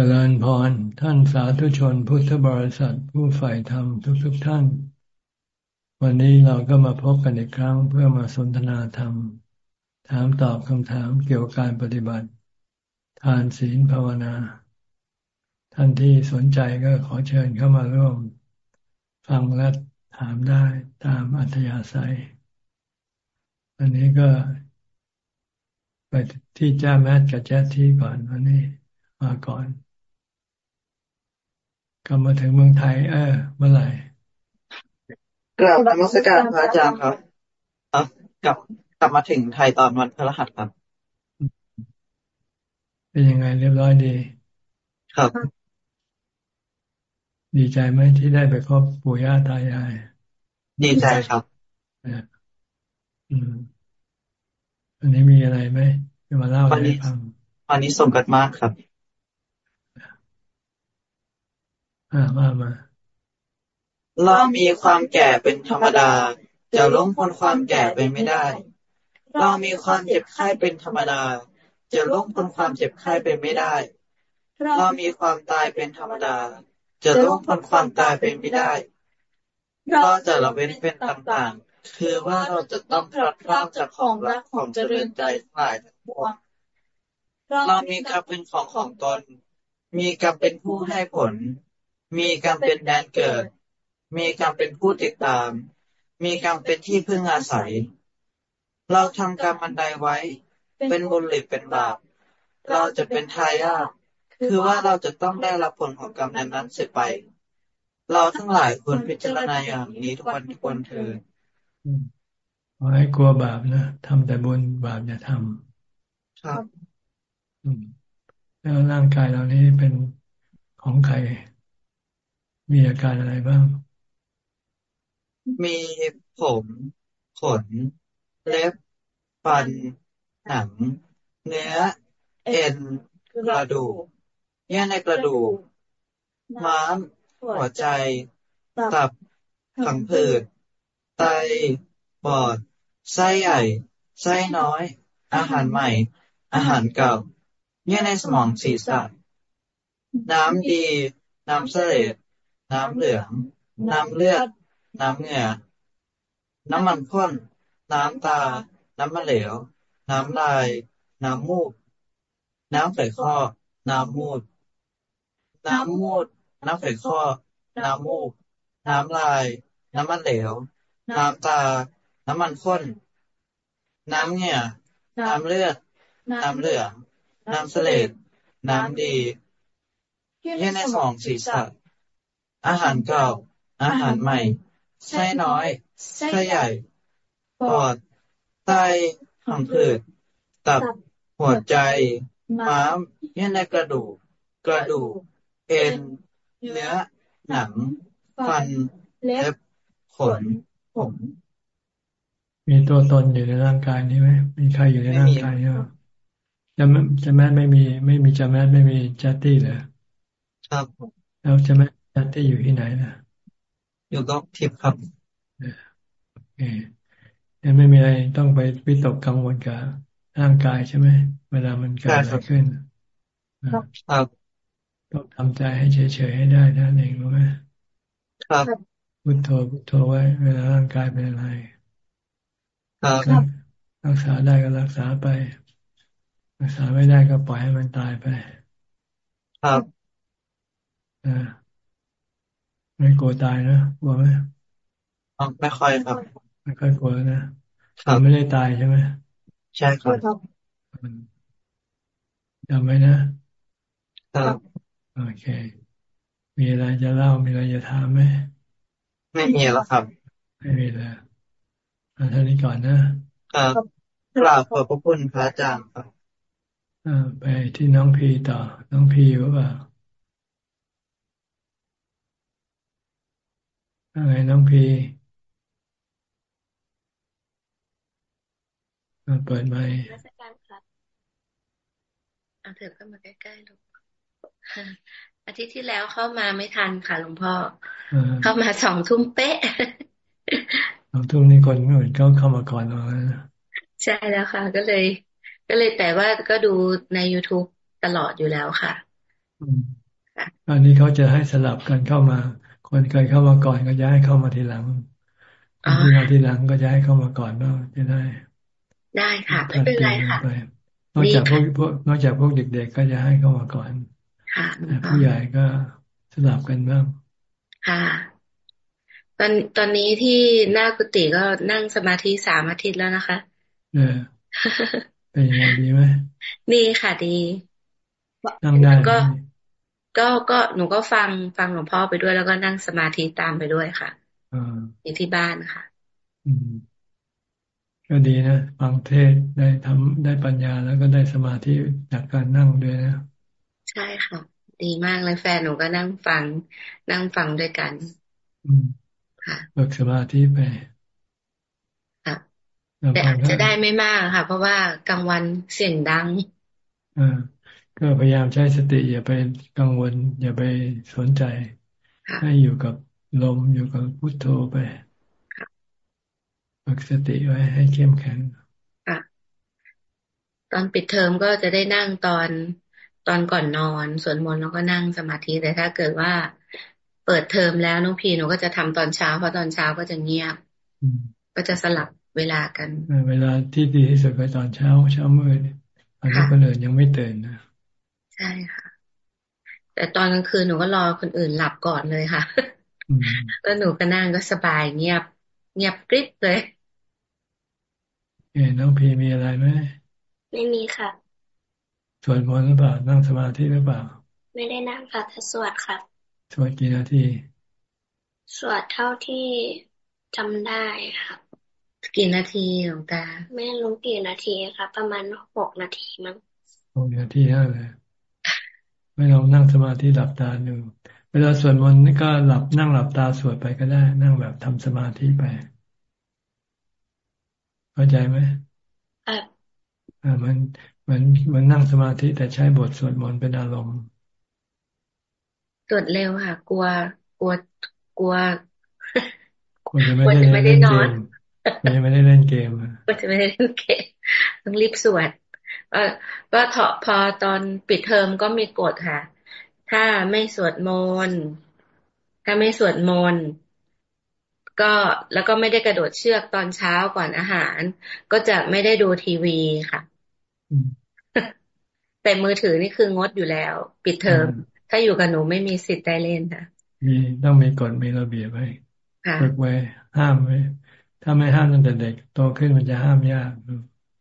จริญพร ท่านสาธุชนพุทธบริษัทผู้ใฝ่ธรรมทุกๆทท่าน วันนี้เราก็มาพบกันอีกครั้งเพื่อมาสนทนาธรรม ถามตอบคำถามเกี่ยวกับการปฏิบัติ ทานศีลภาวนา ท่านที่สนใจก็ขอเชิญเข้ามาร่วม ฟังและถามได้ตามอัธยาศัย อันนี้ก็ไปที่จ้าแมทกับแจ๊ที่ก่อนวันนี้มาก่อน กลับมาถึงเมืองไทย เออ เมื่อไหร่กลับธรรมสการพระอาจารย์ครับครับกลับกลับมาถึงไทยตอนวันพฤหัสครับ เป็นยังไงเรียบร้อยดี ครับ ดีใจไหมที่ได้ไปพบปู่ย่าตายาย ดีใจครับอืมอันนี้มีอะไรไหมจะมาเล่าให้ฟังวันนี้ส่งกันมากครับ อ่ามามาเรามีความแก่เป็นธรรมดา จะล้มพ้นความแก่ไปไม่ได้ เรามีความเจ็บไข้เป็นธรรมดา จะล้มพ้นความเจ็บไข้ไปไม่ได้ เรามีความตายเป็นธรรมดา จะล้มพ้นความตายเป็นไม่ได้ เราจะละเว้นเป็นต่างๆ คือว่าเราจะต้องพลัดพรากจากของรักของเจริญใจฝ่ายทั้งปวงเรามีกรรมเป็นของของตน มีกรรมเป็นผู้ให้ผล มีกรรมเป็นแดนเกิด มีกรรมเป็นผู้ติดตาม มีกรรมเป็นที่พึ่งอาศัย เราทำกรรมมันใดไว้ เป็นบุญหรือเป็นบาป เราจะเป็นทายาทคือว่าเราจะต้องได้รับผลของกรรมนั้นนั้นเสียไป เราทั้งหลายควรพิจารณาอย่างนี้ทุกวันทุกวันเถิดขอให้กลัวบาปนะทำแต่บุญบาปอย่าทำครับแล้วร่างกายเรานี้เป็นของใคร มีอาการอะไรบ้าง มีผมขน เล็บ ฟัน หนัง เนื้อ เอ็น กระดูกเยื่อในกระดูก ม้าม หัวใจ ตับ ผังผืด ไต ปอด ไส้ใหญ่ ไส้น้อย อาหารใหม่ อาหารเก่าเยื่อในสมองศีรษะ น้ำดี น้ำเสลด น้ำเหลือง น้ำเลือด น้ำเหงื่อ น้ำมันข้น น้ำตา น้ำมะเหลว น้ำลาย น้ำมูก น้ำไฝข้อ น้ำมูด น้ำมูด น้ำไฝข้อ น้ำมูก น้ำลาย น้ำมันเหลว น้ำตา น้ำมันข้น น้ำเหงื่อ น้ำเลือด น้ำเหลือง น้ำเสลดน้ำดีเยื่อในสมองศีรษะ อาหารเก่า อาหารใหม่ไส้น้อยไส้ใหญ่ ปอด ไตหังผืด ตับ หัวใจ ม้ามเยื่อในกระดูก กระดูก เอ็น เนื้อ หนัง ฟัน เล็บ ขน ผม มีตัวตนอยู่ในร่างกายนี้ไหม มีใครอยู่ในร่างกายนี้ไหมจะจะแม่ไม่มี ไม่มีจะแม่ไม่มีจัตตี้เลยครับแล้วจะแม่ จัตตี้อยู่ที่ไหนนะอยู่ก็ทิพย์ครับโอเคยังไม่มีอะไรต้องไปวิตกกังวลกับร่างกายใช่ไหมเวลามันเกิดอะไรขึ้นครับต้องทำใจให้เฉยๆให้ได้นั่นเองรู้ไหมครับพุทโธพุทโธไว้ เวลาร่างกายเป็นอะไรครับรักษาได้ก็รักษาไป รักษาไม่ได้ก็ปล่อยให้มันตายไป ครับอ่า ไม่กลัวตายนะกลัวไหมไม่ค่อยครับ ไม่ค่อยกลัวนะเราไม่ได้ตายใช่ไหมใช่ครับจำไว้นะครับโอเค มีอะไรจะเล่ามีอะไรจะถามไหมไม่มีแล้วครับ ไม่มีแล้วอาท่านี้ก่อนนะครับกราบขอบพระคุณพระอาจารย์ครับอ่าไปที่น้องพีต่อ น้องพีว่าเปล่า อะไรน้องพีเปิดไมค์ราชการครับเอาเถอะก็มาใกล้ๆลูกอาทิตย์ที่แล้วเข้ามาไม่ทันค่ะหลวงพ่อ เข้ามาสองทุ่มเป๊ะสองทุ่มนี่คนเหมือนก็เข้ามาก่อนเราใช่แล้วค่ะ ก็เลย ก็เลยแต่ว่าก็ดูใน youtube ตลอดอยู่แล้วค่ะอันนี้เขาจะให้สลับกันเข้ามา คนเคยเข้ามาก่อนก็จะให้เข้ามาทีหลังคนที่มาทีหลังก็จะให้เข้ามาก่อนบ้างจะได้ ได้ค่ะไม่เป็นไรค่ะนอกจากพวกพวกนอกจากพวกเด็ก ๆ ก็จะให้เข้ามาก่อน ค่ะผู้ใหญ่ก็สลับกันบ้างค่ะตอนตอนนี้ที่หน้ากุฏิก็นั่งสมาธิสามอาทิตย์แล้วนะคะ เออเป็นยังไงดีไหมดีค่ะดีนั่งได้ก็ ก็ก็หนูก็ฟังฟังหลวงพ่อไปด้วยแล้วก็นั่งสมาธิตามไปด้วยค่ะอยู่ที่บ้านค่ะอืมก็ดีนะฟังเทศได้ทำได้ปัญญาแล้วก็ได้สมาธิจากการนั่งด้วยนะใช่ค่ะ ดีมากเลยแฟนหนูก็นั่งฟัง นั่งฟังด้วยกันอืมค่ะฝึกสมาธิไปค่ะแต่อาจจะได้ไม่มากค่ะ เพราะว่ากลางวันเสียงดังอ่า ก็พยายามใช้สติอย่าไปกังวล อย่าไปสนใจ ให้อยู่กับลมอยู่กับพุทโธไปฝึกสติไว้ให้เข้มแข็งตอนปิดเทอมก็จะได้นั่งตอนตอนก่อนนอนสวดมนต์แล้วก็นั่งสมาธิแต่ถ้าเกิดว่าเปิดเทอมแล้วน้องพีหนูก็จะทำตอนเช้าเพราะตอนเช้าก็จะเงียบก็จะสลับเวลากันเวลาที่ดีที่สุดก็ตอนเช้าเช้ามืดอันนี้คนอื่นยังไม่ตื่นนะ ใช่ค่ะ แต่ตอนกลางคืนหนูก็รอคนอื่นหลับก่อนเลยค่ะแล้วหนูก็นั่งก็สบายเงียบ เงียบกริบเลยเอ๋น้องพีมีอะไรไหมไม่มีค่ะสวดมนต์หรือเปล่านั่งสมาธิหรือเปล่า ไม่ได้นั่งค่ะแต่สวดค่ะสวดกี่นาทีสวดเท่าที่จำได้ค่ะกี่นาทีหลวงตาไม่รู้กี่นาทีค่ะ ประมาณหกนาทีมั้งหกนาทีนั่นเลย ไม่ลองนั่งสมาธิหลับตาดูเวลาสวดมนต์นี่ก็หลับนั่งหลับตาสวดไปก็ได้ นั่งแบบทำสมาธิไป เข้าใจไหมอ่ามันเหมือนเหมือนนั่งสมาธิแต่ใช้บทสวดมนต์เป็นอารมณ์สวดเร็วค่ะ กลัว กลัว กลัวกลัวจะไม่ได้เล่นเกมกลัวจะไม่ได้เล่นเกมกลัวจะไม่ได้เล่นเกมต้องรีบสวด เออก็พอพอตอนปิดเทอมก็มีกฎค่ะ ถ้าไม่สวดมนต์ถ้าไม่สวดมนต์ก็แล้วก็ไม่ได้กระโดดเชือกตอนเช้าก่อนอาหาร ก็จะไม่ได้ดูทีวีค่ะ แต่มือถือนี่คืองดอยู่แล้ว ปิดเทอมถ้าอยู่กับหนูไม่มีสิทธิ์ได้เล่นค่ะมีต้องมีกฎมีระเบียบไว้ฝึกไว้ห้ามไว้ ถ้าไม่ห้ามตั้งแต่เด็กโตขึ้นมันจะห้ามยาก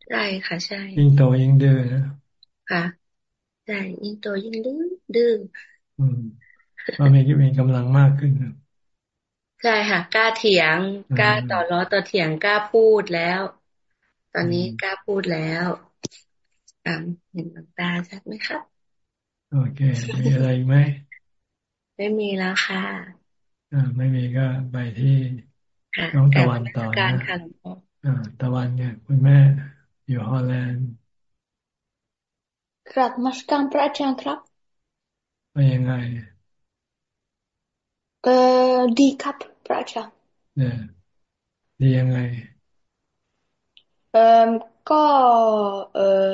ใช่ค่ะ ใช่ ยิ่งโตยิ่งดื้อนะค่ะใช่ยิ่งโตยิ่งดื้อดื้ออืมมันมีมีกำลังมากขึ้นใช่ค่ะกล้าเถียงกล้าต่อล้อต่อเถียงกล้าพูดแล้ว ตอนนี้กล้าพูดแล้วอ่าเห็นหลังตาชัดไหมครับโอเค มีอะไรไหมไม่มีแล้วค่ะอ่าไม่มีก็ไปที่น้องตะวันต่อนะอ่าตะวันเนี่ยคุณแม่ อยู่ฮอลแลนด์ครับมาสการพระอาจารย์ครับเป็นยังไง เออดีครับ พระอาจารย์เนี่ยดียังไง เออก็เออ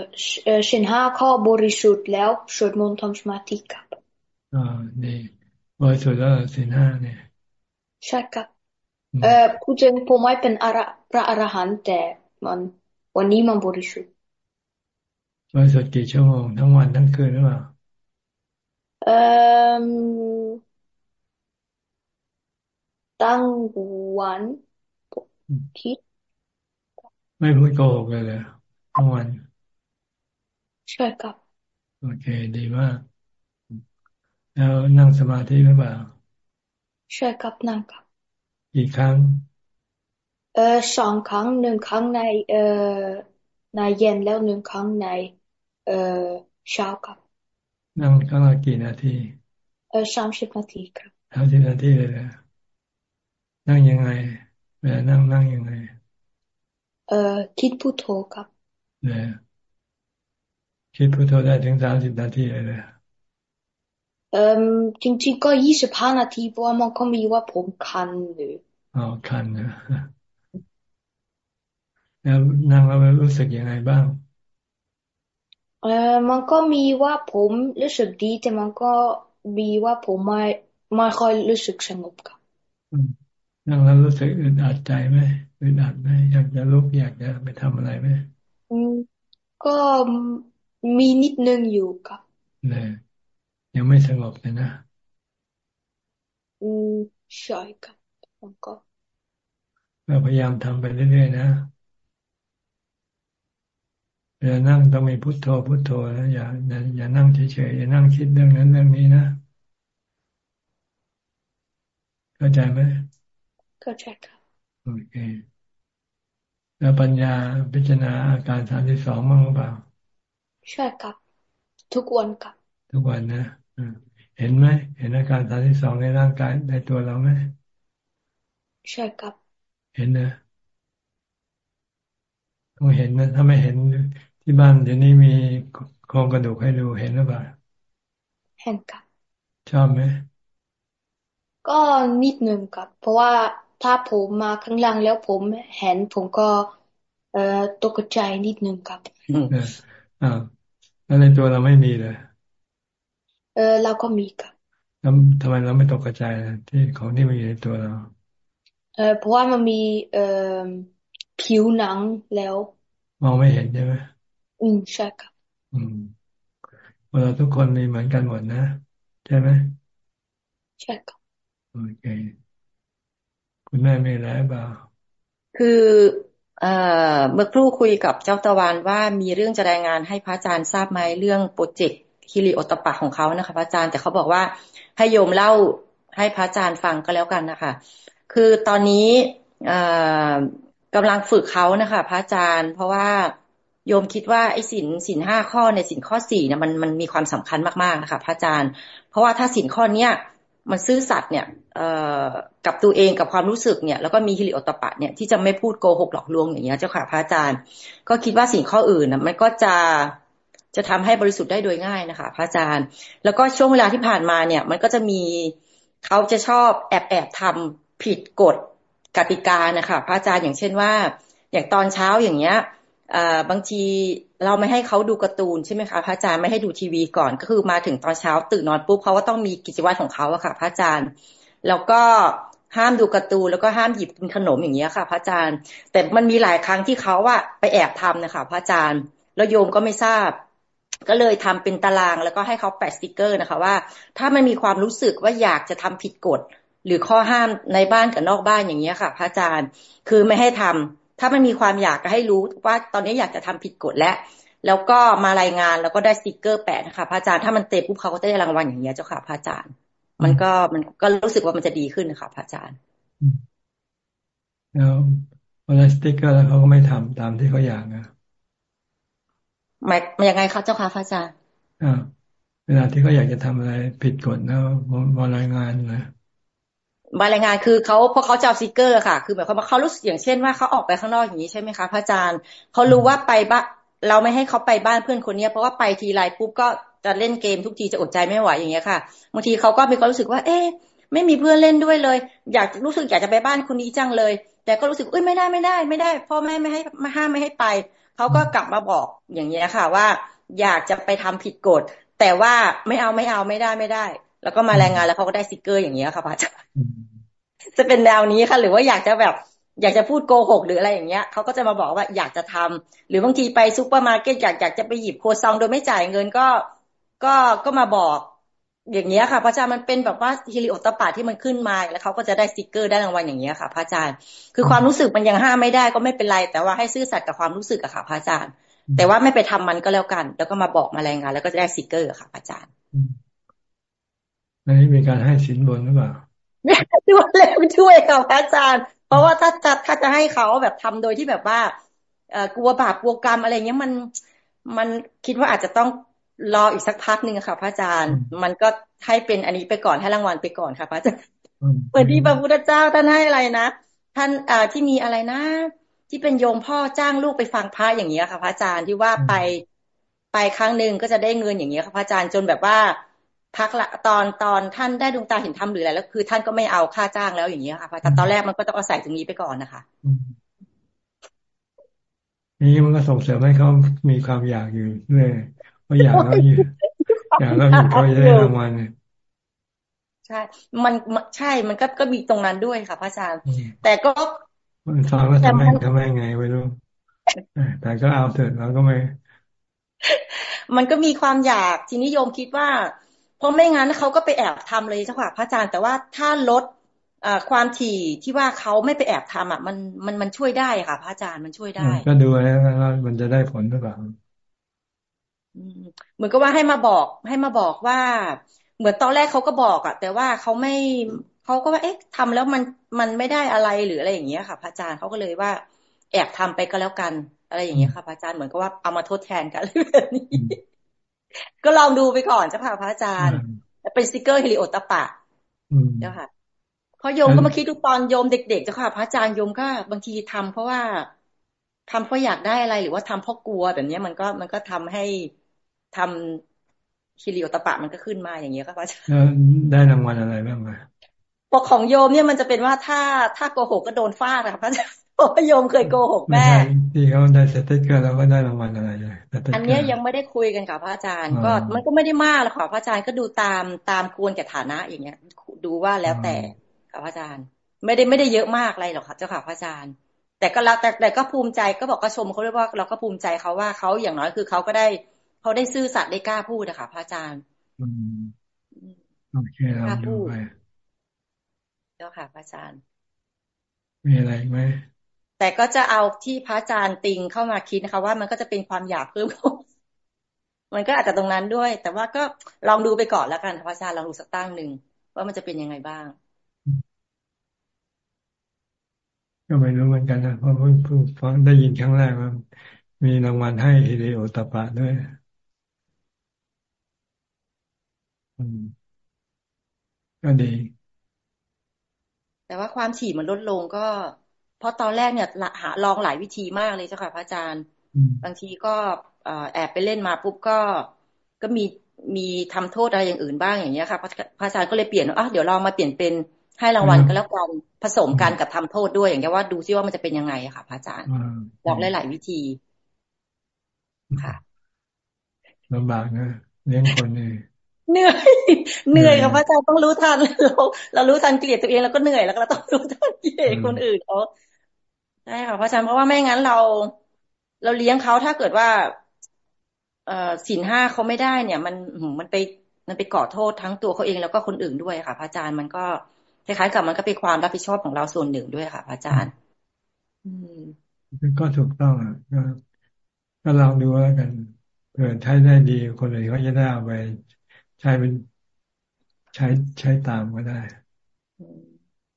สินห้าข้อบริสุทธิ์แล้วสวดมนต์ทำสมาธิครับอ่าดีบริสุทธิ์แล้วสินห้าเนี่ยใช่ครับเออผู้จริงผมไม่เป็นอระพระอรหันต์แต่มัน วันนี้มันบริสุทธิ์บริสุทธิ์กี่ชั่วโมงทั้งวันทั้งคืนหรือเปล่าเอ่อตั้งวันคิด ไม่พูดโกหกเลยเลยทั้งวัน ใช่ครับ โอเค ดีมาก แล้วนั่งสมาธิหรือเปล่า ใช่ครับนั่งครับกี่ครั้ง เออสองครั้งหนึ่งครั้งใน เอ่อในเย็นแล้วหนึ่งครั้งใน เอ่อเช้าครับนั่งครั้งละกี่นาทีเออสามสิบนาทีครับสามสิบนาทีเลยนะนั่งยังไงเวลานั่งนั่งยังไง เอ่อคิดพุทโธครับเนี่ยคิดพุทโธได้ถึงสามสิบนาทีเลยเลยเอ่อจริงๆก็ยี่สิบห้านาทีเพราะว่ามันก็มีว่าผมคันหรืออ๋อคันนะ แล้วนั่งแล้วรู้สึกยังไงบ้าง เออมันก็มีว่าผมรู้สึกดี แต่มันก็มีว่าผมไม่ไม่ค่อยรู้สึกสงบครับนั่งแล้วรู้สึกอึดอัดใจไหมอึดอัดไหมอยากจะลุกอยากจะไปทำอะไรไหมอืมก็มีนิดนึงอยู่ครับเลยยังไม่สงบเลยนะ อืมใช่ครับมันก็เราพยายามทำไปเรื่อยๆนะ อย่านั่งต้องมีพุทโธพุทโธนะอย่าอย่านั่งเฉยๆอย่านั่งคิดเรื่องนั้นเรื่องนี้นะเข้าใจไหมเข้าใจครับโอเค แล้วปัญญาพิจารณาอาการสามที่สองมั้งหรือเปล่า ใช่ครับ ทุกวันครับ ทุกวันนะเห็นไหมเห็นอาการสามที่สองในร่างกายในตัวเราไหมใช่ครับ เห็นนะต้องเห็นนะถ้าไม่เห็น ที่บ้านเดี๋ยวนี้มีโครงกระดูกให้ดูเห็นหรือเปล่าเห็นครับชอบไหมก็นิดหนึ่งครับ เพราะว่าถ้าผมมาข้างล่างแล้วผมเห็นผมก็ เอ่อตกใจนิดหนึ่งครับอ่าแล้วในตัวเราไม่มีเลยเออเราก็มีครับแล้วทำไมเราไม่ตกใจที่ของที่มีในตัวเรา เออเพราะว่ามันมีเอ่อผิวหนังแล้ว มองไม่เห็นใช่ไหม อืมใช่ครับอืมเราทุกคนมีเหมือนกันหมดนะ ใช่ไหมใช่ครับโอเคคุณแม่มีอะไรบ้างคือเอ่อเมื่อครู่คุยกับเจ้าตะวันว่ามีเรื่องจะรายงานให้พระอาจารย์ทราบไหมเรื่องโปรเจกต์ฮิริโอตปะของเขานะคะพระอาจารย์แต่เขาบอกว่าให้โยมเล่าให้พระอาจารย์ฟังก็แล้วกันนะคะ คือตอนนี้กำลังฝึกเขานะคะ พระอาจารย์ เพราะว่า โยมคิดว่าไอ้สินสินห้าข้อในสินข้อสี่เนี่ยมันมันมีความสำคัญมากๆนะคะพระอาจารย์ เพราะว่าถ้าสินข้อเนี้ยมันซื่อสัตย์เนี่ยกับตัวเองกับความรู้สึกเนี่ย แล้วก็มีฮิริโอตปะเนี่ยที่จะไม่พูดโกหกหลอกลวงอย่างเงี้ยเจ้าค่ะพระอาจารย์ ก็คิดว่าสิ่งข้ออื่นนะมันก็จะจะทำให้บริสุทธิ์ได้โดยง่ายนะคะ พระอาจารย์ แล้วก็ช่วงเวลาที่ผ่านมาเนี่ย มันก็จะมีเขาจะชอบแอบแอบทำผิดกฎกติกานะคะ พระอาจารย์อย่างเช่นว่า อย่างตอนเช้าอย่างเงี้ย บางทีเราไม่ให้เขาดูการ์ตูนใช่ไหมคะพระอาจารย์ไม่ให้ดูทีวีก่อน ก็คือมาถึงตอนเช้าตื่นนอนปุ๊บเขาก็ต้องมีกิจวัตรของเขาอะค่ะ พระอาจารย์ แล้วก็ห้ามดูการ์ตูนแล้วก็ห้ามหยิบกินขนมอย่างเงี้ยค่ะ พระอาจารย์ แต่มันมีหลายครั้งที่เขาว่าไปแอบทำนะคะพระอาจารย์ แล้วโยมก็ไม่ทราบ ก็เลยทำเป็นตารางแล้วก็ให้เขาแปะสติกเกอร์นะคะ ว่า ถ้ามันมีความรู้สึกว่าอยากจะทำผิดกฎ หรือข้อห้ามในบ้านกับนอกบ้านอย่างเงี้ยค่ะ พระอาจารย์ คือไม่ให้ทำ ถ้ามันมีความอยากก็ให้รู้ว่าตอนนี้อยากจะทำผิดกฎแล้วแล้วก็มารายงานแล้วก็ได้สติกเกอร์แปะนะคะพระอาจารย์ถ้ามันเต็มปุ๊บเขาก็จะได้รางวัลอย่างเงี้ยเจ้าค่ะพระอาจารย์ มันก็มันก็รู้สึกว่ามันจะดีขึ้นนะคะพระอาจารย์แล้วพอได้สติกเกอร์แล้วเขาก็ไม่ทำตามที่เขาอยากนะหมายมันยังไงคะเจ้าค่ะพระอาจารย์อ่าเวลาที่เขาอยากจะทำอะไรผิดกฎแล้วมารายงานเล ยมารายงานคือเขาพอเขาจะเอาซิกเกอร์ค่ะ คือหมายความว่าเขารู้สึกอย่างเช่นว่าเขาออกไปข้างนอกอย่างนี้ใช่ไหมคะพระอาจารย์เขารู้ว่าไปบ้านเราไม่ให้เขาไปบ้านเพื่อนคนนี้เพราะว่าไปทีไรปุ๊บก็จะเล่นเกมทุกทีจะอดใจไม่ไหวอย่างเงี้ยค่ะบางทีเขาก็มีความรู้สึกว่า เอ๊ะไม่มีเพื่อนเล่นด้วยเลย อยากรู้สึกอยากจะไปบ้านคนนี้จังเลย แต่ก็รู้สึกเอ้ยไม่ได้ไม่ได้ ไม่ได้พ่อแม่ไม่ให้มาห้ามไม่ให้ไปเขาก็กลับมาบอกอย่างเงี้ยค่ะว่า อยากจะไปทำผิดกฎแต่ว่าไม่เอาไม่เอาไม่ได้ไม่ได้ แล้วก็มารายงานแล้วเขาก็ได้สติกเกอร์อย่างเงี้ยค่ะพระอาจารย์จะเป็นแนวนี้ค่ะ หรือว่าอยากจะแบบอยากจะพูดโกหกหรืออะไรอย่างเงี้ยเขาก็จะมาบอกว่าอยากจะทำหรือบางทีไปซูเปอร์มาร์เก็ตอยากอยากจะไปหยิบโคซองโดยไม่จ่ายเงินก็ก็ก็มาบอกอย่างเงี้ยค่ะ พระอาจารย์มันเป็นแบบว่าหิริโอตตัปปะที่มันขึ้นมาแล้วเขาก็จะได้สติกเกอร์ได้รางวัลอย่างเงี้ยค่ะ พระอาจารย์คือความรู้สึกมันยังห้ามไม่ได้ก็ไม่เป็นไร แต่ว่าให้ซื่อสัตย์กับความรู้สึกอะค่ะ พระอาจารย์ แต่ว่าไม่ไปทำมันก็แล้วกัน แล้วก็มาบอกมารายงาน แล้วก็จะได้สติกเกอร์ค่ะพระอาจารย์ อันนี้มีการให้สินบนหรือเปล่าช่วยเลยช่วยค่ะพระอาจารย์ราะว่าถ้าจะถ้าจะให้เขาแบบทำโดยที่แบบว่าเออกลัวบาปกลัวกรรมอะไรเงี้ยมันมันคิดว่าอาจจะต้องรออีกสักพักหนึ่งค่ะพระอาจารย์ มันก็ให้เป็นอันนี้ไปก่อนให้รางวัลไปก่อนค่ะพระอาจารย์เหมือนที่พระพุทธเจ้าท่านให้อะไรนะท่านอ่าที่มีอะไรนะ ที่เป็นโยมพ่อจ้างลูกไปฟังพระอย่างเงี้ยค่ะพระอาจารย์ที่ว่าไปไปครั้งหนึ่งก็จะได้เงินอย่างเงี้ยค่ะพระอาจารย์จนแบบว่า พักละตอนตอนท่านได้ดวงตาเห็นธรรมหรืออะไรแล้วคือ ท่านก็ไม่เอาค่าจ้างแล้วอย่างนี้ค่ะแต่ตอนแรกมันก็ต้องอาศัยตรงนี้ไปก่อนนะคะนี่มันก็ส่งเสริมให้เขามีความอยากอยู่เรื่อยเพราะอยากเราอยู่อยากเราอยู่ก็จะได้รางวัลใช่ มันใช่มันก็ก็มีตรงนั้นด้วยค่ะพระอาจารย์แต่ก็มันฟังแล้วทำไมทำไมไงไม่รู้แต่ก็เอาเถิดเราก็ไม่มันก็มีความอยากทีนี้โยมคิดว่าเพ ราะไม่งั้นเขาก็ไปแอบทำเลยเจ้าค่ะพระอาจารย์ แต่ว่าถ้าลดความถี่ที่ว่าเขาไม่ไปแอบทำอะมันมันมันช่วยได้ค่ะ พระอาจารย์มันช่วยได้ ก็ดูแล้วมันจะได้ผลหรือเปล่าเหมือนกับว่าให้มาบอกให้มาบอกว่า เหมือนตอนแรกเขาก็บอกอะแต่ว่าเขาไม่เขาก็ว่า เอ๊ะทำแล้วมันมันไม่ได้อะไรหรืออะไรอย่างเงี้ยค่ะพระอาจารย์เขาก็เลยว่า แอบทำไปก็แล้วกัน อะไรอย่างเงี้ยค่ะพระอาจารย์เหมือนกับว่าเอามาทดแทนกันแบบนี้ ก็ลองดูไปก่อนเจ้าค่ะพระอาจารย์เป็นสติกเกอร์หิริโอตตัปปะเจ้าค่ะพอโยมก็มาคิดดูตอนโยมเด็กๆเจ้าค่ะ พระอาจารย์โยมก็บางทีทำเพราะว่าทำเพราะอยากได้อะไรหรือว่าทำเพราะกลัวแบบนี้มันก็มันก็ทำให้ทำคิริโอตปะมันก็ขึ้นมาอย่างเงี้ยครับอาจารย์ได้รางวัลอะไรบ้างไหมปกของโยมเนี่ยมันจะเป็นว่าถ้าถ้าโกหกก็โดนฟาดนะครับพระอาจารย์เพราะ โยมเคยโกหกแม่ที่เขาได้สติ๊กเกอร์แล้วก็ได้รางวัลอะไรอันนี้ยังไม่ได้คุยกันกับพระอาจารย์ ก็มันก็ไม่ได้มากหรอกค่ะพระอาจารย์ก็ดูตามตามควรแก่ฐานะอย่างเงี้ย ดูว่าแล้วแต่ค่ะพระอาจารย์ ไม่ได้ไม่ได้เยอะมากอะไรหรอกค่ะเจ้าค่ะพระอาจารย์ แต่ก็แล้วแต่แต่ก็ภูมิใจก็บอกก็ชมเขาเรียกว่าเราก็ภูมิใจเขาว่าเขาอย่างน้อยคือเขาก็ได้เขาได้ซื่อสัตย์ได้กล้าพูดอะค่ะพระอาจารย์โอเคเราดูไปเจ้าค่ะพระอาจารย์มีอะไรไหม แต่ก็จะเอาที่พระอาจารย์ติงเข้ามาคิดนะคะ ว่ามันก็จะเป็นความอยากเพิ่มมันก็อาจจะตรงนั้นด้วย แต่ว่าก็ลองดูไปก่อนแล้วกันพระอาจารย์ลองดูสักตั้งหนึ่งว่ามันจะเป็นยังไงบ้าง ก็ไม่รู้เหมือนกันนะเพราะเพิ่งฟังได้ยินครั้งแรกว่ามีรางวัลให้ฮิริโอตปะด้วยก็ดี แต่ว่าความฉี่มันลดลงก็ เพราะตอนแรกเนี่ยหาลองหลายวิธีมากเลยเจ้าค่ะพระอาจารย์ บางทีก็แอบไปเล่นมาปุ๊บก็ก็มีมีทำโทษอะไรอย่างอื่นบ้างอย่างเงี้ยค่ะพระอาจารย์ก็เลยเปลี่ยนอะเดี๋ยวลองมาเปลี่ยนเป็นให้รางวัลก็แล้วกันผสมกันกับทำโทษด้วยอย่างเงี้ยว่าดูซิว่ามันจะเป็นยังไงอะค่ะพระอาจารย์ลองหลาย ๆ วิธีค่ะลำบากนะเลี้ยงคนนี่เหนื่อย เหนื่อยครับพระอาจารย์ต้องรู้ทันเราเรารู้ทันเกลียดตัวเองแล้วก็เหนื่อยแล้วเราต้องรู้ทันเกลียดคนอื่นเขา ใช่ค่ะพระอาจารย์เพราะว่าไม่งั้นเรา เราเลี้ยงเขาถ้าเกิดว่า เอ่อสินห้าเขาไม่ได้เนี่ย มันมันไปมันไปก่อโทษทั้งตัวเขาเองแล้วก็คนอื่นด้วยค่ะพระอาจารย์มันก็คล้ายๆกับมันก็เป็นความรับผิดชอบของเราส่วนหนึ่งด้วยค่ะพระอาจารย์ อืมก็ถูกต้องอะก็ก็ลองดูแล้วกันเผื่อใช้ได้ดีคนอื่นเขาจะได้เอาไปใช้เป็นใช้ใช้ตามก็ได้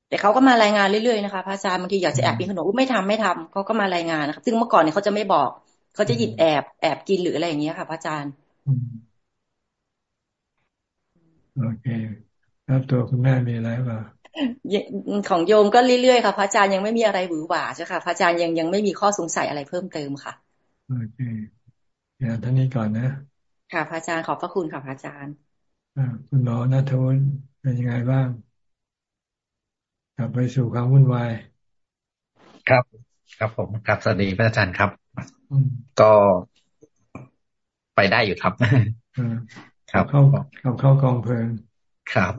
แต่เขาก็มารายงานเรื่อยๆนะคะพระอาจารย์บางทีอยากจะแอบกินขนมไม่ทำไม่ทำเขาก็มารายงานนะคะซึ่งเมื่อก่อนเนี่ยเขาจะไม่บอกเขาจะหยิบแอบแอบกินหรืออะไรอย่างเงี้ยค่ะพระอาจารย์โอเคแล้วตัวคุณแม่มีอะไรบ้างของโยมก็เรื่อยๆค่ะพระอาจารย์ยังไม่มีอะไรหวือหวาใช่ค่ะพระอาจารย์ยังยังไม่มีข้อสงสัยอะไรเพิ่มเติมค่ะโอเคอย่างท่านี้ก่อนนะ ค่ะพระอาจารย์ขอบพระคุณค่ะพระอาจารย์คุณหมอนัทวุฒิเป็นยังไงบ้าง กลับไปสู่ความวุ่นวาย ครับ ครับผมครับสวัสดีพระอาจารย์ครับ ก็ไปได้อยู่ครับครับเข้าเข้าเข้ากองเพลิงครับ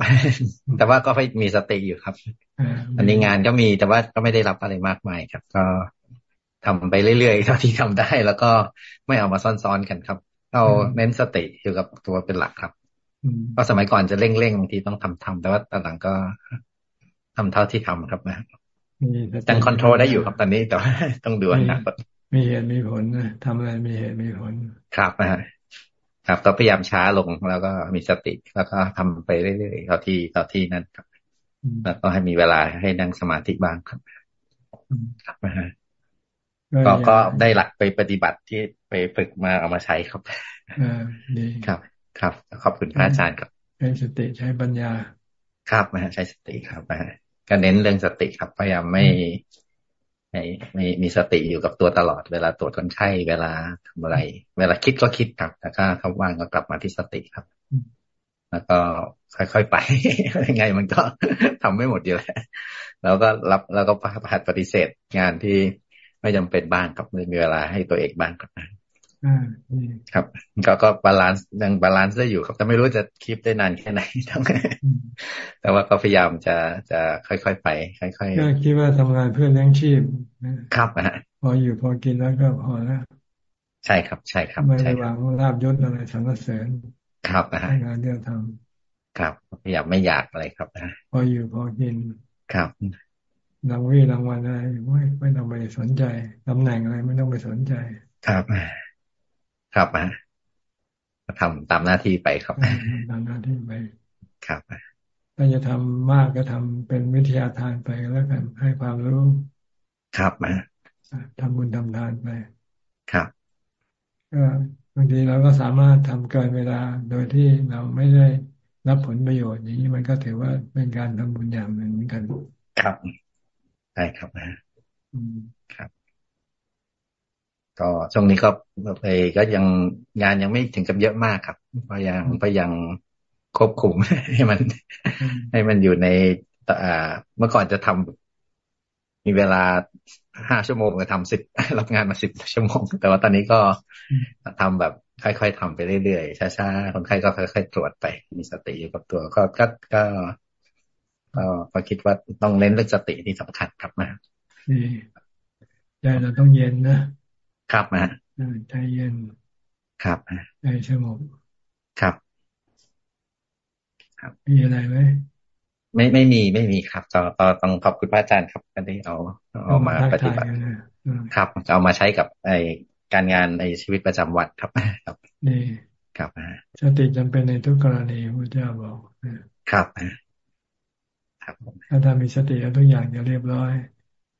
แต่ว่าก็มีสติอยู่ครับอันนี้งานก็มีแต่ว่าก็ไม่ได้รับอะไรมากมายครับ ก็ทำไปเรื่อยๆเท่าที่ทำได้ แล้วก็ไม่เอามาซ้อนๆกันครับเอาเน้นสติอยู่กับตัวเป็นหลักครับเพราะสมัยก่อนจะเร่งๆบางทีต้องทำทำแต่ว่าตอนหลังก็ ทำเท่าที่ทำครับนะจังคอนโทรลได้อยู่ครับตอนนี้แต่ว่าต้องดูนะมีเหตุมีผลนะทำอะไรมีเหตุมีผลครับนะครับ ก็พยายามช้าลงแล้วก็มีสติแล้วก็ทำไปเรื่อยๆเท่าที่เท่าที่นั่นครับแล้วก็ให้มีเวลาให้นั่งสมาธิบ้างครับครับนะฮะก็ก็ได้หลักไปปฏิบัติที่ไปฝึกมาเอามาใช้ครับอ่าดีครับ ครับ ขอบคุณพระอาจารย์ครับใช้สติใช้ปัญญา ครับนะใช้สติครับนะ ก็เน้นเรื่องสติครับพยายามไม่ไม่ไม่มีสติอยู่กับตัวตลอด เวลาตรวจคนไข้เวลาทำอะไร เวลาคิดก็คิดครับแล้วก็ทำว่างก็กลับมาที่สติครับ แล้วก็ค่อยๆไปยังไงมันก็ทำไม่หมดอยู่แล้วแล้วก็รับแล้วก็ปฏิเสธงานที่ไม่จำเป็นบ้างครับมีเวลาให้ตัวเองบ้างครับ ครับ ก็ก็ balance ยัง balance ได้อยู่ครับ แต่ไม่รู้จะ keep ได้นานแค่ไหนแต่ว่าก็พยายามจะจะค่อยๆไป ค่อยๆก็คิดว่าทำงานเพื่อเลี้ยงชีพครับฮะพออยู่พอกินแล้วก็พอแล้วใช่ครับ ใช่ครับไม่ได้หวังลาภยศอะไรสรรเสริญครับนะฮะงานเดียวทำครับพยายามไม่อยากอะไรครับนะพออยู่พอกินครับรางวีรางวัลอะไรไม่ไม่ต้องไปสนใจตำแหน่งอะไรไม่ต้องไปสนใจ ครับ ครับนะทำตามหน้าที่ไปครับตามหน้าที่ไปครับถ้าจะทำมากก็ทำเป็นวิทยาทานไปแล้วกันให้ความรู้ครับนะทำบุญทำทานไป ครับก็บางทีเราก็สามารถทำเกินเวลาโดยที่เราไม่ได้รับผลประโยชน์อย่างนี้มันก็ถือว่าเป็นการทำบุญอย่างหนึ่งเหมือนกัน ครับใช่ครับนะครับ ก็ช่วงนี้ก็ไปก็ยังงานยังไม่ถึงกับเยอะมากครับพยายามพยายามควบคุมให้มัน ให้มันอยู่ในอ่าเมื่อก่อนจะทำมีเวลาห้าชั่วโมงก็ทำสิบรับงานมาสิบชั่วโมง แต่ว่าตอนนี้ก็ทำแบบค่อยๆทำไปเรื่อยๆช้าๆคนไข้ก็ค่อย ๆ ตรวจไป มีสติอยู่กับตัวก็ก็ก็ก็คิดว่าต้องเน้นเรื่องสติที่สำคัญครับนะใจเราต้องเย็นนะ ครับนะใจเย็นครับใจสงบครับ ครับ มีอะไรไหมไม่ไม่มีไม่มีครับก็ต้องขอบคุณพระอาจารย์ครับที่เอาเอามาปฏิบัติครับเอามาใช้กับไอการงานในชีวิตประจำวันครับครับนี่ครับสติจำเป็นในทุกกรณีพระเจ้าบอกครับครับถ้าทำมีสติแล้วทุกอย่างจะเรียบร้อย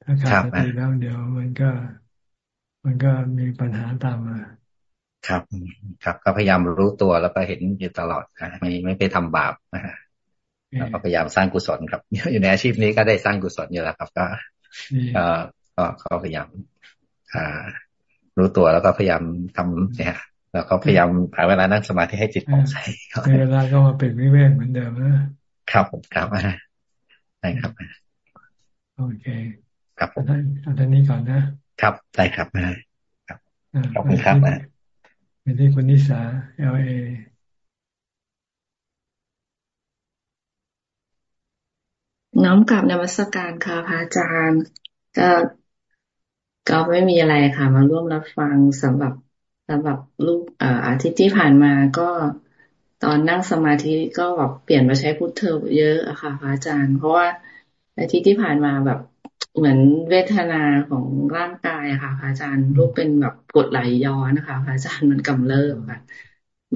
ถ้าขาดสติแล้วเดี๋ยวมันก็ มันก็มีปัญหาตามมา ครับ ครับ ก็พยายามรู้ตัวแล้วก็เห็นอยู่ตลอดไม่ไม่ไปทำบาปนะฮะแล้วก็พยายามสร้างกุศลครับ อยู่ในอาชีพนี้ก็ได้สร้างกุศลอยู่แล้วครับ ก็ก็ก็พยายามอ่า รู้ตัวแล้วก็พยายามทำเนี่ยแล้วก็พยายามหาเวลานั่งสมาธิให้จิตผ่องใสเวลาก็มาเป็นวิเวกเหมือนเดิมนะครับผมครับได้ครับ โอเค ครับผมเอาท่านนี้ก่อนนะ ครับได้ครับครับขอบคุณครับเป็นที่คุณนิสาเอลเอน้อมกลับนมัสการค่ะพระอาจารย์ ก็ก็ไม่มีอะไรค่ะ มาร่วมรับฟังสำหรับสำหรับลูกอาทิตย์ที่ผ่านมาก็ตอนนั่งสมาธิก็แบบเปลี่ยนมาใช้พุทเธอเยอะอะค่ะพระอาจารย์ เพราะว่าอาทิตย์ที่ผ่านมาแบบ เหมือนเวทนาของร่างกายอะค่ะพระอาจารย์รูปเป็นแบบกดไหลย้อนนะคะพระอาจารย์มันกำเริบค่ะ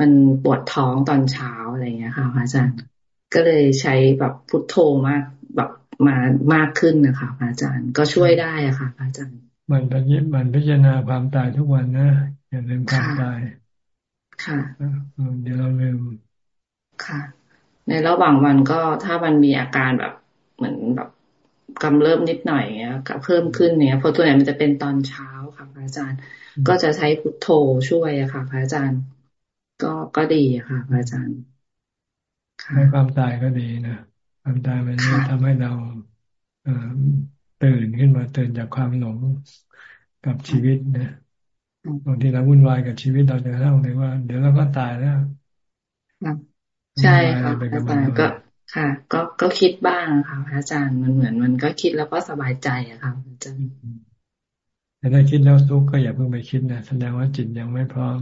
มันปวดท้องตอนเช้าอะไรเงี้ยค่ะพระอาจารย์ก็เลยใช้แบบพุทโธมากแบบมามากขึ้นนะคะพระอาจารย์ก็ช่วยได้อะค่ะพระอาจารย์มันพิจมันพิจารณาความตายทุกวันนะอย่าลืมความตายค่ะเดี๋ยวเราลืมค่ะ ในระหว่างวันก็ถ้ามันมีอาการแบบเหมือนแบบ กำเริบนิดหน่อยเงี้ยเพิ่มขึ้นเนี้ยพอตัวไหนมันจะเป็นตอนเช้าค่ะพระอาจารย์ ก็จะใช้พุทโธช่วยอะค่ะ พระอาจารย์ ก็ก็ดีอะค่ะ พระอาจารย์ให้ความตายก็ดีนะความตายมันจะทำให้เราตื่นขึ้นมาตื่นจากความหลงกับชีวิตนะบางทีเราวุ่นวายกับชีวิตเราจะเล่าเลยว่า เดี๋ยวเราก็ตายแล้วใช่ค่ะอาจารย์ก็ ค่ะ ก็ก็คิดบ้างค่ะพระอาจารย์มันเหมือนมันก็คิดแล้วก็สบายใจอะค่ะอาจารย์แต่ถ้าคิดแล้วทุกข์ก็อย่าเพิ่งไปคิดนะแสดงว่าจิตยังไม่พร้อม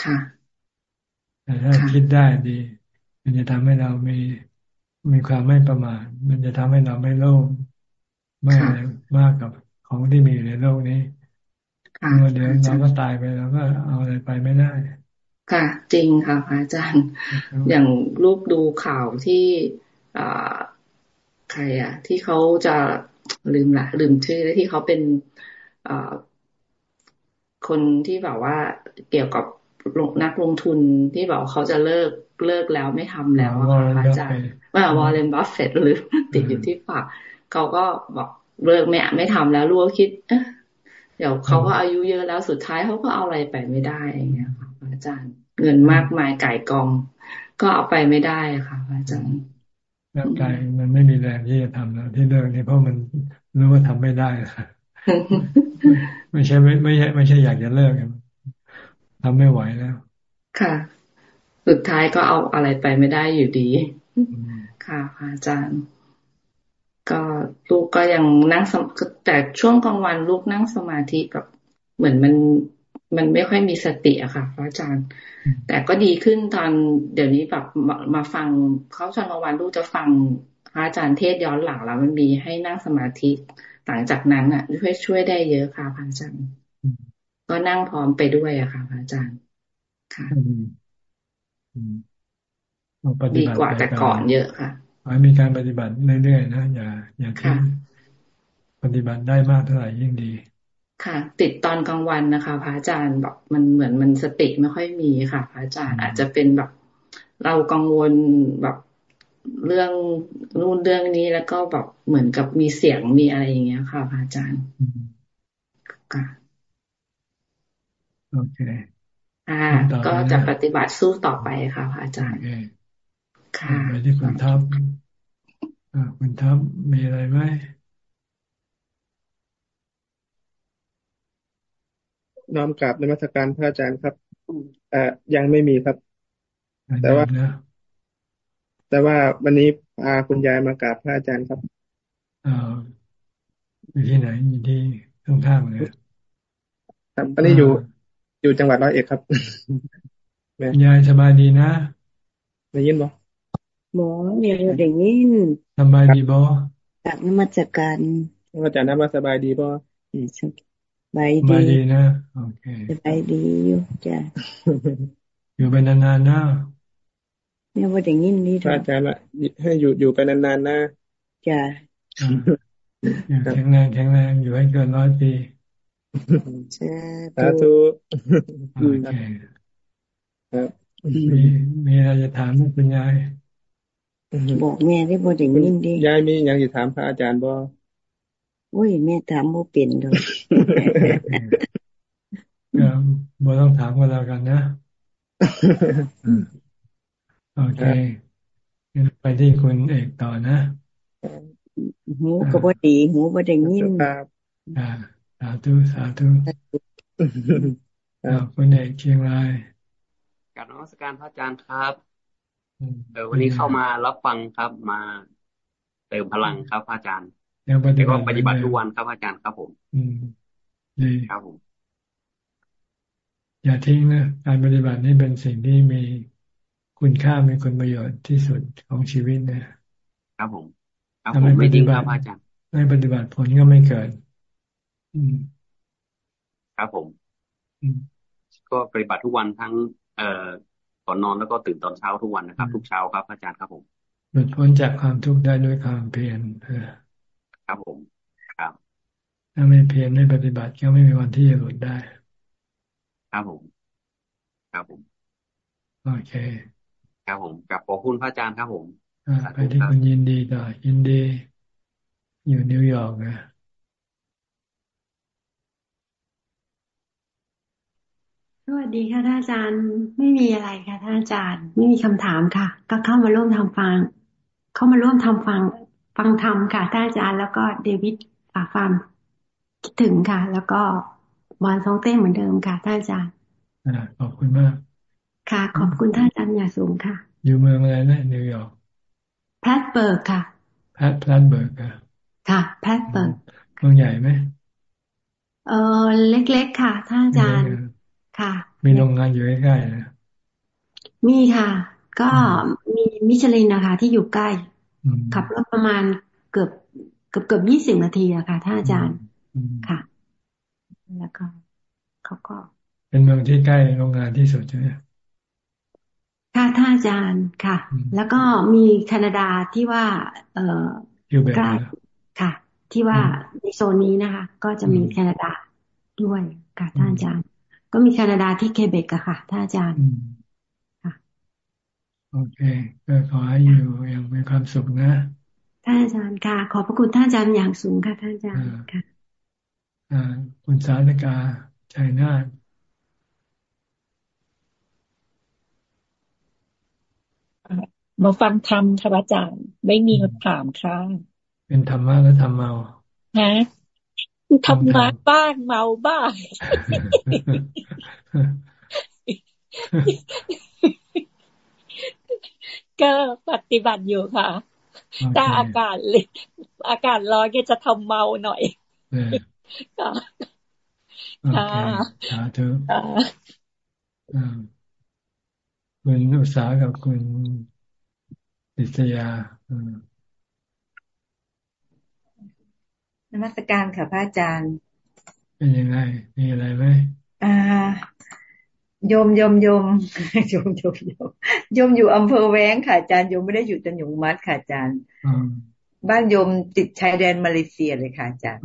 ค่ะ แต่ถ้าคิดได้ดี มันจะทำให้เรามีมีความไม่ประมาทมันจะทำให้เราไม่โลภไม่อะไรมากกับของที่มีในโลกนี้เดี๋ยวเราก็ตายไปแล้วก็เอาอะไรไปไม่ได้ ค่ะ จริงค่ะพระอาจารย์ อย่างรูปดูข่าวที่อ่าใครอะ ที่เขาจะลืมละลืมชื่อที่เขาเป็นอ่าคนที่แบบว่าเกี่ยวกับนักลงทุนที่บอกเขาจะเลิกเลิกแล้วไม่ทำแล้วอะค่ะอาจารย์ว่าวอร์เรนบัฟเฟตต์หรือติดอยู่ที่ฝากเขาก็บอกเลิกไม่ไม่ทำแล้วรู้คิด เดี๋ยวเขาก็อายุเยอะแล้วสุดท้ายเขาก็เอาอะไรไปไม่ได้อย่างเงี้ยค่ะอาจารย์เงินมากมายก่ายกอง ก็เอาไปไม่ได้ค่ะอาจารย์ร่างกายมันไม่มีแรงที่จะทำแล้วที่เลิกนี่เพราะมันรู้ว่าทำไม่ได้ไม่ใช่ไม่ไม่ใช่ไม่ใช่อยากจะเลิกำไม่ไหวแล้ว ค่ะ สุดท้ายก็เอาอะไรไปไม่ได้อยู่ดี ค่ะอาจารย์ ก็ลูกก็ยังนั่งแต่ช่วงกลางวันลูกนั่งสมาธิแบบเหมือนมันมันไม่ค่อยมีสติอะค่ะพระอาจารย์ แต่ก็ดีขึ้นตอนเดี๋ยวนี้แบบมามาฟังเขาตอนกลางวันลูกจะฟังพระอาจารย์เทศย้อนหลังแล้วมันมีให้นั่งสมาธิหลังจากนั้นอะช่วยช่วยได้เยอะค่ะพระอาจารย์ก็นั่งพร้อมไปด้วยอะค่ะพระอาจารย์ ค่ะดีกว่าแต่ก่อนเยอะค่ะ มีการปฏิบัติเรื่อยๆนะอย่า อย่าทิ้งปฏิบัติได้มากเท่าไหร่ยิ่งดี ค่ะ ติดตอนกลางวันนะคะพระอาจารย์แบบมันเหมือนมันสติไม่ค่อยมีค่ะพระอาจารย์อาจจะเป็นแบบ เรากังวลแบบเรื่องนู่นเรื่องนี้แล้วก็แบบเหมือนกับมีเสียงมีอะไรอย่างเงี้ยค่ะพระอาจารย์ค่ะโอเคอ่าก็จะปฏิบัติสู้ต่อไปค่ะพระอาจารย์ค่ะ ไปที่คุณทัพคุณทัพมีอะไรไหมน้อมกราบนมัสการพระอาจารย์ครับอ่ายังไม่มีครับ แต่ว่าแต่ว่าวันนี้พาคุณยายมากราบพระอาจารย์ครับอ่าอยู่ที่ไหนอยู่ที่ข้างๆเลยครับตอนนี้อยู่อยู่จังหวัดร้อยเอ็ดครับยายสบายดีนะได้ยินบ่ หมอเนี่ยได้ยินสบายดีบ่จากนมัสการพระอาจารย์น้ำสบายดีบ่บายดีดีนะโอเคสบายดีอยู่จ้ะอยู่ไปนานๆนะเนี่ยว่าอย่างนี้นี่อาจารย์ละให้อยู่อยู่ไปนานๆนะจ้ะแข็งแรงแข็งแรงอยู่ให้เกินร้อยปีสาธุโอเคครับมีมีอะไรจะถามคุณยาย บอกแม่ได้บ่ได้ยินดียายมีอย่างจะถามพระอาจารย์บ่โอ้ยแม่ถามโมเป็นเลยก็บ่ต้องถามกันแล้วกันนะโอเคไปที่คุณเอกต่อนะหูก็บ่ดีหูบ่ได้ยินอ่าสาธุสาธุคุณเอกเชียงรายการนมัสการพระอาจารย์ครับ เออวันนี้เข้ามารับฟังครับมาเติมพลังครับพระอาจารย์ยังปฏิบัติปฏิบัติทุกวันครับอาจารย์ครับผม อืมดีครับผม อย่าทิ้งนะการปฏิบัตินี่เป็นสิ่งที่มีคุณค่ามีคุณประโยชน์ที่สุดของชีวิตนะครับผมครับผมไม่ทิ้งครับอาจารย์ไม่ปฏิบัติผลก็ไม่เกิด อืมครับผมก็ปฏิบัติทุกวันทั้ง เอ่อ ก่อนนอนแล้วก็ตื่นตอนเช้าทุกวันนะครับ ทุกเช้าครับอาจารย์ครับผมหลุดพ้นจากความทุกข์ได้ด้วยความเพียรเออครับผมครับ ถ้าไม่เพียรไม่ปฏิบัติก็ไม่มีวันที่จะหลุดได้ ครับผม ครับผมโอเค ครับผมกับขอบคุณพระอาจารย์ครับผมไปที่คุณยินดีต่อยินดี อยู่นิวยอร์กนะ สวัสดีค่ะท่านอาจารย์ไม่มีอะไรค่ะท่านอาจารย์ ไม่มีคำถามค่ะ ก็เข้ามาร่วมทำฟัง เข้ามาร่วมทำฟังฟังธรรมค่ะท่านอาจารย์แล้วก็เดวิดฝากฟังคิดถึงค่ะ แล้วก็bonne santé เหมือนเดิมค่ะท่านอาจารย์ขอบคุณมาก ค่ะ ขอบคุณท่านอาจารย์อย่างสูงค่ะ อยู่เมืองอะไรนะนิวยอร์กแพทเบิร์กค่ะแพทแพทเบิร์กค่ะค่ะแพทเบิร์กเมืองใหญ่ไหมเออเล็ก ๆ ค่ะท่านอาจารย์ ค่ะ มีโรงงานอยู่ใกล้ๆนะมีค่ะ ก็มีมิชลินนะคะ ที่อยู่ใกล้ ขับรถประมาณเกือบเกือบเกือบยี่สิบนาทีอะค่ะท่านอาจารย์ค่ะ แล้วก็เขาก็ เป็นเมืองที่ใกล้โรงงานที่สุดใช่ไหมค่ะท่านอาจารย์ค่ะ แล้วก็มีแคนาดาที่ว่า เออใกล้ค่ะ ที่ว่าในโซนนี้นะคะ ก็จะมีแคนาดาด้วยค่ะท่านอาจารย์ ก็มีแคนาดาที่เคเบกอะค่ะท่านอาจารย์โอเคก็ขอให้อยู่อย่างมีความสุขนะท่านอาจารย์ค่ะ ขอบพระคุณท่านอาจารย์อย่างสูงค่ะท่านอาจารย์ค่ะอ่าคุณสารกาชัยนาทมาฟังธรรมค่ะอาจารย์ ไม่มีคำถามค่ะ เป็นธรรมะแล้วทำเมาฮะ ทำมาบ้างเมาบ้างก็ปฏิบัติอยู่ค่ะถ้าอากาศเลยอากาศร้อนก็จะทำเมาหน่อยค่ะค่ะสาธุคุณอุตสาหกับคุณดิษยา นมัสการค่ะพระอาจารย์ เป็นยังไง มีอะไรไหมอ่าโยมโยมโยมโยมโยมโยมโยมอยู่อำเภอแว้งค่ะอาจารย์โยมไม่ได้อยู่ตันหยงมัดค่ะอาจารย์บ้านโยมติดชายแดนมาเลเซียเลยค่ะอาจารย์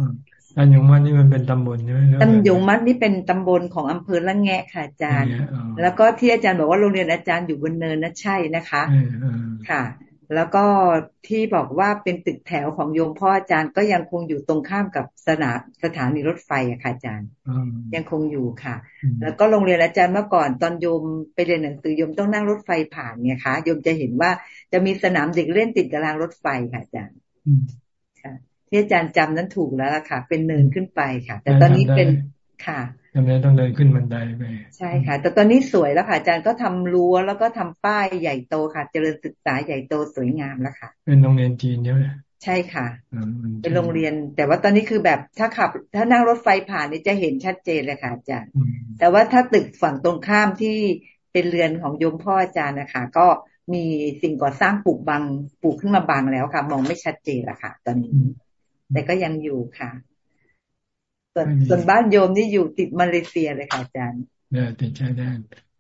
ตันหยงมัดนี่มันเป็นตำบลใช่ไหมตันหยงมัดนี่เป็นตำบลของอำเภอละแงะค่ะอาจารย์ แล้วก็ที่อาจารย์บอกว่าโรงเรียนอาจารย์อยู่บนเนินนะใช่นะคะ ค่ะ แล้วก็ที่บอกว่าเป็นตึกแถวของโยมพ่ออาจารย์ก็ยังคงอยู่ตรงข้ามกับสนามสถานีรถไฟอะค่ะอาจารย์ ยังคงอยู่ค่ะ แล้วก็โรงเรียนอาจารย์เมื่อก่อนตอนโยมไปเรียนหนังสือโยมต้องนั่งรถไฟผ่านเนี่ยค่ะโยมจะเห็นว่าจะมีสนามเด็กเล่นติดกับรางรถไฟค่ะอาจารย์ค่ะที่อาจารย์จำนั้นถูกแล้วล่ะค่ะ เป็นเนินขึ้นไปค่ะ แต่ตอนนี้เป็นค่ะ จำเป็นต้องเดินขึ้นบันไดไปใช่ค่ะ แต่ตอนนี้สวยแล้วค่ะอาจารย์ก็ทำรั้วแล้วก็ทำป้ายใหญ่โตค่ะ เจริญศึกษาใหญ่โตสวยงามแล้วค่ะ เป็นโรงเรียนจีนใช่ไหมใช่ค่ะ เป็นโรงเรียน แต่ว่าตอนนี้คือแบบถ้าขับ ถ้านั่งรถไฟผ่านนี่จะเห็นชัดเจนเลยค่ะอาจารย์ แต่ว่าถ้าตึกฝั่งตรงข้ามที่เป็นเรือนของโยมพ่ออาจารย์นะคะ ก็มีสิ่งก่อสร้างปลูกบังปลูกขึ้นมาบังแล้วค่ะ มองไม่ชัดเจนละค่ะ ตอนนี้ แต่ก็ยังอยู่ค่ะ ส่วนส่วนบ้านโยมนี่อยู่ติดมาเลเซียเลยค่ะอาจารย์เนี่ยติดชายแดน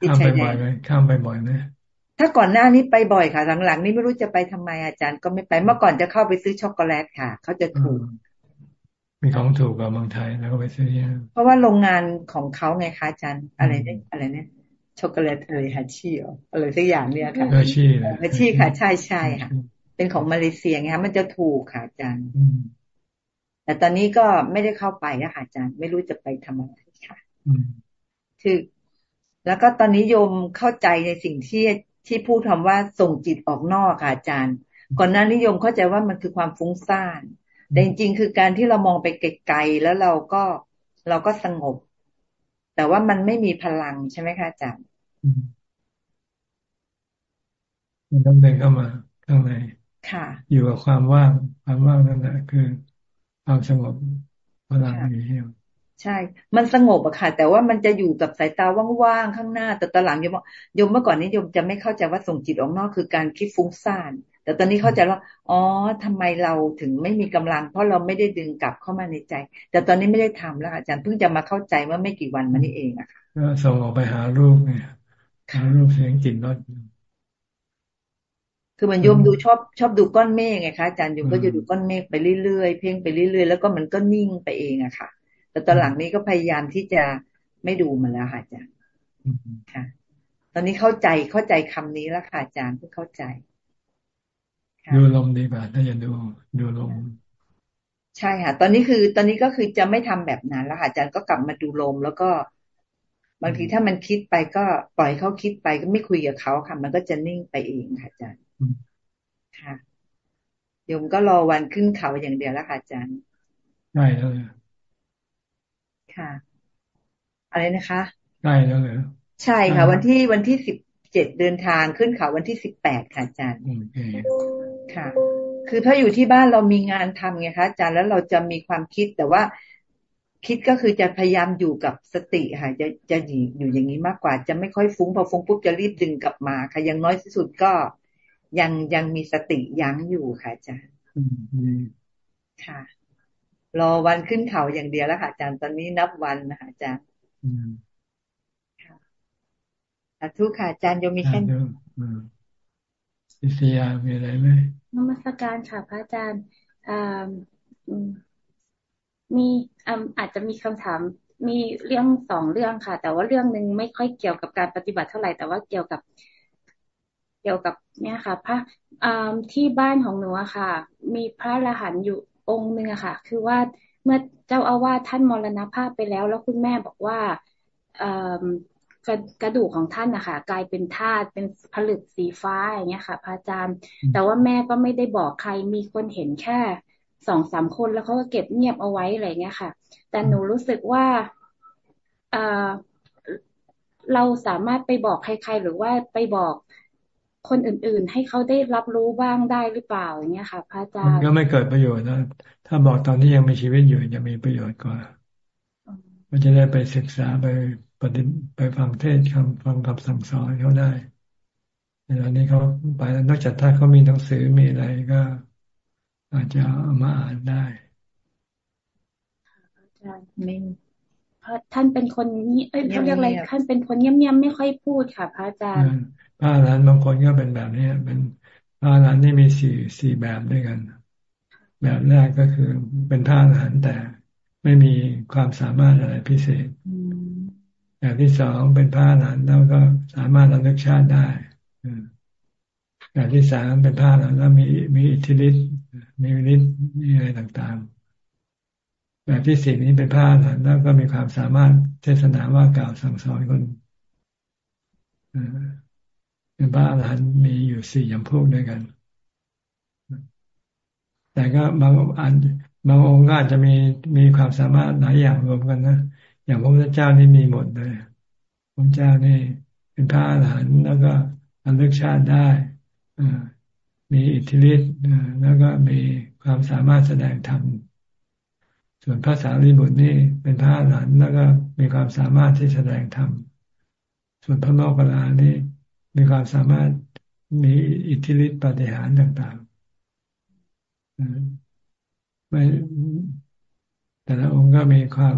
ข้ามไปบ่อยไหมข้ามไปบ่อยไหมถ้าก่อนหน้านี้ไปบ่อยค่ะ หลังๆนี่ไม่รู้จะไปทำไมอาจารย์ก็ไม่ไปเมื่อก่อนจะเข้าไปซื้อช็อกโกแลตค่ะ เขาจะถูกมีของถูกกับเมืองไทยแล้วก็ไปซื้อเยอะเพราะว่าโรงงานของเขาไงคะอาจารย์อะไรเนี่ยอะไรเนี่ยช็อกโกแลตอะไรฮัชชี่อะไรสักอย่างเนี่ยค่ะฮัชชี่ฮัชชี่ค่ะใช่ใช่ค่ะ เป็นของมาเลเซียไงคะมันจะถูกค่ะอาจารย์ แต่ตอนนี้ก็ไม่ได้เข้าไปนะค่ะอาจารย์ ไม่รู้จะไปทำอะไรค่ะคือแล้วก็ตอนนี้โยมเข้าใจในสิ่งที่ที่พูดคาว่าส่งจิตออกนอกค่ะอาจารย์ ก่อนหน้านิยมเข้าใจว่ามันคือความฟุ้งซ่านแต่จริงๆคือการที่เรามองไปไกลๆแล้วเราก็เราก็สงบ แต่ว่ามันไม่มีพลังใช่ไหมคะอาจารย์มันต้องเดินเข้ามาข้างในค่ะ อยู่กับความว่าง ความว่างนั่นแหละคือ ความสงบพลังมีใช่ มันสงบอะค่ะ แต่ว่ามันจะอยู่กับสายตาว่างๆข้างหน้า แต่ตอนหลังยมยมเมื่อก่อนนี้ยมจะไม่เข้าใจว่าส่งจิตออกนอกคือการคิดฟุ้งซ่าน แต่ตอนนี้เข้าใจว่าอ๋อทำไมเราถึงไม่มีกำลัง เพราะเราไม่ได้ดึงกลับเข้ามาในใจ แต่ตอนนี้ไม่ได้ทำแล้วอาจารย์เพิ่งจะมาเข้าใจเมื่อไม่กี่วันมานี้เองอะค่ะก็ส่งออกไปหารูปเนี่ยหารูปเสียงกลิ่นรส คือมันโยมดูชอบชอบดูก้อนเมฆไงคะอาจารย์โยมก็จะดูก้อนเมฆไปเรื่อยๆเพ่งไปเรื่อยๆแล้วก็มันก็นิ่งไปเองอะค่ะ แต่ตอนหลังนี้ก็พยายามที่จะไม่ดูมันแล้วค่ะอาจารย์ค่ะ ตอนนี้เข้าใจเข้าใจคำนี้แล้วค่ะอาจารย์เพิ่งเข้าใจดูลมดีกว่าถ้าจะดูดูลมใช่ค่ะ ตอนนี้คือ ตอนนี้ก็คือจะไม่ทำแบบนั้นแล้วค่ะอาจารย์ก็กลับมาดูลมแล้วก็ บางทีถ้ามันคิดไปก็ปล่อยเขาคิดไปก็ไม่คุยกับเขาค่ะ มันก็จะนิ่งไปเองค่ะอาจารย์ ค่ะโยมก็รอวันขึ้นเขาอย่างเดียวแล้วค่ะอาจารย์ใช่แล้วค่ะ อะไรนะคะใช่แล้วเหรอใช่ค่ะ วันที่วันที่สิบเจ็ดเดินทางขึ้นเขาวันที่สิบแปดค่ะอาจารย์ค่ะ คือถ้าอยู่ที่บ้านเรามีงานทำไงคะอาจารย์แล้วเราจะมีความคิดแต่ว่าคิดก็คือจะพยายามอยู่กับสติค่ะ จะจะอยู่อย่างนี้มากกว่า จะไม่ค่อยฟุ้งพอฟุ้งปุ๊บจะรีบดึงกลับมาค่ะยังน้อยที่สุดก็ ยังยังมีสติยั้งอยู่ค่ะอาจารย์ค่ะ รอวันขึ้นเขาอย่างเดียวแล้วค่ะอาจารย์ตอนนี้นับวันนะคะอาจารย์ค่ะสาธุค่ะอาจารย์ยมีแค่นี้อิสยามีอะไรไหมนมัสการค่ะพระอาจารย์มีอาจจะมีคำถาม มีเรื่องสองเรื่องค่ะ แต่ว่าเรื่องหนึ่งไม่ค่อยเกี่ยวกับการปฏิบัติเท่าไหร่แต่ว่าเกี่ยวกับ เกี่ยวกับเนี่ยค่ะ พระที่บ้านของหนูอะค่ะ มีพระอรหันต์อยู่องค์หนึ่งอะค่ะ คือว่าเมื่อเจ้าอาวาสท่านมรณภาพไปแล้ว แล้วคุณแม่บอกว่ากระกระดูกของท่านนะคะกลายเป็นธาตุเป็นผลึกสีฟ้าอย่างเงี้ยค่ะ พระอาจารย์ แต่ว่าแม่ก็ไม่ได้บอกใครมีคนเห็นแค่สองสามคนแล้วเขาก็เก็บเงียบเอาไว้อะไรเงี้ยค่ะ แต่หนูรู้สึกว่าเราสามารถไปบอกใคร ๆ หรือว่าไปบอก คนอื่น ๆ ให้เขาได้รับรู้บ้างได้หรือเปล่าอย่างเงี้ยค่ะ พระอาจารย์มันก็ไม่เกิดประโยชน์นะถ้าบอกตอนที่ยังมีชีวิตอยู่จะมีประโยชน์กว่ามันจะได้ไปศึกษาไปปฏิไปฟังเทศคำฟังคำสั่งสอนเขาได้ในตอนนี้เขาไปนอกจากถ้าเขามีหนังสือมีอะไรก็ อาจจะเอามาอ่านได้อาจารย์ไม่พระท่านเป็นคนนี้เอ้ยเขาเรียกอะไรท่านเป็นคนเงียบๆไม่ค่อยพูดค่ะ พระอาจารย์ พระอรหันต์บางคนก็เป็นแบบนี้เป็นพระอรหันต์นี่มีสี่สี่แบบด้วยกัน แบบแรกก็คือเป็นพระอรหันต์แต่ไม่มีความสามารถอะไรพิเศษ แบบที่สองเป็นพระอรหันต์แล้วก็สามารถระลึกชาติได้แบบที่สามเป็นพระอรหันแล้วมีมีอิทธิฤทธิ์มีฤทธิ์มีอะไรต่างๆ แบบที่สี่นี้เป็นพระอรหันแล้วก็มีความสามารถเทศนาว่ากล่าวสั่งสอนคน เป็นพระอรหันต์มีอยู่สี่อย่างพวกด้วยกัน แต่ก็บางอันบางองค์ก็อาจจะมีมีความสามารถหลายอย่างรวมกันนะอย่างพระพุทธเจ้านี่มีหมดเลยพระเจ้านี่เป็นพระอรหันต์แล้วก็อันเลือกชาติได้มีอิทธิฤทธิ์แล้วก็มีความสามารถแสดงธรรมส่วนพระสารีบุตรนี่เป็นพระอรหันต์แล้วก็มีความสามารถที่แสดงธรรมส่วนพระโมคคัลลานี่ มีความสามารถมีอิทธิฤทธิปฏิหารต่างๆไม่แต่ละองค์ก็มีความ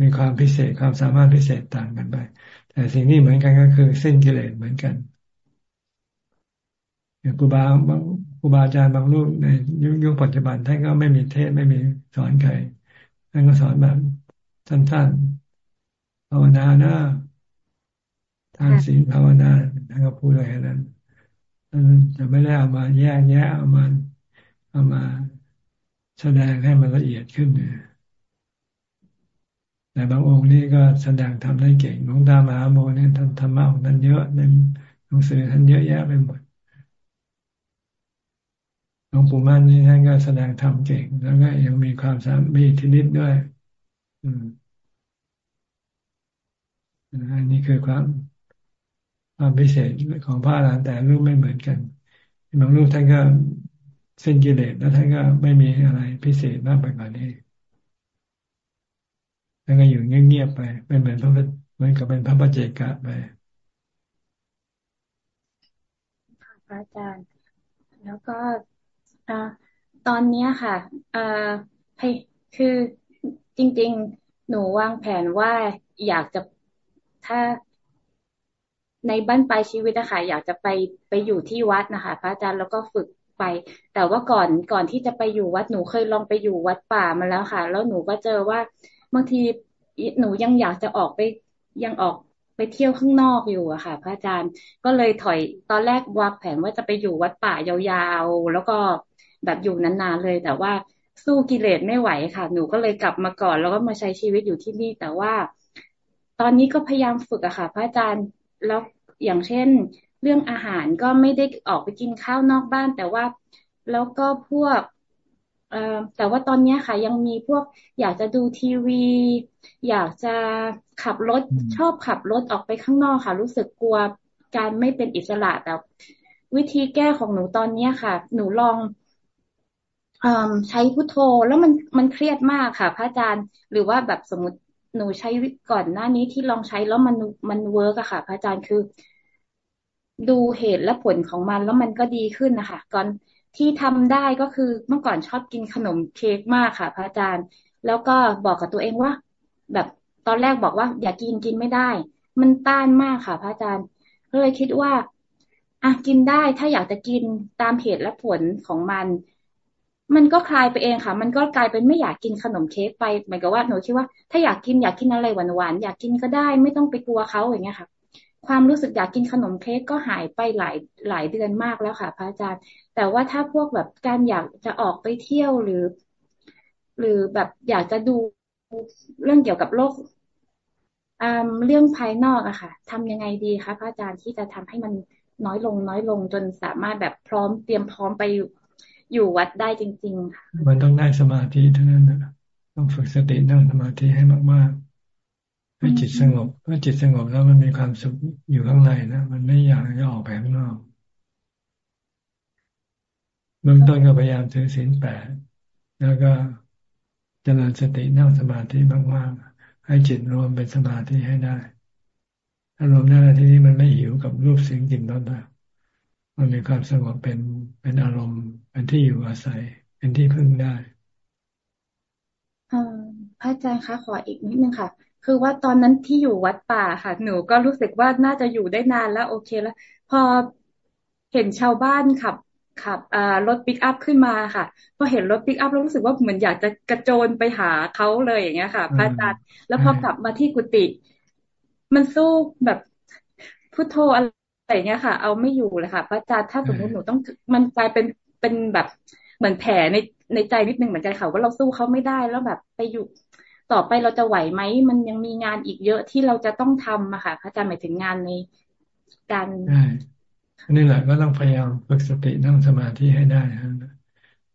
มีความพิเศษความสามารถพิเศษต่างกันไป แต่สิ่งที่เหมือนกันก็คือสิ้นกิเลสเหมือนกันอย่างครูบาครูบาอาจารย์บางรูปในยุคปัจจุบันท่านก็ไม่มีเทศไม่มีสอนใครท่านก็สอนแบบสั้นๆภาวนานะ ทานศีลภาวนาท่านก็พูดอะไรนั้นจะไม่ได้เอามาแยกแยะเอามาเอามาแสดงให้มันละเอียดขึ้นเนี่ยแต่บางองค์นี่ก็แสดงทำได้เก่งหลวงตามหาโมเนี่ยท่านธรรมะของท่านเยอะในหนังสือท่านเยอะแยะไปหมดหลวงปู่มั่นนี่ท่านก็แสดงธรรมเก่ง แล้วก็ยังมีความสามมีอิทธิฤทธิ์ด้วย อืมอันนี้คือความ ความพิเศษของพระอรหันต์แต่รูปไม่เหมือนกันบางรูปท่านก็เส้นกิเลสแล้วท่านก็ไม่มีอะไรพิเศษมากไปกว่านี้แล้วก็อยู่เงียบๆไป เป็นเหมือนพระเหมือนกับเป็นพระปัจเจกะไปพระอาจารย์ แล้วก็อตอนนี้ค่ะอคือจริง ๆ หนูวางแผนว่าอยากจะถ้า ในบ้านปลายชีวิตนะคะอยากจะไปไปอยู่ที่วัดนะคะ พระอาจารย์แล้วก็ฝึกไป แต่ว่าก่อนก่อนที่จะไปอยู่วัดหนูเคยลองไปอยู่วัดป่ามาแล้วค่ะ แล้วหนูก็เจอว่าบางทีหนูยังอยากจะออกไปยังออกไปเที่ยวข้างนอกอยู่อะค่ะ พระอาจารย์ก็เลยถอยตอนแรกวางแผนว่าจะไปอยู่วัดป่ายาวๆ แล้วก็แบบอยู่นานๆเลย แต่ว่าสู้กิเลสไม่ไหวค่ะ หนูก็เลยกลับมาก่อน แล้วก็มาใช้ชีวิตอยู่ที่นี่ แต่ว่า ตอนนี้ก็พยายามฝึกอะค่ะ พระอาจารย์แล้ว อย่างเช่น เรื่องอาหารก็ไม่ได้ออกไปกินข้าวนอกบ้าน แต่ว่าแล้วก็พวกเอ่อแต่ว่าตอนนี้ค่ะ ยังมีพวกอยากจะดูทีวี อยากจะขับรถชอบขับรถออกไปข้างนอกค่ะ รู้สึกกลัวการไม่เป็นอิสระแต่วิธีแก้ของหนูตอนนี้ค่ะ หนูลองอใช้พุทโธแล้วมันมันเครียดมากค่ะ พระอาจารย์ หรือว่าแบบสมมติ หนูใช้ก่อนหน้านี้ที่ลองใช้แล้วมันมัน work อะค่ะ พระอาจารย์คือ ดูเหตุและผลของมันแล้วมันก็ดีขึ้นนะคะก่อนที่ทำได้ก็คือเมื่อก่อนชอบกินขนมเค้กมากค่ะ พระอาจารย์ แล้วก็บอกกับตัวเองว่า แบบตอนแรกบอกว่า อย่ากินกินไม่ได้ มันต้านมากค่ะ พระอาจารย์ ก็เลยคิดว่าอะกินได้ถ้าอยากจะกินตามเหตุและผลของมัน มันก็คลายไปเองค่ะ มันก็กลายเป็นไม่อยากกินขนมเค้กไปหมายกับว่าหนูคิดว่าถ้าอยากกินอยากกินอะไรหวานๆอยากกินก็ได้ ไม่ต้องไปกลัวเขาอย่างเงี้ยค่ะ ความรู้สึกอยากกินขนมเค้กก็หายไปหลายหลายเดือนมากแล้วค่ะ พระอาจารย์ แต่ว่าถ้าพวกแบบการอยากจะออกไปเที่ยวหรือ หรือแบบอยากจะดูเรื่องเกี่ยวกับโลกเรื่องภายนอกอะค่ะทำยังไงดีคะพระอาจารย์ที่จะทำให้มันน้อยลงน้อยลงจนสามารถแบบพร้อมเตรียมพร้อมไป อยู่วัดได้จริงๆค่ะมันต้องได้สมาธิเท่านั้นนะต้องฝึกสตินั่งสมาธิให้มากๆให้จิตสงบเมื่อจิตสงบแล้วมันมีความสุขอยู่ข้างในนะมันไม่อยากจะออกไปข้างนอกเบื้องต้นก็พยายามถือศีลแปดแล้วก็เจริญสตินั่งสมาธิมากๆ ให้จิตรวมเป็นสมาธิให้ได้ ถ้ารวมได้ทีนี้มันไม่หิวกับรูปเสียงกลิ่นรสแล้วมันมีความสงบเป็นเป็นอารมณ์ เป็นที่อยู่อาศัย เป็นที่พึ่งได้พระอาจารย์คะขออีกนิดนึงค่ะ คือว่าตอนนั้นที่อยู่วัดป่าค่ะ หนูก็รู้สึกว่าน่าจะอยู่ได้นานแล้ว โอเคแล้ว พอเห็นชาวบ้านขับขับอ่ารถปิกอัพขึ้นมาค่ะพอเห็นรถปิกอัพแล้วรู้สึกว่าเหมือนอยากจะกระโจนไปหาเขาเลยอย่างเงี้ยค่ะพระอาจารย์แล้วพอกลับมาที่กุฏิมันสู้แบบพุทโธอะไรเงี้ยค่ะ เอาไม่อยู่เลยค่ะ พระอาจารย์ถ้าสมมติหนูต้องมันกลายเป็น เป็นแบบเหมือนแผลในในใจนิดนึงเหมือนกันค่ะว่าเราสู้เขาไม่ได้แล้วแบบไปอยู่ต่อไปเราจะไหวไหมมันยังมีงานอีกเยอะที่เราจะต้องทำอะค่ะพระอาจารย์หมายถึงงานในการนี่แหละก็ต้องพยายามฝึกสตินั่งสมาธิให้ได้นะ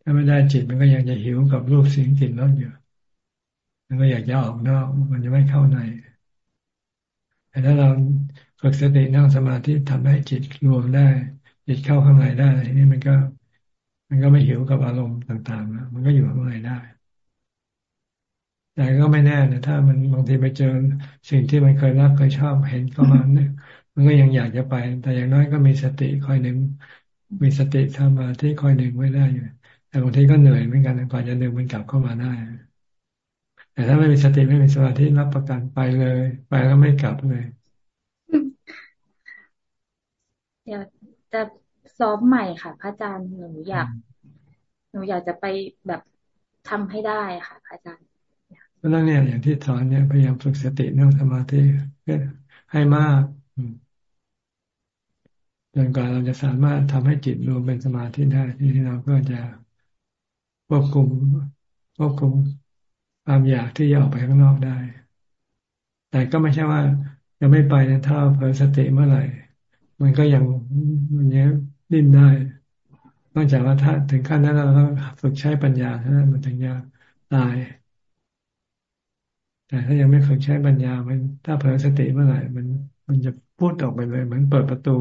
ถ้าไม่ได้จิตมันก็ยังจะหิวกับรูปเสียงกลิ่นรสอยู่มันก็อยากจะออกนอกมันจะไม่เข้าในแต่ถ้าเราฝึกสตินั่งสมาธิทำให้จิตรวมได้ จิตเข้าข้างในได้ทีนี้มันก็ มันก็ไม่หิวกับอารมณ์ต่างๆนะมันก็อยู่ข้างในได้ แต่ก็ไม่แน่นะถ้ามันบางทีไปเจอสิ่งที่มันเคยรักเคยชอบเห็นเข้ามาเนี่ยมันก็ยังอยากจะไป แต่อย่างน้อยก็มีสติคอยหนึ่งมีสติทำมาที่คอยหนึ่งไว้ได้อยู่แต่บางทีก็เหนื่อยเหมือนกันกว่าจะดึงมันกลับเข้ามาได้ แต่ถ้าไม่มีสติไม่มีสมาธิรับประกันไปเลย ไปแล้วไม่กลับเลยเดี๋ยวจะ ซ้อมใหม่ค่ะพระอาจารย์หนูอยาก หนูอยากจะไปแบบทำให้ได้ค่ะพระอาจารย์เพราะนั้นเนี่ยอย่างที่สอนเนี่ยพยายามฝึกสตินั่งสมาธิให้มากจนกว่าเราจะสามารถทำให้จิตรวมเป็นสมาธิได้ที่เราก็จะควบคุมควบคุมความอยากที่จะออกไปข้างนอกได้ แต่ก็ไม่ใช่ว่าจะไม่ไปนะถ้าเผลอสติเมื่อไหร่ มันก็ยังมันยัง ดิ้นได้ นอกจากว่าถ้าถึงขั้นนั้นเราต้องฝึกใช้ปัญญาเท่านั้นมันถึงจะตาย แต่ถ้ายังไม่ฝึกใช้ปัญญา มัน ถ้าเผลอสติเมื่อไหร่มัน มันจะพูดออกไปเลยเหมือนเปิดประตู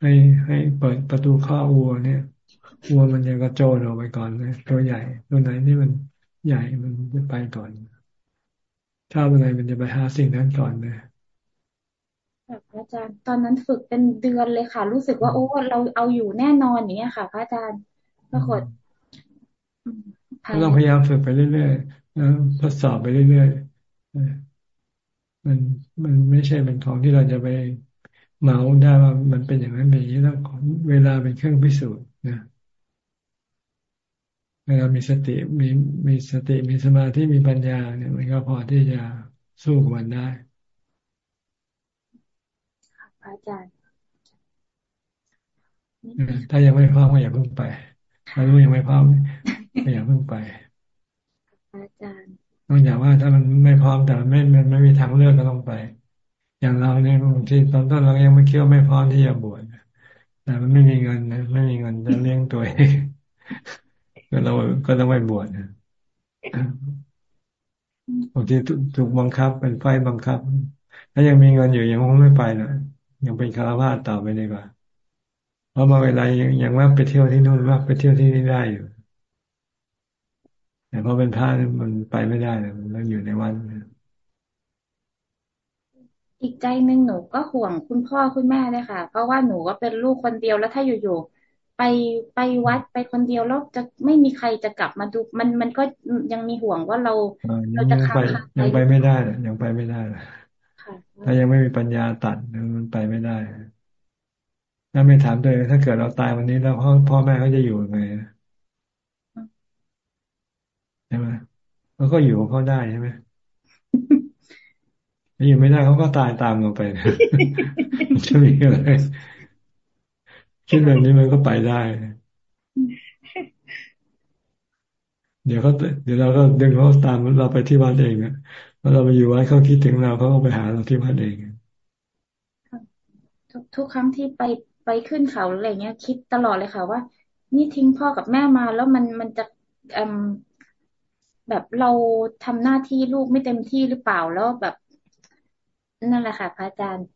ให้ให้เปิดประตูข้าวัวเนี่ยวัวมันจะกระโจนออกไปก่อนเลยตัวใหญ่ตัวไหนนี่มันใหญ่มันจะไปก่อน ถ้าอะไรมันจะไปหาสิ่งนั้นก่อน เลยอาจารย์ตอนนั้นฝึกเป็นเดือนเลยค่ะ รู้สึกว่าโอ้เราเอาอยู่แน่นอนอย่างเงี้ยค่ะ พระอาจารย์ปรากฏต้องพยายามฝึกไปเรื่อยๆแล้วทดสอบไปเรื่อยๆมันมันไม่ใช่เป็นของที่เราจะไปเมาได้ว่ามันเป็นอย่างนั้นเป็นอย่างนี้แล้วเวลาเป็นเครื่องพิสูจน์นะเวลามีสติมีมีสติมีสมาธิมีปัญญาเนี่ยมันก็พอที่จะสู้กับมันได้ อาจารย์ถ้ายังไม่พร้อมก็อย่าเพิ่งไปถ้ารู้ยังไม่พร้อมก็อย่าเพิ่งไปอาจารย์นอกจากว่าถ้ามันไม่พร้อมแต่ไม่มันไม่มีทางเลือกก็ต้องไป อย่างเราเนี่ยบางทีตอนต้นเรายังไม่เคี่ยวไม่พร้อมที่จะบวชแต่มันไม่มีเงินนะไม่มีเงินจะเลี้ยงตัวเองก็เราก็ต้องไปบวชนะบางทีถูกบังคับเป็นไฟบังคับ ถ้ายังมีเงินอยู่ยังคงไม่ไปนะ ยังเป็นคารวะต่อไปดีกว่า เพราะมาเวลายังยังว่าไปเที่ยวที่นู่นว่าไปเที่ยวที่นี่ได้อยู่ แต่พอเป็นพระมันไปไม่ได้เลยมันต้องอยู่ในวันอีกใจหนึ่งหนูก็ห่วงคุณพ่อคุณแม่เลยค่ะ เพราะว่าหนูก็เป็นลูกคนเดียวแล้วถ้าอยู่ๆไปไปวัดไปคนเดียวแล้วจะไม่มีใครจะกลับมาดูมันมันก็ยังมีห่วงว่าเราเราจะค้างยังไปไม่ได้ยังไปไม่ได้ ถ้ายังไม่มีปัญญาตัดมันไปไม่ได้ ถ้าไม่ถามตัวเองถ้าเกิดเราตายวันนี้แล้วพ่อพ่อแม่เขาจะอยู่ยังไงใช่ไหมเขาก็อยู่ของเขาได้ใช่ไหมถ้าอยู่ไม่ได้เขาก็ตายตามเราไปจะมีอะไรคิดแบบนี้มันก็ไปได้ เดี๋ยวเขาเดี๋ยวเราก็ดึงเขาตามเราไปที่วัดเองอะ อเราไปอยู่วัดเขาคิดถึงเราเขาก็ไปหาเราที่วัดเองทุกครั้งที่ไปไปขึ้นเขาอะไรเงี้ย คิดตลอดเลยค่ะว่า นี่ทิ้งพ่อกับแม่มาแล้วมันมันจะแบบเราทำหน้าที่ลูกไม่เต็มที่หรือเปล่าแล้วแบบนั่นแหละค่ะพระอาจารย์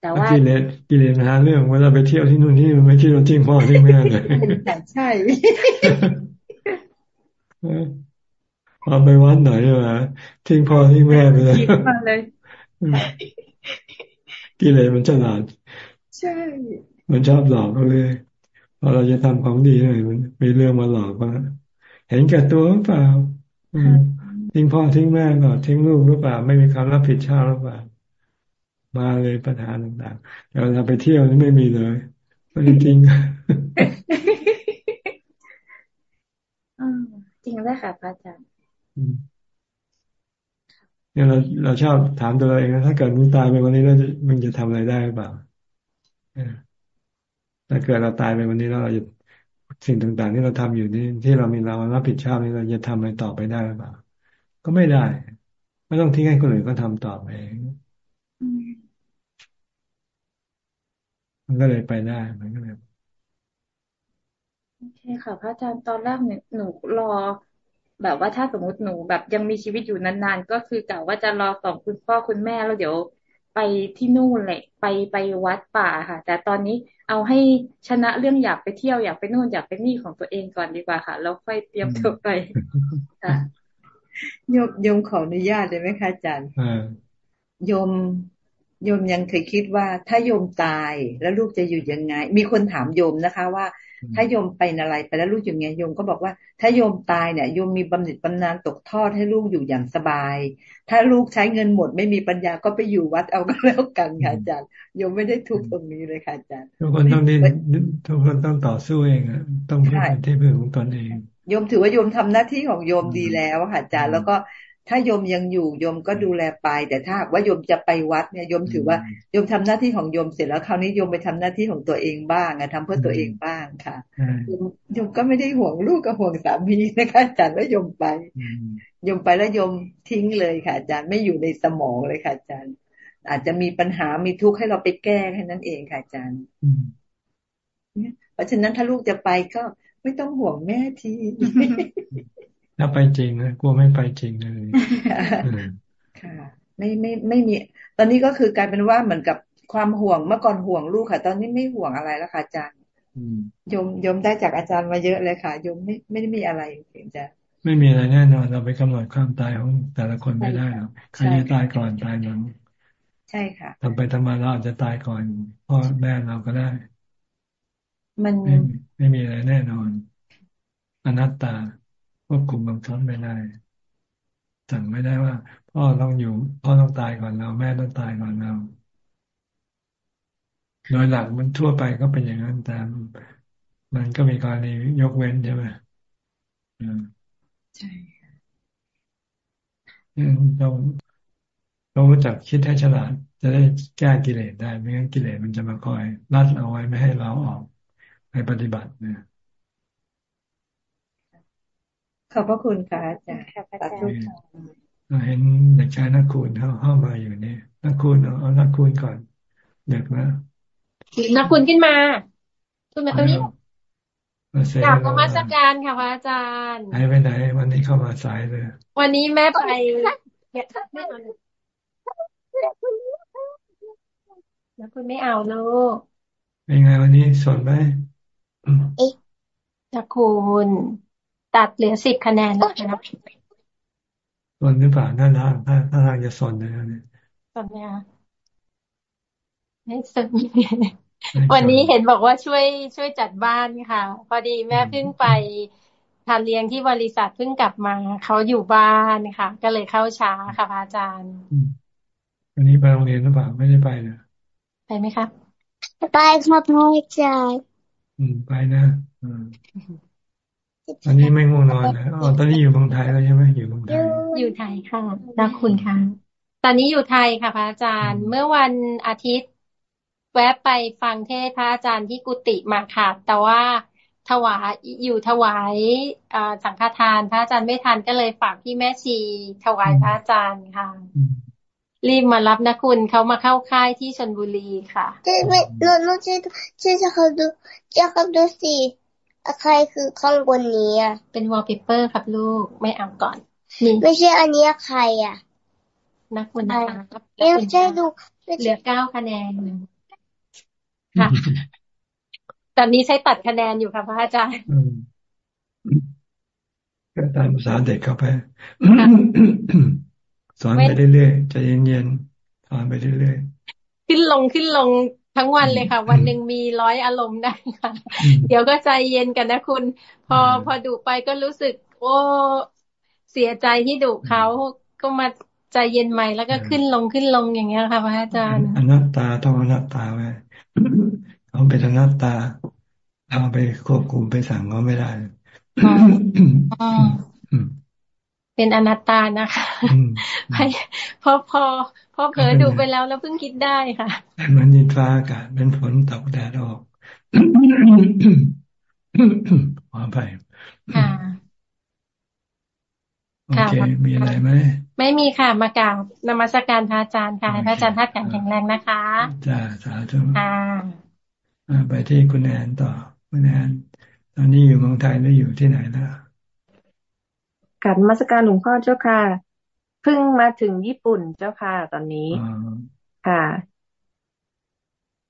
แต่ว่ากิเลสกิเลสหาเรื่องเวลาไปเที่ยวที่นู่นที่ไม่คิดว่าทิ้งพ่อทิ้งแม่เลยใช่ พอไปวัดหน่อยมาทิ้งพ่อทิ้งแม่ไปเลยกิเลสมันฉลาด ใช่ มันชอบหลอกเขาเลยพอเราจะทำของดีเลยมันมีเรื่องมาหลอกว่าเห็นแก่ตัวหรือเปล่าทิ้งพ่อทิ้งแม่หรอทิ้งลูกหรือเปล่า ไม่มีความรับผิดชอบหรือเปล่า มาเลยปัญหาต่างๆแต่เราไปเที่ยวนี่ไม่มีเลยไม่จริงจริงจริงเลยค่ะพระอาจารย์ เนี่ยเราเราชอบถามตัวเราเองนะถ้าเกิดมึงตายไปวันนี้เราจะมึงจะทำอะไรได้หรือเปล่าถ้าเกิดเราตายไปวันนี้แล้วเราจะสิ่งต่างๆที่เราทำอยู่นี่ที่เรามีเรารับผิดชอบนี่เราจะทำอะไรต่อไปได้หรือเปล่า ก็ไม่ได้ไม่ต้องทิ้งให้คนอื่นก็ทำต่อไปเองมันก็เลยไปได้มันก็เลยโอเคค่ะพระอาจารย์ตอนแรกเนี่ยหนูรอ แบบว่าถ้าสมมติหนูแบบยังมีชีวิตอยู่นานๆ ก็คือกะว่าจะรอส่งคุณพ่อคุณแม่แล้วเดี๋ยวไปที่นู่นเลยไปไปวัดป่าค่ะ แต่ตอนนี้เอาให้ชนะเรื่องอยากไปเที่ยวอยากไปนู่นอยากไปนี่ของตัวเองก่อนดีกว่าค่ะแล้วค่อยเตรียมตัวไปค่ะโยมโยมขออนุญาตได้ไหมคะอาจารย์โยมโยมยังเคยคิดว่าถ้าโยมตายแล้วลูกจะอยู่ยังไง มีคนถามโยมนะคะ ว่า ถ้าโยมไปอะไรไปแล้วลูกอยู่ไงโยมก็บอกว่า ถ้าโยมตายเนี่ยโยมมีบำเหน็จบำนาญตกทอดให้ลูกอยู่อย่างสบาย ถ้าลูกใช้เงินหมดไม่มีปัญญาก็ไปอยู่วัดเอาก็แล้วกันค่ะอาจารย์โยมไม่ได้ทุกตรงนี้เลยค่ะอาจารย์ทุกคนต้องดิ้นทุกคนต้องต่อสู้เองอะต้องพึ่งที่พึ่งของตนเองโยมถือว่าโยมทำหน้าที่ของโยมดีแล้วค่ะอาจารย์แล้วก็ ถ้าโยมยังอยู่โยมก็ดูแลไป แต่ถ้าว่าโยมจะไปวัดเนี่ยโยมถือว่าโยมทำหน้าที่ของโยมเสร็จแล้วคราวนี้โยมไปทำหน้าที่ของตัวเองบ้างอะทำเพื่อตัวเองบ้างค่ะโยมก็ไม่ได้ห่วงลูกกับห่วงสามีนะคะอาจารย์ว่าโยมไปโยมไปแล้วโยมทิ้งเลยค่ะ อาจารย์ไม่อยู่ในสมองเลยค่ะอาจารย์ อาจจะมีปัญหามีทุกข์ให้เราไปแก้แค่นั้นเองค่ะอาจารย์เพราะฉะนั้นถ้าลูกจะไปก็ไม่ต้องห่วงแม่ที ถ้าไปจริงนะกลัวไม่ไปจริงเลยค่ะ ไม่ไม่ไม่มี ตอนนี้ก็คือกลายเป็นว่าเหมือนกับความห่วงเมื่อก่อนห่วงลูกค่ะ ตอนนี้ไม่ห่วงอะไรแล้วค่ะอาจารย์ยมยมได้จากอาจารย์มาเยอะเลยค่ะยมไม่ไม่ได้มีอะไรเพียงจะไม่มีอะไรแน่นอน เราไปกำหนดความตายของแต่ละคนไม่ได้หรอกใครจะตายก่อนตายหลังใช่ค่ะทำไปทำมาเราอาจจะตายก่อนพ่อแม่เราก็ได้ มันไม่ไม่มีอะไรแน่นอน อนัตตา ควบคุมบังคับไม่ได้สั่งไม่ได้ว่า พ่อต้องอยู่ พ่อต้องตายก่อนเรา แม่ต้องตายก่อนเราโดยหลักมันทั่วไปก็เป็นอย่างนั้นแต่มันก็มีกรณียกเว้นใช่ไหมใช่เราเรารู้จักคิดให้ฉลาด จะได้แก้กิเลสได้ ไม่งั้นกิเลสมันจะมาคอยรัดเอาไว้ไม่ให้เราออกไปปฏิบัติเนี่ย ขอบพระคุณค่ะอาจารย์สาธุเห็นเด็กชายนักคุณเขาเข้ามาอยู่นี่นักคุณเอานักคุณก่อนเด็กนะนักคุณขึ้นมาขึ้นมาตรงนี้กลับมาสการค่ะพระอาจารย์หายไปไหน วันนี้เข้ามาสายเลย วันนี้แม่ไปนักคุณไม่เอาลูกเป็นไงวันนี้สนไหมนักคุณ ตัดเหลือสิบคะแนนแล้วนะสนหรือเปล่าน่าทางถ้าถ้าทางจะสนเลยเนี่ยสนไหมคะไม่สนวันนี้เห็นบอกว่าช่วยช่วยจัดบ้านค่ะ พอดีแม่เพิ่งไปทานเลี้ยงที่บริษัทเพิ่งกลับมาเขาอยู่บ้านค่ะ ก็เลยเข้าช้าค่ะพระอาจารย์วันนี้ไปโรงเรียนหรือเปล่าไม่ได้ไปเลยไปไหมครับไปครับพระอาจารย์อืมไปนะอืม ตอนนี้ไม่ง่วงนอนนะอ๋อตอนนี้อยู่เมืองไทยแล้วใช่ไหมอยู่เมืองไทยอยู่ไทยค่ะนักคุณค่ะ ตอนนี้อยู่ไทยค่ะพระอาจารย์ เมื่อวันอาทิตย์ แวะไปฟังเทศพระอาจารย์ที่กุฏิมาค่ะแต่ว่าถวายอยู่ถวายสังฆทานพระอาจารย์ไม่ทันก็เลยฝากพี่แม่ชีถวายพระอาจารย์ค่ะรีบมารับนะคุณเขามาเข้าค่ายที่ชนบุรีค่ะเจ๊ไม่หนูหนูจะจะจะเขาดูจะเขาดูสิ ใครคือข้างบนนี้อะเป็นวอลเปเปอร์ครับลูกไม่เอาก่อนไม่ใช่อันนี้ใครอะ นักคุณนะคะเดี๋ยวจะดูเหลือเก้าคะแนนค่ะตอนนี้ใช้ตัดคะแนนอยู่ค่ะพระอาจารย์ก็ตามภาษาเด็กเข้าไปสอนไปเรื่อยๆใจเย็นๆสอนไปเรื่อยๆขึ้นลงขึ้นลง ทั้งวันเลยค่ะ วันหนึ่งมีร้อยอารมณ์ได้ค่ะ เดี๋ยวก็ใจเย็นกันนะคุณ พอพอดูไปก็รู้สึก โอ้เสียใจที่ดุเขาก็มาใจเย็นใหม่แล้วก็ขึ้นลงขึ้นลงอย่างเงี้ยค่ะพระอาจารย์อนัตตาต้องอนัตตาไว้เขาเป็นอนัตตาเอาไปควบคุมไปสั่งเขาไม่ได้เป็นอนัตตานะคะพอพอ พอเผลอดูไปแล้วแล้วเพิ่งคิดได้ค่ะเหมือนดินฟ้าอากาศเป็นฝนตกแดดออกขอไปค่ะโอเค มีอะไรไหม ไม่มีค่ะ มากล่าวนมัสการพระอาจารย์ค่ะ พระอาจารย์ท่านแข็งแรงนะคะ จ้า สาธุค่ะไปที่คุณแอนต่อ คุณแอน ตอนนี้อยู่เมืองไทยหรืออยู่ที่ไหนนะกับมาสการหลวงพ่อเจ้าค่ะเพิ่งมาถึงญี่ปุ่นเจ้าค่ะตอนนี้ค่ะ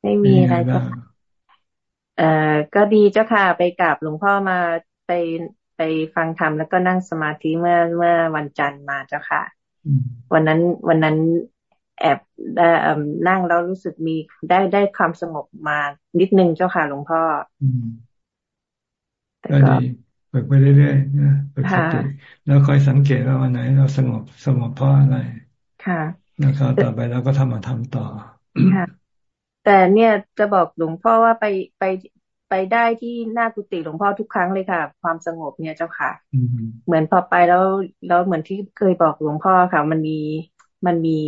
ไม่มีอะไรก็เอ่อก็ดีเจ้าค่ะ ไปกราบหลวงพ่อมาไปไปฟังธรรมแล้วก็นั่งสมาธิเมื่อเมื่อวันจันทร์มาเจ้าค่ะ วันนั้นวันนั้นแอบได้นั่งแล้วรู้สึกมีได้ได้ความสงบมานิดนึงเจ้าค่ะหลวงพ่อก็ดี ฝึกไปเรื่อยๆนะฝึกสติแล้วคอยสังเกตว่าวันไหน เราสงบสงบเพราะอะไรค่ะแล้วก็ต่อไปเราก็ทำมาทำต่อค่ะแต่เนี่ยจะบอกหลวงพ่อว่าไปไปไปได้ที่หน้ากุฏิหลวงพ่อทุกครั้งเลยค่ะ ความสงบเนี่ยเจ้าค่ะเหมือนพอไปแล้วแล้วเหมือนที่เคยบอกหลวงพ่อค่ะ มันมีมันมี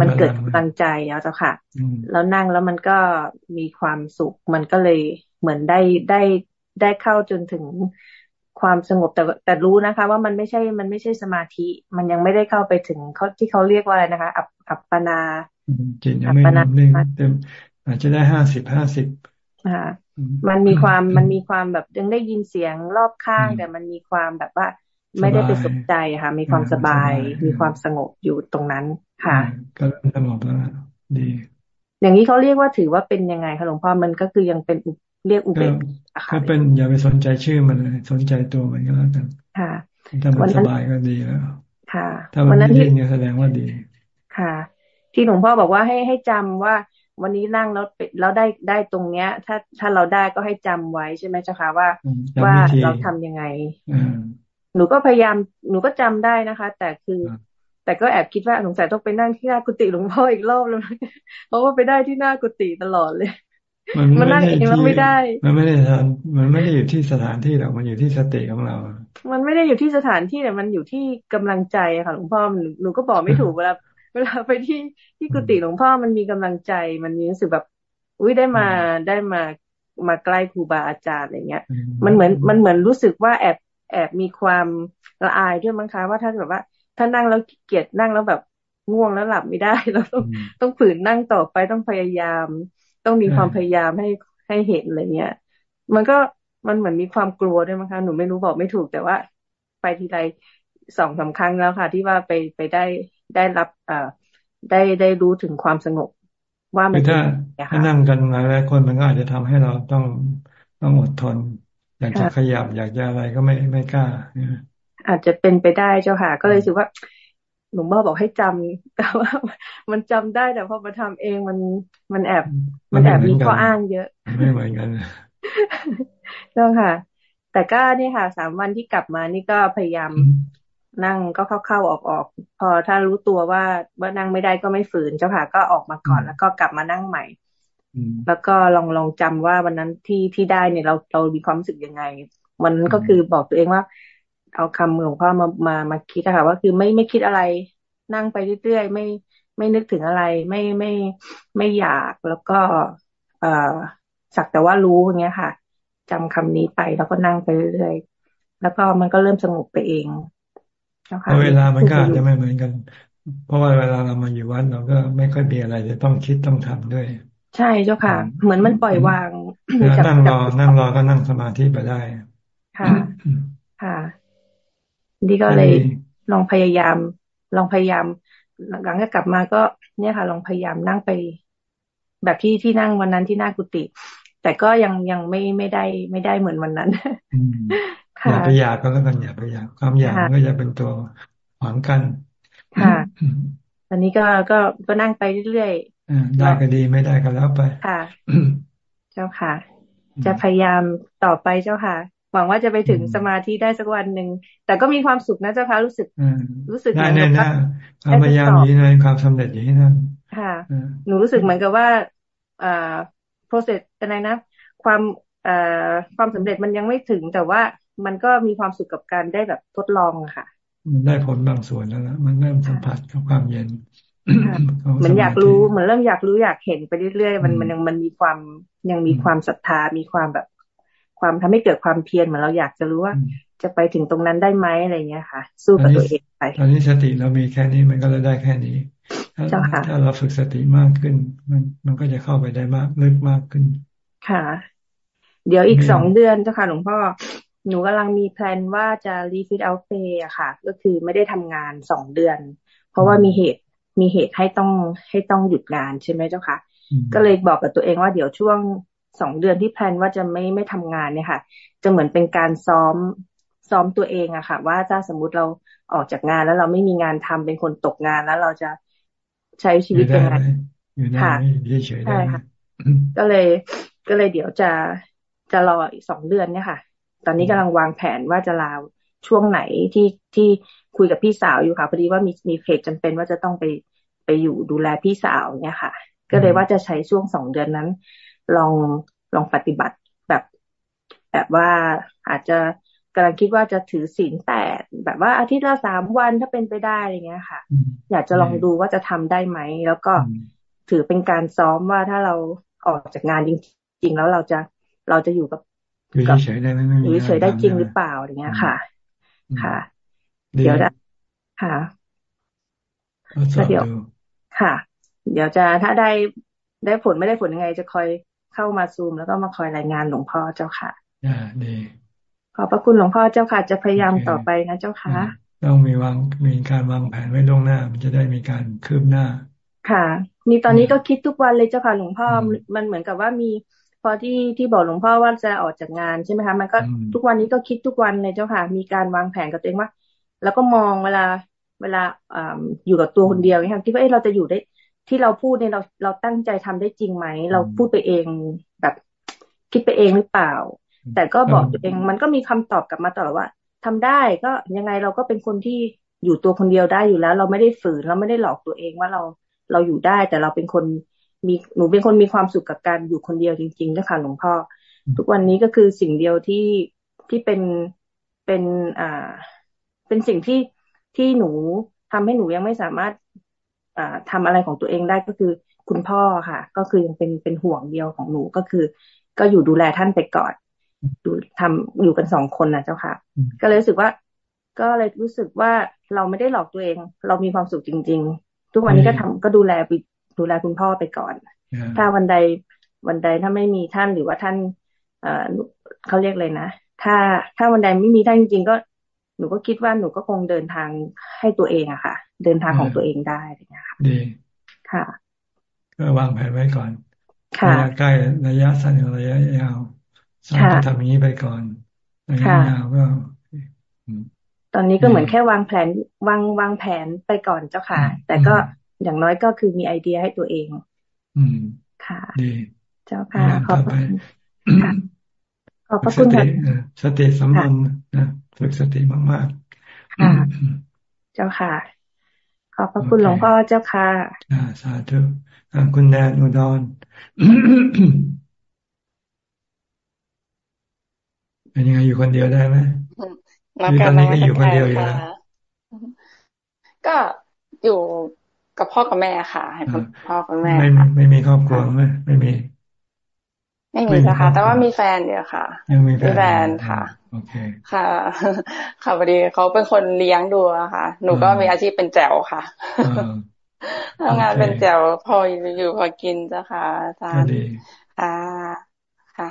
มันเกิดกำลังใจแล้วเจ้าค่ะ แล้วนั่งแล้วมันก็มีความสุข มันก็เลยเหมือนได้ได้ได้เข้าจนถึง ความสงบแต่แต่รู้นะคะ ว่ามันไม่ใช่ มันไม่ใช่สมาธิ มันยังไม่ได้เข้าไปถึงเขาที่เขาเรียกว่าอะไรนะคะ อัปอัปปนาจิตยังไม่เต็มอาจจะได้ห้าสิบห้าสิบค่ะมันมีความมันมีความแบบยังได้ยินเสียงรอบข้าง แต่มันมีความแบบว่า ไม่ได้ไปสนใจค่ะ มีความสบาย มีความสงบอยู่ตรงนั้นค่ะ ก็สงบแล้วดีอย่างนี้เขาเรียกว่าถือว่าเป็นยังไงคะหลวงพ่อมันก็คือยังเป็น เรียกอุเบกขาเป็นอย่าไปสนใจชื่อมันเลยสนใจตัวมันก็แล้วกันค่ะถ้ามันสบายก็ดีแล้วค่ะถ้ามันไม่ดีเนี่ยแสดงว่าดี ค่ะ ที่หลวงพ่อบอกว่าให้ให้จำว่า วันนี้นั่งแล้วแล้วได้ได้ตรงเนี้ย ถ้าถ้าเราได้ก็ให้จำไว้ใช่ไหมเจ้าค่ะว่า ว่าเราทำยังไงหนูก็พยายามหนูก็จำได้นะคะ แต่คือแต่ก็แอบคิดว่าสงสัยต้องไปนั่งที่หน้ากุฏิหลวงพ่ออีกรอบแล้วเพราะว่าไปได้ที่หน้ากุฏิตลอดเลย มันนั่งเองแล้วไม่ได้ มันไม่ได้ทานมันไม่ได้อยู่ที่สถานที่หรอกมันอยู่ที่สติของเรา มันไม่ได้อยู่ที่สถานที่แต่มันอยู่ที่กำลังใจค่ะหลวงพ่อหนูก็บอกไม่ถูกเวลาเวลาไปที่ที่กุฏิหลวงพ่อมันมีกำลังใจ มันมีรู้สึกแบบอุ้ยได้มาได้มามาใกล้ครูบาอาจารย์อะไรเงี้ย มันเหมือนมันเหมือนรู้สึกว่าแอบแอบมีความละอายด้วยมั้งคะว่าถ้าแบบว่า ถ้านั่งแล้วเกียดนั่งแล้วแบบง่วงแล้วหลับไม่ได้เราต้องต้องฝืนนั่งต่อไปต้องพยายาม ต้องมีความพยายามให้ให้เห็นอะไรเงี้ย มันก็มันเหมือนมีความกลัวด้วยมั้งคะหนูไม่รู้บอกไม่ถูกแต่ว่า ไปทีไรสองสาครั้งแล้วค่ะ ที่ว่าไปไปได้ได้รับเอ่อได้ได้รู้ถึงความสงบ ว่ามันถ้าถ้านั่งกันหลายหลายคนมันก็อาจจะทำให้เราต้องต้องอดทน อยากจะขยับอยากจะอะไรก็ไม่ไม่กล้าอาจจะเป็นไปได้เจ้าค่ะ ก็เลยรู้สึกว่า หลวงพ่อบอกให้จำแต่ว่า มันจำได้แต่พอมาทำเองมันมันแอบ มันแอบมีข้ออ้างเยอะ ไม่เหมือนกันเจ้าค่ะ แต่ก็นี่ค่ะสามวันที่กลับมานี่ก็พยายามนั่งก็เข้าๆออกๆพอถ้ารู้ตัวว่าว่านั่งไม่ได้ก็ไม่ฝืนเจ้าค่ะ ก็ออกมาก่อนแล้วก็กลับมานั่งใหม่แล้วก็ลองลองจำว่าวันนั้นที่ที่ได้เนี่ยเราเรามีความรู้สึกยังไง มันก็คือบอกตัวเองว่า เอาคำหลวงพ่อมามามาคิดอะค่ะว่าคือไม่ไม่คิดอะไร นั่งไปเรื่อยๆไม่ไม่นึกถึงอะไร ไม่ไม่ไม่อยากแล้วก็ เอ่อสักแต่ว่ารู้อย่างเงี้ยค่ะจำคำนี้ไปแล้วก็นั่งไปเรื่อยๆแล้วก็มันก็เริ่มสงบไปเองเพราะเวลามันก็อาจจะไม่เหมือนกัน เพราะว่าเวลาเรามาอยู่วัดเราก็ไม่ค่อยมีอะไรจะต้องคิดต้องทำด้วย ใช่เจ้าค่ะ เหมือนมันปล่อยวางนั่งรอนั่งรอก็นั่งสมาธิไปได้ค่ะ ค่ะ ดีก็เลยลองพยายาม ลองพยายาม หลังจากกลับมาก็เนี่ยค่ะ ลองพยายามนั่งไป แบบที่ที่นั่งวันนั้นที่หน้ากุฏิแต่ก็ยังยังไม่ไม่ได้ไม่ได้เหมือนวันนั้นอย่าไปอยากก็แล้วกันอย่าไปอยากความอยากก็จะเป็นตัวขวางกัน ค่ะอันนี้ก็ก็ก็นั่งไปเรื่อยๆได้ก็ดีไม่ได้ก็แล้วไป ค่ะ เจ้าค่ะ จะพยายามต่อไปเจ้าค่ะ หวังว่าจะไปถึงสมาธิได้สักวันหนึ่งแต่ก็มีความสุขนะเจ้าค่ะรู้สึกรู้สึกได้แน่นะความพยายามอยู่ในความสำเร็จอย่างนี้นั่นค่ะ หนูรู้สึกเหมือนกับว่าอ่า process อะไรนะ ความอ่าความสำเร็จมันยังไม่ถึง แต่ว่ามันก็มีความสุขกับการได้แบบทดลองอะค่ะ ได้ผลบางส่วนแล้วนะมันเริ่มสัมผัสกับความเย็นเหมือนอยากรู้เหมือนเริ่มอยากรู้อยากเห็นไปเรื่อยๆมันมันยังมันมีความยังมีความศรัทธามีความแบบ ความทำให้เกิดความเพียรเหมือนเราอยากจะรู้ว่า จะไปถึงตรงนั้นได้ไหมอะไรเงี้ยค่ะ สู้กับตัวเองไปตอนนี้สติเรามีแค่นี้มันก็เลยได้แค่นี้ถ้าถ้าเราฝึกสติมากขึ้น มันมันก็จะเข้าไปได้มากลึกมากขึ้น ค่ะ เดี๋ยวอีกสองเดือนเจ้าค่ะหลวงพ่อหนูกำลังมีแพลนว่าจะรีฟิตเอาเฟย์อะค่ะ ก็คือไม่ได้ทำงานสองเดือน เพราะว่ามีเหตุมีเหตุให้ต้องให้ต้องหยุดงานใช่ไหมเจ้าค่ะ ก็เลยบอกกับตัวเองว่าเดี๋ยวช่วง สองเดือนที่แพลนว่าจะไม่ไม่ทำงานเนี่ยค่ะ จะเหมือนเป็นการซ้อมซ้อมตัวเองอะค่ะ ว่าถ้าสมมุติเราออกจากงานแล้วเราไม่มีงานทำเป็นคนตกงานแล้วเราจะใช้ชีวิตยังไงค่ะใช่ค่ะ ก็เลยก็เลยเดี๋ยวจะจะรออีกสองเดือนเนี่ยค่ะ ตอนนี้กำลังวางแผนว่าจะลาช่วงไหนที่ที่คุยกับพี่สาวอยู่ค่ะพอดีว่ามีมีเพจจำเป็นว่าจะต้องไปไปอยู่ดูแลพี่สาวเนี่ยค่ะ ก็เลยว่าจะใช้ช่วงสองเดือนนั้น ลองลองปฏิบัติแบบ แบบว่าอาจจะกำลังคิดว่าจะถือศีลแปดแบบว่าอาทิตย์ละสามวันถ้าเป็นไปได้อะไรเงี้ยค่ะ อยากจะลองดูว่าจะทำได้ไหม แล้วก็ถือเป็นการซ้อมว่าถ้าเราออกจากงานจริง ๆ แล้วเราจะเราจะอยู่กับอยู่เฉยได้ไหมไม่มีอยู่เฉยได้จริงหรือเปล่าอย่างเงี้ยค่ะ ค่ะ เดี๋ยวได้ค่ะก็เดี๋ยวค่ะ เดี๋ยวจะถ้าได้ได้ผลไม่ได้ผลยังไง จะคอย เข้ามาซูมแล้วก็มาคอยรายงานหลวงพ่อเจ้าค่ะอ่าดีขอบพระคุณหลวงพ่อเจ้าค่ะ จะพยายามต่อไปนะเจ้าค่ะ ต้องมีวางมีการวางแผนไว้ล่วงหน้า มันจะได้มีการคืบหน้า ค่ะมีตอนนี้ก็คิดทุกวันเลยเจ้าค่ะหลวงพ่อมันเหมือนกับว่ามีพอที่ที่บอกหลวงพ่อว่าจะออกจากงานใช่ไหมคะมันก็ทุกวันนี้ก็คิดทุกวันเลยเจ้าค่ะ มีการวางแผนกับตัวเองว่า แล้วก็มองเวลาเวลาออยู่กับตัวคนเดียวเนี่ยค่ะคิดว่าเอเราจะอยู่ได้ ที่เราพูดเนี่ยเราเราตั้งใจทำได้จริงไหม เราพูดไปเองแบบคิดไปเองหรือเปล่า แต่ก็บอกตัวเองมันก็มีคำตอบกลับมาตลอดว่าทำได้ก็ยังไงเราก็เป็นคนที่อยู่ตัวคนเดียวได้อยู่แล้ว เราไม่ได้ฝืนเราไม่ได้หลอกตัวเองว่าเราเราอยู่ได้ แต่เราเป็นคนมีหนูเป็นคนมีความสุขกับการอยู่คนเดียวจริงๆนะคะหลวงพ่อ ทุกวันนี้ก็คือสิ่งเดียวที่ที่เป็นเป็นอ่าเป็นสิ่งที่ที่หนูทำให้หนูยังไม่สามารถ อ่าทำอะไรของตัวเองได้ก็คือคุณพ่อค่ะ ก็คือยังเป็นเป็นห่วงเดียวของหนูก็คือ ก็อยู่ดูแลท่านไปก่อนดูทำอยู่กันสองคนนะเจ้าค่ะ ก็เลยรู้สึกว่า ก็เลยรู้สึกว่าเราไม่ได้หลอกตัวเอง เรามีความสุขจริง ๆ ทุกวันนี้ก็ทำก็ดูแลดูแลคุณพ่อไปก่อน ถ้าวันใดวันใดถ้าไม่มีท่านหรือว่าท่าน เอ่อเขาเรียกเลยนะถ้าถ้าวันใดไม่มีท่านจริงๆก็ หนูก็คิดว่าหนูก็คงเดินทางให้ตัวเองอะค่ะ เดินทางของตัวเองได้อะไรเงี้ยค่ะดีค่ะ ก็วางแผนไว้ก่อนระยะใกล้ระยะสั้นระยะยาวสั้นจะทำอย่างนี้ไปก่อนระยะยาวก็ตอนนี้ก็เหมือนแค่วางแผนวางวางแผนไปก่อนเจ้าค่ะ แต่ก็อย่างน้อยก็คือมีไอเดียให้ตัวเอง อืมค่ะดีเจ้าค่ะ ขอบคุณขอบพระคุณค่ะสติสมบัตินะ ฝึกสติมากๆค่ะเจ้าค่ะ ขอบพระคุณหลวงพ่อเจ้าค่ะอ่าสาธุคุณแนนอุดรเป็นยังไงอยู่คนเดียวได้ไหมหรือตอนนี้ก็อยู่คนเดียวอยู่แล้วก็อยู่กับพ่อกับแม่ค่ะให้พ่อกับแม่ไม่ไม่มีครอบครัวไหมไม่มี ไม่มีจ้ะค่ะแต่ว่ามีแฟนเดียวค่ะยังมีแฟนค่ะ โอเค ค่ะ ค่ะพอดีเขาเป็นคนเลี้ยงดูค่ะ หนูก็มีอาชีพเป็นแจ๋วค่ะทำงานเป็นแจ๋วพออยู่พอกินจ้ะค่ะอาจารย์ค่ะค่ะ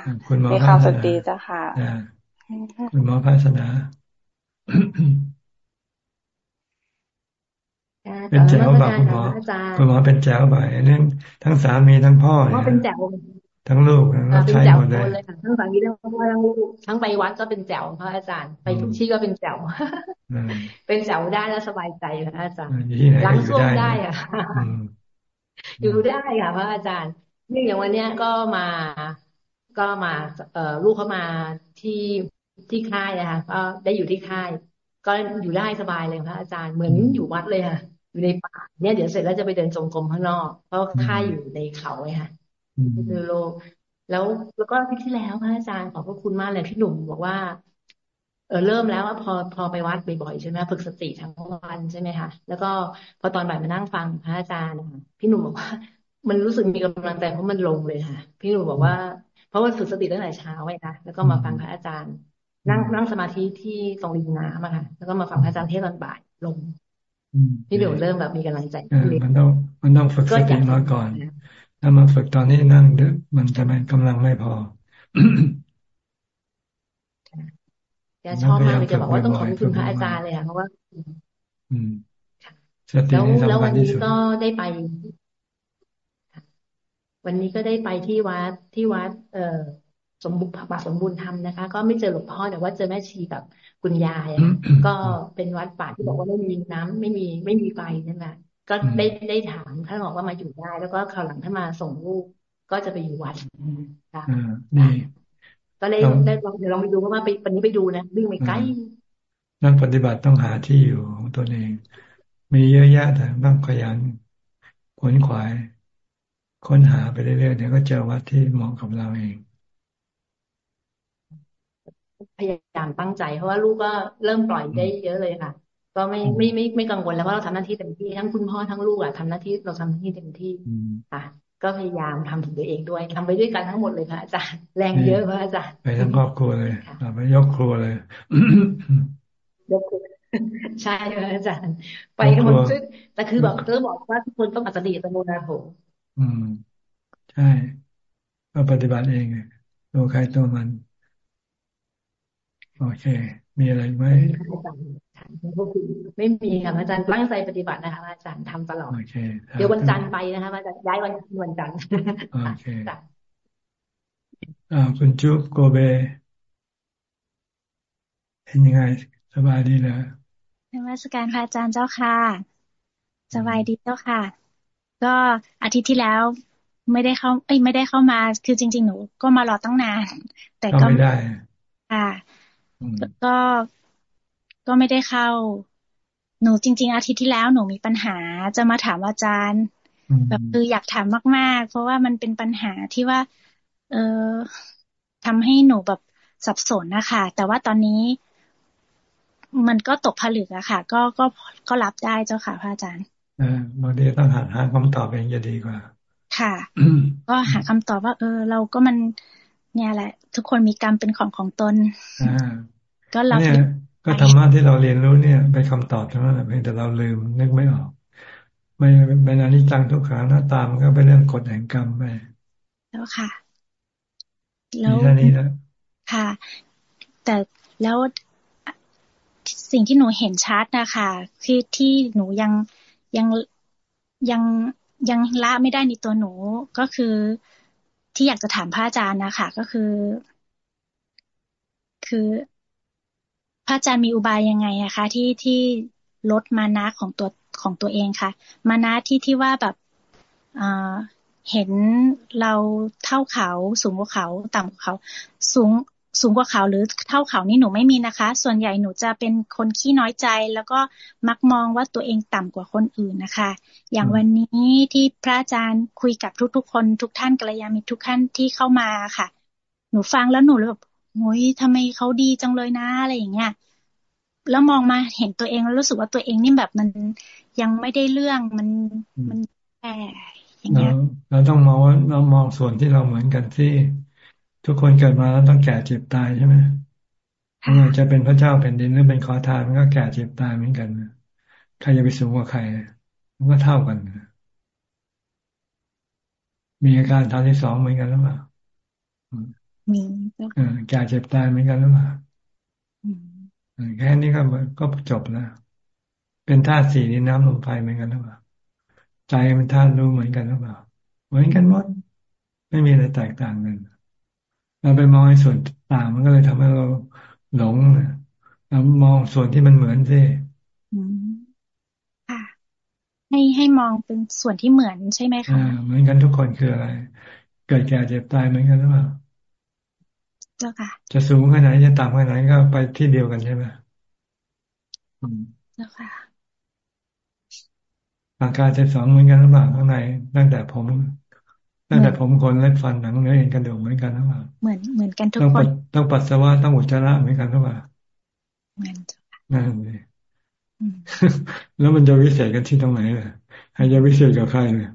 มีความสุขดีจ้ะค่ะคุณหมอภาสนาเป็นแจ๋วบ่าคุณหมอคุณหมอเป็นแจ๋วบ่านี่ทั้งสามีทั้งพ่อเนี่ยเป็นแจ๋ว ทั้งลูกรับใช้หมดเลยทั้งสามีทั้งพ่อทั้งลูกทั้งไปวัดก็เป็นแจ๋วพระอาจารย์ ไปทุกที่ก็เป็นแจ๋วเป็นแจ๋วได้แล้วสบายใจพระอาจารย์ล้างส้วมได้อะอยู่ได้ค่ะพระอาจารย์นี่อย่างวันเนี้ยก็มาก็มาเอ่อลูกเขามาที่ที่ค่ายนะคะก็ได้อยู่ที่ค่าย ก็อยู่ได้สบายเลยพระอาจารย์เหมือนอยู่วัดเลยค่ะอยู่ในป่าเนี่ยเดี๋ยวเสร็จแล้วจะไปเดินจงกรมข้างนอกเพราะค่ายอยู่ในเขาไงค่ะนี่ คือโลก แล้วแล้วก็ที่ที่แล้วพระอาจารย์ขอบพระคุณมากเลยพี่หนุ่มบอกว่า เออเริ่มแล้วว่าพอพอไปวัดบ่อยๆใช่ไหมฝึกสติทั้งวันใช่ไหมคะแล้วก็พอตอนบ่ายมานั่งฟังพระอาจารย์พี่หนุ่มบอกว่า มันรู้สึกมีกำลังใจเพราะมันลงเลยค่ะ พี่หนุ่มบอกว่า เพราะว่าฝึกสติตั้งแต่เช้าไว้นะแล้วก็มาฟังพระอาจารย์ นั่งนั่งสมาธิที่ตรงริมน้ำอะค่ะ แล้วก็มาฟังพระอาจารย์เทศตอนบ่ายลงพี่เดี๋ยวเริ่มแบบมีกำลังใจมันต้องมันต้องฝึกสติมาก่อน ถ้ามาฝึกตอนนี้นั่งเดมันจะไม่กำลังไม่พอจะชอบมากเลยจะบอกว่าต้องขอบคุณพระอาจารย์เลยค่ะเพราะว่า อืมแล้วแล้ววันนี้ก็ได้ไป วันนี้ก็ได้ไปที่วัดที่วัด เอ่อสมบุญป่าสมบูรณ์ธรรมนะคะ ก็ไม่เจอหลวงพ่อแต่ว่าเจอแม่ชีกับคุณยายก็เป็นวัดป่าที่บอกว่าไม่มีน้ำไม่มีไม่มีไฟนั่นแหละ ก็ได้ได้ถามท่านบอกว่ามาอยู่ได้ แล้วก็คราวหลังถ้ามาส่งลูกก็จะไปอยู่วัดค่ะก็เลยได้ลองเดี๋ยวลองไปดูเพราะว่าไปวันนี้ไปดูนะวิ่งไปใกล้นักปฏิบัติต้องหาที่อยู่ของตนเอง มีเยอะแยะแต่ต้องขยันขวนขวาย ค้นหาไปเรื่อยๆเดี๋ยวก็เจอวัดที่เหมาะกับเราเอง พยายามตั้งใจเพราะว่าลูกก็เริ่มปล่อยได้เยอะเลยค่ะ ก็ไม่ไม่ไม่ไม่กังวลแล้วว่าเราทำหน้าที่เต็มที่ทั้งคุณพ่อทั้งลูกอะทำหน้าที่เราทำหน้าที่เต็มที่ค่ะก็พยายามทำถึงตัวเองด้วยทำไปด้วยกันทั้งหมดเลยค่ะอาจารย์แรงเยอะพระอาจารย์ไปทั้งครอบครัวเลยไปยกครัวเลยยกครัวใช่พระอาจารย์ ไปกันหมดซึ่งแต่คือแบบเธอบอกว่าทุกคนต้องอัตติอัตโนนาโถอืม ใช่ก็ปฏิบัติเองตัวใครตัวมัน โอเค มีอะไรไหม ไม่มีค่ะอาจารย์ตั้งใจปฏิบัตินะคะอาจารย์ทำตลอดเดี๋ยววันจันทร์ไปนะคะอาจารย์ย้ายวันวันจันทร์โอเคอ่าคุณจุ๊บโกเบเป็นยังไงสบายดีเหรอนมัสการพระอาจารย์เจ้าค่ะ สบายดีเจ้าค่ะ ก็อาทิตย์ที่แล้วไม่ได้เข้าเอ้ยไม่ได้เข้ามา คือจริง ๆ หนู ก็มารอตั้งนาน แต่ก็ไม่ได้ค่ะก็ ก็ไม่ได้เข้า หนูจริง ๆ อาทิตย์ที่แล้วหนูมีปัญหาจะมาถามอาจารย์ แบบคืออยากถามมาก ๆ เพราะว่ามันเป็นปัญหาที่ว่า เออทำให้หนูแบบสับสนนะคะแต่ว่าตอนนี้ มันก็ตกผลึกอะค่ะ ก็ก็ก็รับได้เจ้าค่ะพระอาจารย์บางทีต้องหาหาคำตอบเองจะดีกว่า ค่ะ ก็หาคำตอบว่า เออ เราก็มันเนี่ยแหละ ทุกคนมีกรรมเป็นของของตนก็รับเนี่ย ก็ธรรมะที่เราเรียนรู้เนี่ยไปคำตอบทั้งนั้นเพียงแต่เราลืมนึกไม่ออก ไม่เป็นอนิจจังทุกขังหน้าตามก็เป็นเรื่องกฎแห่งกรรมไปแล้วค่ะ แล้วนี้นะค่ะ แต่แล้วสิ่งที่หนูเห็นชัดนะคะคือที่หนูยังยังยังยังละไม่ได้ในตัวหนูก็คือที่อยากจะถามพระอาจารย์นะคะก็คือ คือ ระอาจารย์มีอุบายยังไงอะคะที่ที่ลดมานะของตัวของตัวเองค่ะมานะที่ที่ว่าแบบเห็นเราเท่าเขาสูงกว่าเขาต่ำกว่าเขาสูงสูงกว่าเขาหรือเท่าเขานี่หนูไม่มีนะคะ ส่วนใหญ่หนูจะเป็นคนขี้น้อยใจ แล้วก็มักมองว่าตัวเองต่ำกว่าคนอื่นนะคะ อย่างวันนี้ที่พระอาจารย์คุยกับทุกๆคน ทุกท่านกัลยาณมิตรทุกท่านที่เข้ามาค่ะ หนูฟังแล้วหนูแบบ โอ้ยทำไมเขาดีจังเลยนะอะไรอย่างเงี้ยแล้วมองมาเห็นตัวเองแล้วรู้สึกว่าตัวเองนี่แบบมันยังไม่ได้เรื่องมันมันแย่อย่างเงี้ยเราต้องมองว่าเรามองส่วนที่เราเหมือนกันที่ทุกคนเกิดมาแล้วต้องแก่เจ็บตายใช่ไหมไม่ว่าจะเป็นพระเจ้าแผ่นดินหรือเป็นขอทานมันก็แก่เจ็บตายเหมือนกันใครจะไปสูงกว่าใครมันก็เท่ากัน มีอาการทางที่สองเหมือนกันหรือเปล่า มีแก่เจ็บตายเหมือนกันหรือเปล่าแค่นี้ก็ก็จบแล้ว เป็นธาตุสี่นี้น้ำลมไฟเหมือนกันหรือเปล่าใจเป็นธาตุรู้เหมือนกันหรือเปล่าเหมือนกันหมด ไม่มีอะไรแตกต่างกันเราไปมองในส่วนต่างมันก็เลยทำให้เราหลงเรามองส่วนที่มันเหมือนสิค่ะ ให้ให้มองเป็นส่วนที่เหมือนใช่ไหมคะเหมือนกันทุกคนคืออะไร เกิดแก่เจ็บตายเหมือนกันหรือเปล่า เจ้าค่ะ จะสูงแค่ไหนจะต่ำแค่ไหนก็ไปที่เดียวกันใช่ไหมเจ้าค่ะอาการเจ็บสองเหมือนกันหรือเปล่าข้างในตั้งแต่ผมตั้งแต่ผมคนเล็บฟันหนังเนื้อเอ็นกระดูกเหมือนกันหรือเปล่าเหมือนเหมือนกันทุกคนต้องปัสสาวะต้องอุจจาระเหมือนกันหรือเปล่าเหมือนนั่นเลยแล้วมันจะวิเศษกันที่ตรงไหนล่ะใครจะวิเศษกับใครเนี่ย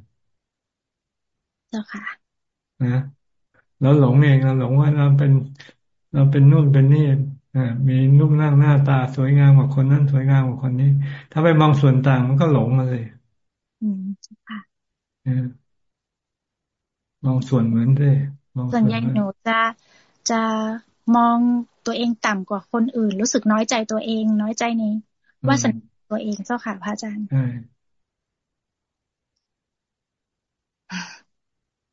เจ้าค่ะ นะ แล้วหลงเองเราหลงว่าเราเป็น เราเป็นนู่นเป็นนี่อ่ามีรูปร่างหน้าตาสวยงามกว่าคนนั้นสวยงามกว่าคนนี้ ถ้าไปมองส่วนต่างมันก็หลงมาเลยอืมค่ะมองส่วนเหมือนด้วยส่วนใหญ่หนูจะจะมองตัวเองต่ำกว่าคนอื่น รู้สึกน้อยใจตัวเอง น้อยใจในว่าสันตัวเองเจ้าค่ะพระอาจารย์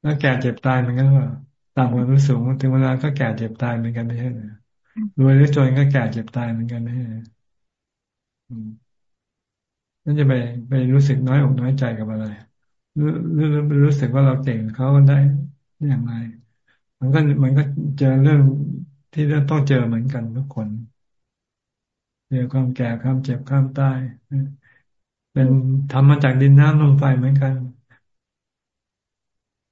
แล้วแก่เจ็บตายเหมือนกันว่า ต่ำกว่ารู้สูงถึงเวลาก็แก่เจ็บตายเหมือนกันไม่ใช่เหรอรวยหรือจนก็แก่เจ็บตายเหมือนกันไม่ใช่นั่นจะไปไปรู้สึกน้อยอกน้อยใจกับอะไรรู้รู้รู้สึกว่าเราเก่งเขาได้อย่างไรมันก็มันก็เจอเรื่องที่ต้องเจอเหมือนกันทุกคนเจอความแก่ความเจ็บความตายเป็นทำมาจากดินน้ำลมไฟเหมือนกัน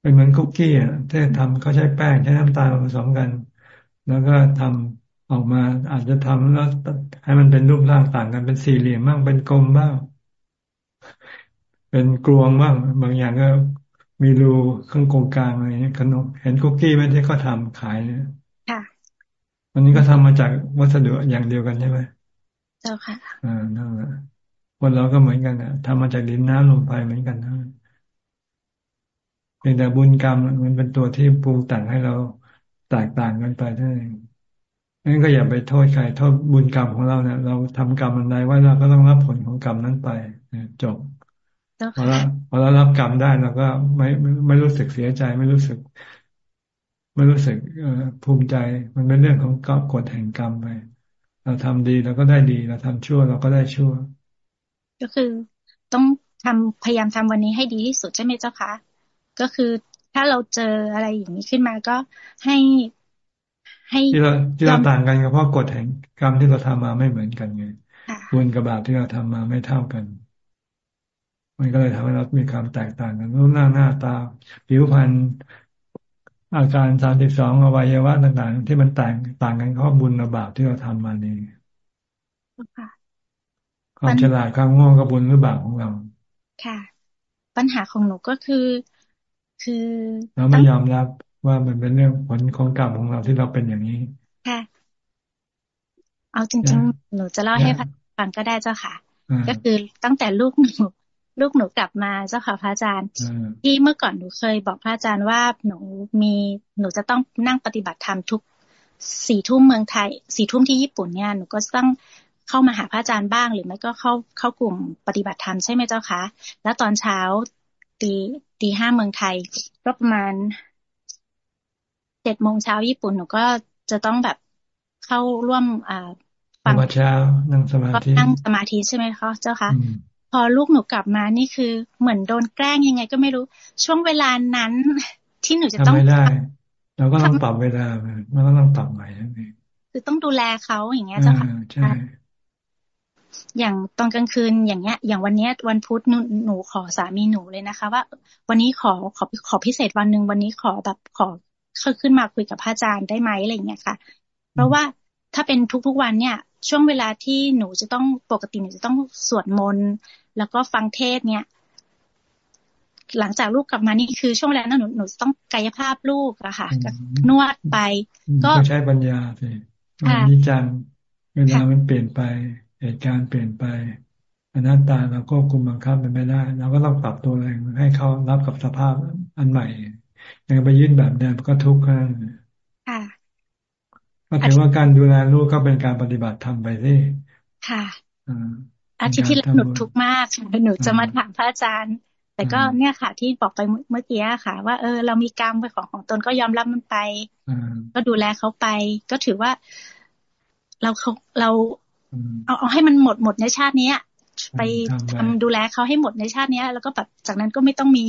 เป็นเหมือนคุกกี้อะที่ทำเขาใช้แป้งใช้น้ำตาลผสมกัน แล้วก็ทำออกมาอาจจะทำแล้วให้มันเป็นรูปร่างต่างกันเป็นสี่เหลี่ยมบ้างเป็นกลมบ้างเป็นกลวงบ้างบางอย่างก็มีรูข้างกงกลางอะไรเงี้ยขนมเห็นคุกกี้ไหมที่เขาทาขายเนี่ยค่ะวันนี้ก็ทำมาจากวัสดุอย่างเดียวกันใช่ไหมเจ้าค่ะอ่านั่นแหละคนเราก็เหมือนกันอะทำมาจากดินน้ำลมไฟเหมือนกันนะ เพียงแต่บุญกรรมมันเป็นตัวที่ปรุงแต่งให้เราแตกต่างกันไปเท่านั้นเองงั้นก็อย่าไปโทษใครโทษบุญกรรมของเราเนี่ยเราทำกรรมอันใดว่าเราก็ต้องรับผลของกรรมนั้นไปจบพอเราพอเรารับกรรมได้เราก็ไม่ไม่รู้สึกเสียใจไม่รู้สึก ไม่รู้สึกภูมิใจ มันเป็นเรื่องของกฎแห่งกรรมไปเราทำดีเราก็ได้ดีเราทำชั่วเราก็ได้ชั่ว ก็คือต้องทำพยายามทำวันนี้ให้ดีที่สุดใช่ไหมเจ้าคะ ก็คือถ้าเราเจออะไรอย่างนี้ขึ้นมาก็ให้ให้ที่เราที่เราต่างกันก็เพราะกฎแห่งกรรมที่เราทำมาไม่เหมือนกันไงบุญกับบาปที่เราทำมาไม่เท่ากัน มันก็เลยทำให้เรามีความแตกต่างกันรูปหน้าหน้าตา ผิวพรรณอาการสามสิบสองอวัยวะต่างๆ ที่มันต่างต่างกันเพราะบุญบาปที่เราทำมานี่ความฉลาดความง่วงกับบุญหรือบาปของเรา ค่ะ ปัญหาของหนูก็คือ คือเราไม่ยอมรับว่ามันเป็นเรื่องผลของกรรมของเราที่เราเป็นอย่างนี้ค่ะเอาจริงๆ หนูจะเล่าให้ฟังก็ได้เจ้าค่ะ ก็คือตั้งแต่ลูกหนูลูกหนูกลับมาเจ้าค่ะพระอาจารย์ ที่เมื่อก่อนหนูเคยบอกพระอาจารย์ว่าหนูมีหนูจะต้องนั่งปฏิบัติธรรมทุกสี่ทุ่มเมืองไทยสี่ทุ่มที่ญี่ปุ่นเนี่ยหนูก็ต้องเข้ามาหาพระอาจารย์บ้าง หรือไม่ก็เข้าเข้ากลุ่มปฏิบัติธรรมใช่ไหมเจ้าคะแล้วตอนเช้าตี ตีห้าเมืองไทยก็ประมาณเจ็ดโมงเช้าญี่ปุ่นหนูก็จะต้องแบบเข้าร่วมอ่าฟังเช้านั่งสมาธินั่งสมาธิใช่ไหมคะเจ้าคะพอลูกหนูกลับมานี่คือเหมือนโดนแกล้งยังไง ก็ไม่รู้ช่วงเวลานั้นที่หนูจะต้องไม่ได้เราก็ต้องปรับเวลามันก็ต้องปรับใหม่นั่นเองคือต้องดูแลเขาอย่างเงี้ยเจ้าค่ะ อย่างตอนกลางคืนอย่างเงี้ย อย่างวันเนี้ยวันพุธหนูหนูขอสามีหนูเลยนะคะ ว่า วันนี้ขอขอขอพิเศษวันหนึ่งวันนี้ขอแบบขอขึ้นมาคุยกับพระอาจารย์ได้ไหมอะไรเงี้ยค่ะ เพราะว่าถ้าเป็นทุกๆวันเนี่ย ช่วงเวลาที่หนูจะต้องปกติหนูจะต้องสวดมนต์แล้วก็ฟังเทศเนี่ยหลังจากลูกกลับมานี่คือช่วงเวลานั้นหนูหนูต้องกายภาพลูกอะค่ะนวดไป ก็ใช้ปัญญาสินิจังเวลามันเปลี่ยนไป เหตุการณ์เปลี่ยนไปอนัตตาเราก็คุมบังคับมันไม่ได้เราก็ต้องปรับตัวเองให้เขารับกับสภาพอันใหม่ยังไปยื่นแบบเดิมก็ทุกข์กันก็ถือว่าการดูแลลูกก็เป็นการปฏิบัติธรรมไปที่ค่ะอาทิตย์ที่แล้วหนูทุกข์มากหนูจะมาถามพระอาจารย์ แต่ก็เนี่ยค่ะ ที่บอกไปเมื่อกี้ค่ะ ว่าเออเรามีกรรมไปของของตนก็ยอมรับมันไปก็ดูแลเขาไป ก็ถือว่า เราเขาเรา เอาเอาให้มันหมดหมดในชาตินี้ไปทำดูแลเขาให้หมดในชาตินี้แล้วก็แบบจากนั้นก็ไม่ต้องมี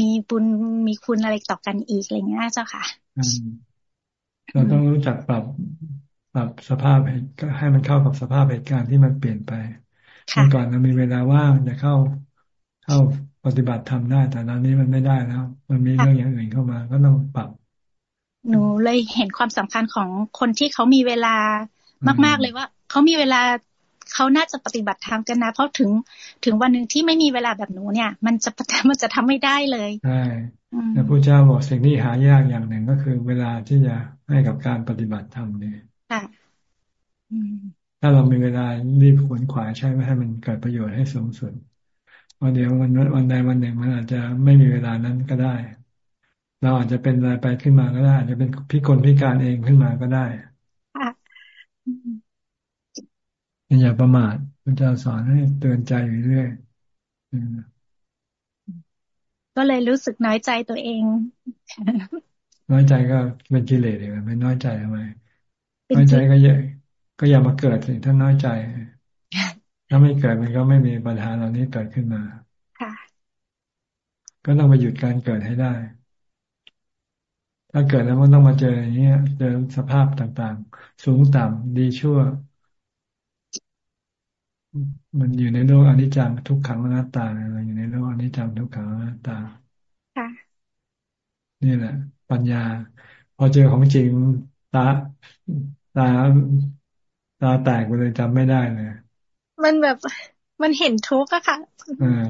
มีบุญมีคุณอะไรต่อกันอีกอะไรเงี้ยเจ้าค่ะเราต้องรู้จักปรับปรับสภาพให้มันเข้ากับสภาพเหตุการณ์ที่มันเปลี่ยนไปเมื่อก่อนเรามีเวลาว่างจะเข้าเข้าปฏิบัติทำได้แต่ตอนนี้มันไม่ได้แล้ว มันมีเรื่องอย่างอื่นเข้ามา ก็ต้องปรับ หนูเลยเห็นความสำคัญของคนที่เขามีเวลามาก ๆเลยว่า เขามีเวลาเขาน่าจะปฏิบัติธรรมกันนะ เพราะถึงถึงวันหนึ่งที่ไม่มีเวลาแบบหนูเนี่ย มันจะมันจะทำไม่ได้เลยใช่แล้วพระเจ้าบอกสิ่งที่หายากอย่างหนึ่งก็คือ เวลาที่จะให้กับการปฏิบัติธรรมเนี่ยค่ะถ้าเรามีเวลารีบขวนขวายใช้ไม่ให้มันเกิดประโยชน์ให้สูงสุดวันเดียววันวันใดวันหนึ่งมันอาจจะไม่มีเวลานั้นก็ได้ เราอาจจะเป็นอะไรไปขึ้นมาก็ได้อาจจะเป็นพิกลพิการเองขึ้นมาก็ได้ อย่าประมาทพระเจ้าสอนให้เตือนใจอยู่เรื่อยก็เลยรู้สึกน้อยใจตัวเอง น้อยใจก็เป็นกิเลสเลยไม่น้อยใจทำไมน้อยใจก็เยอะก็อย่ามาเกิดสิถ้าน้อยใจ ถ้าไม่เกิดมันก็ไม่มีปัญหาเหล่านี้เกิดขึ้นมาค่ะก็ต้องไปหยุดการเกิดให้ได้ ถ้าเกิดแล้วมันต้องมาเจออย่างนี้เจอสภาพต่างๆ สูงต่ำดีชั่ว มันอยู่ในโลกอนิจจังทุกขังอนัตตาอะไรอยู่ในโลกอนิจจังทุกขังอนัตตาค่ะนี่แหละ ปัญญา พอเจอของจริงตาตาตาแตกไปเลยจำไม่ได้เลยมันแบบมันเห็นทุกข์อะค่ะอ่า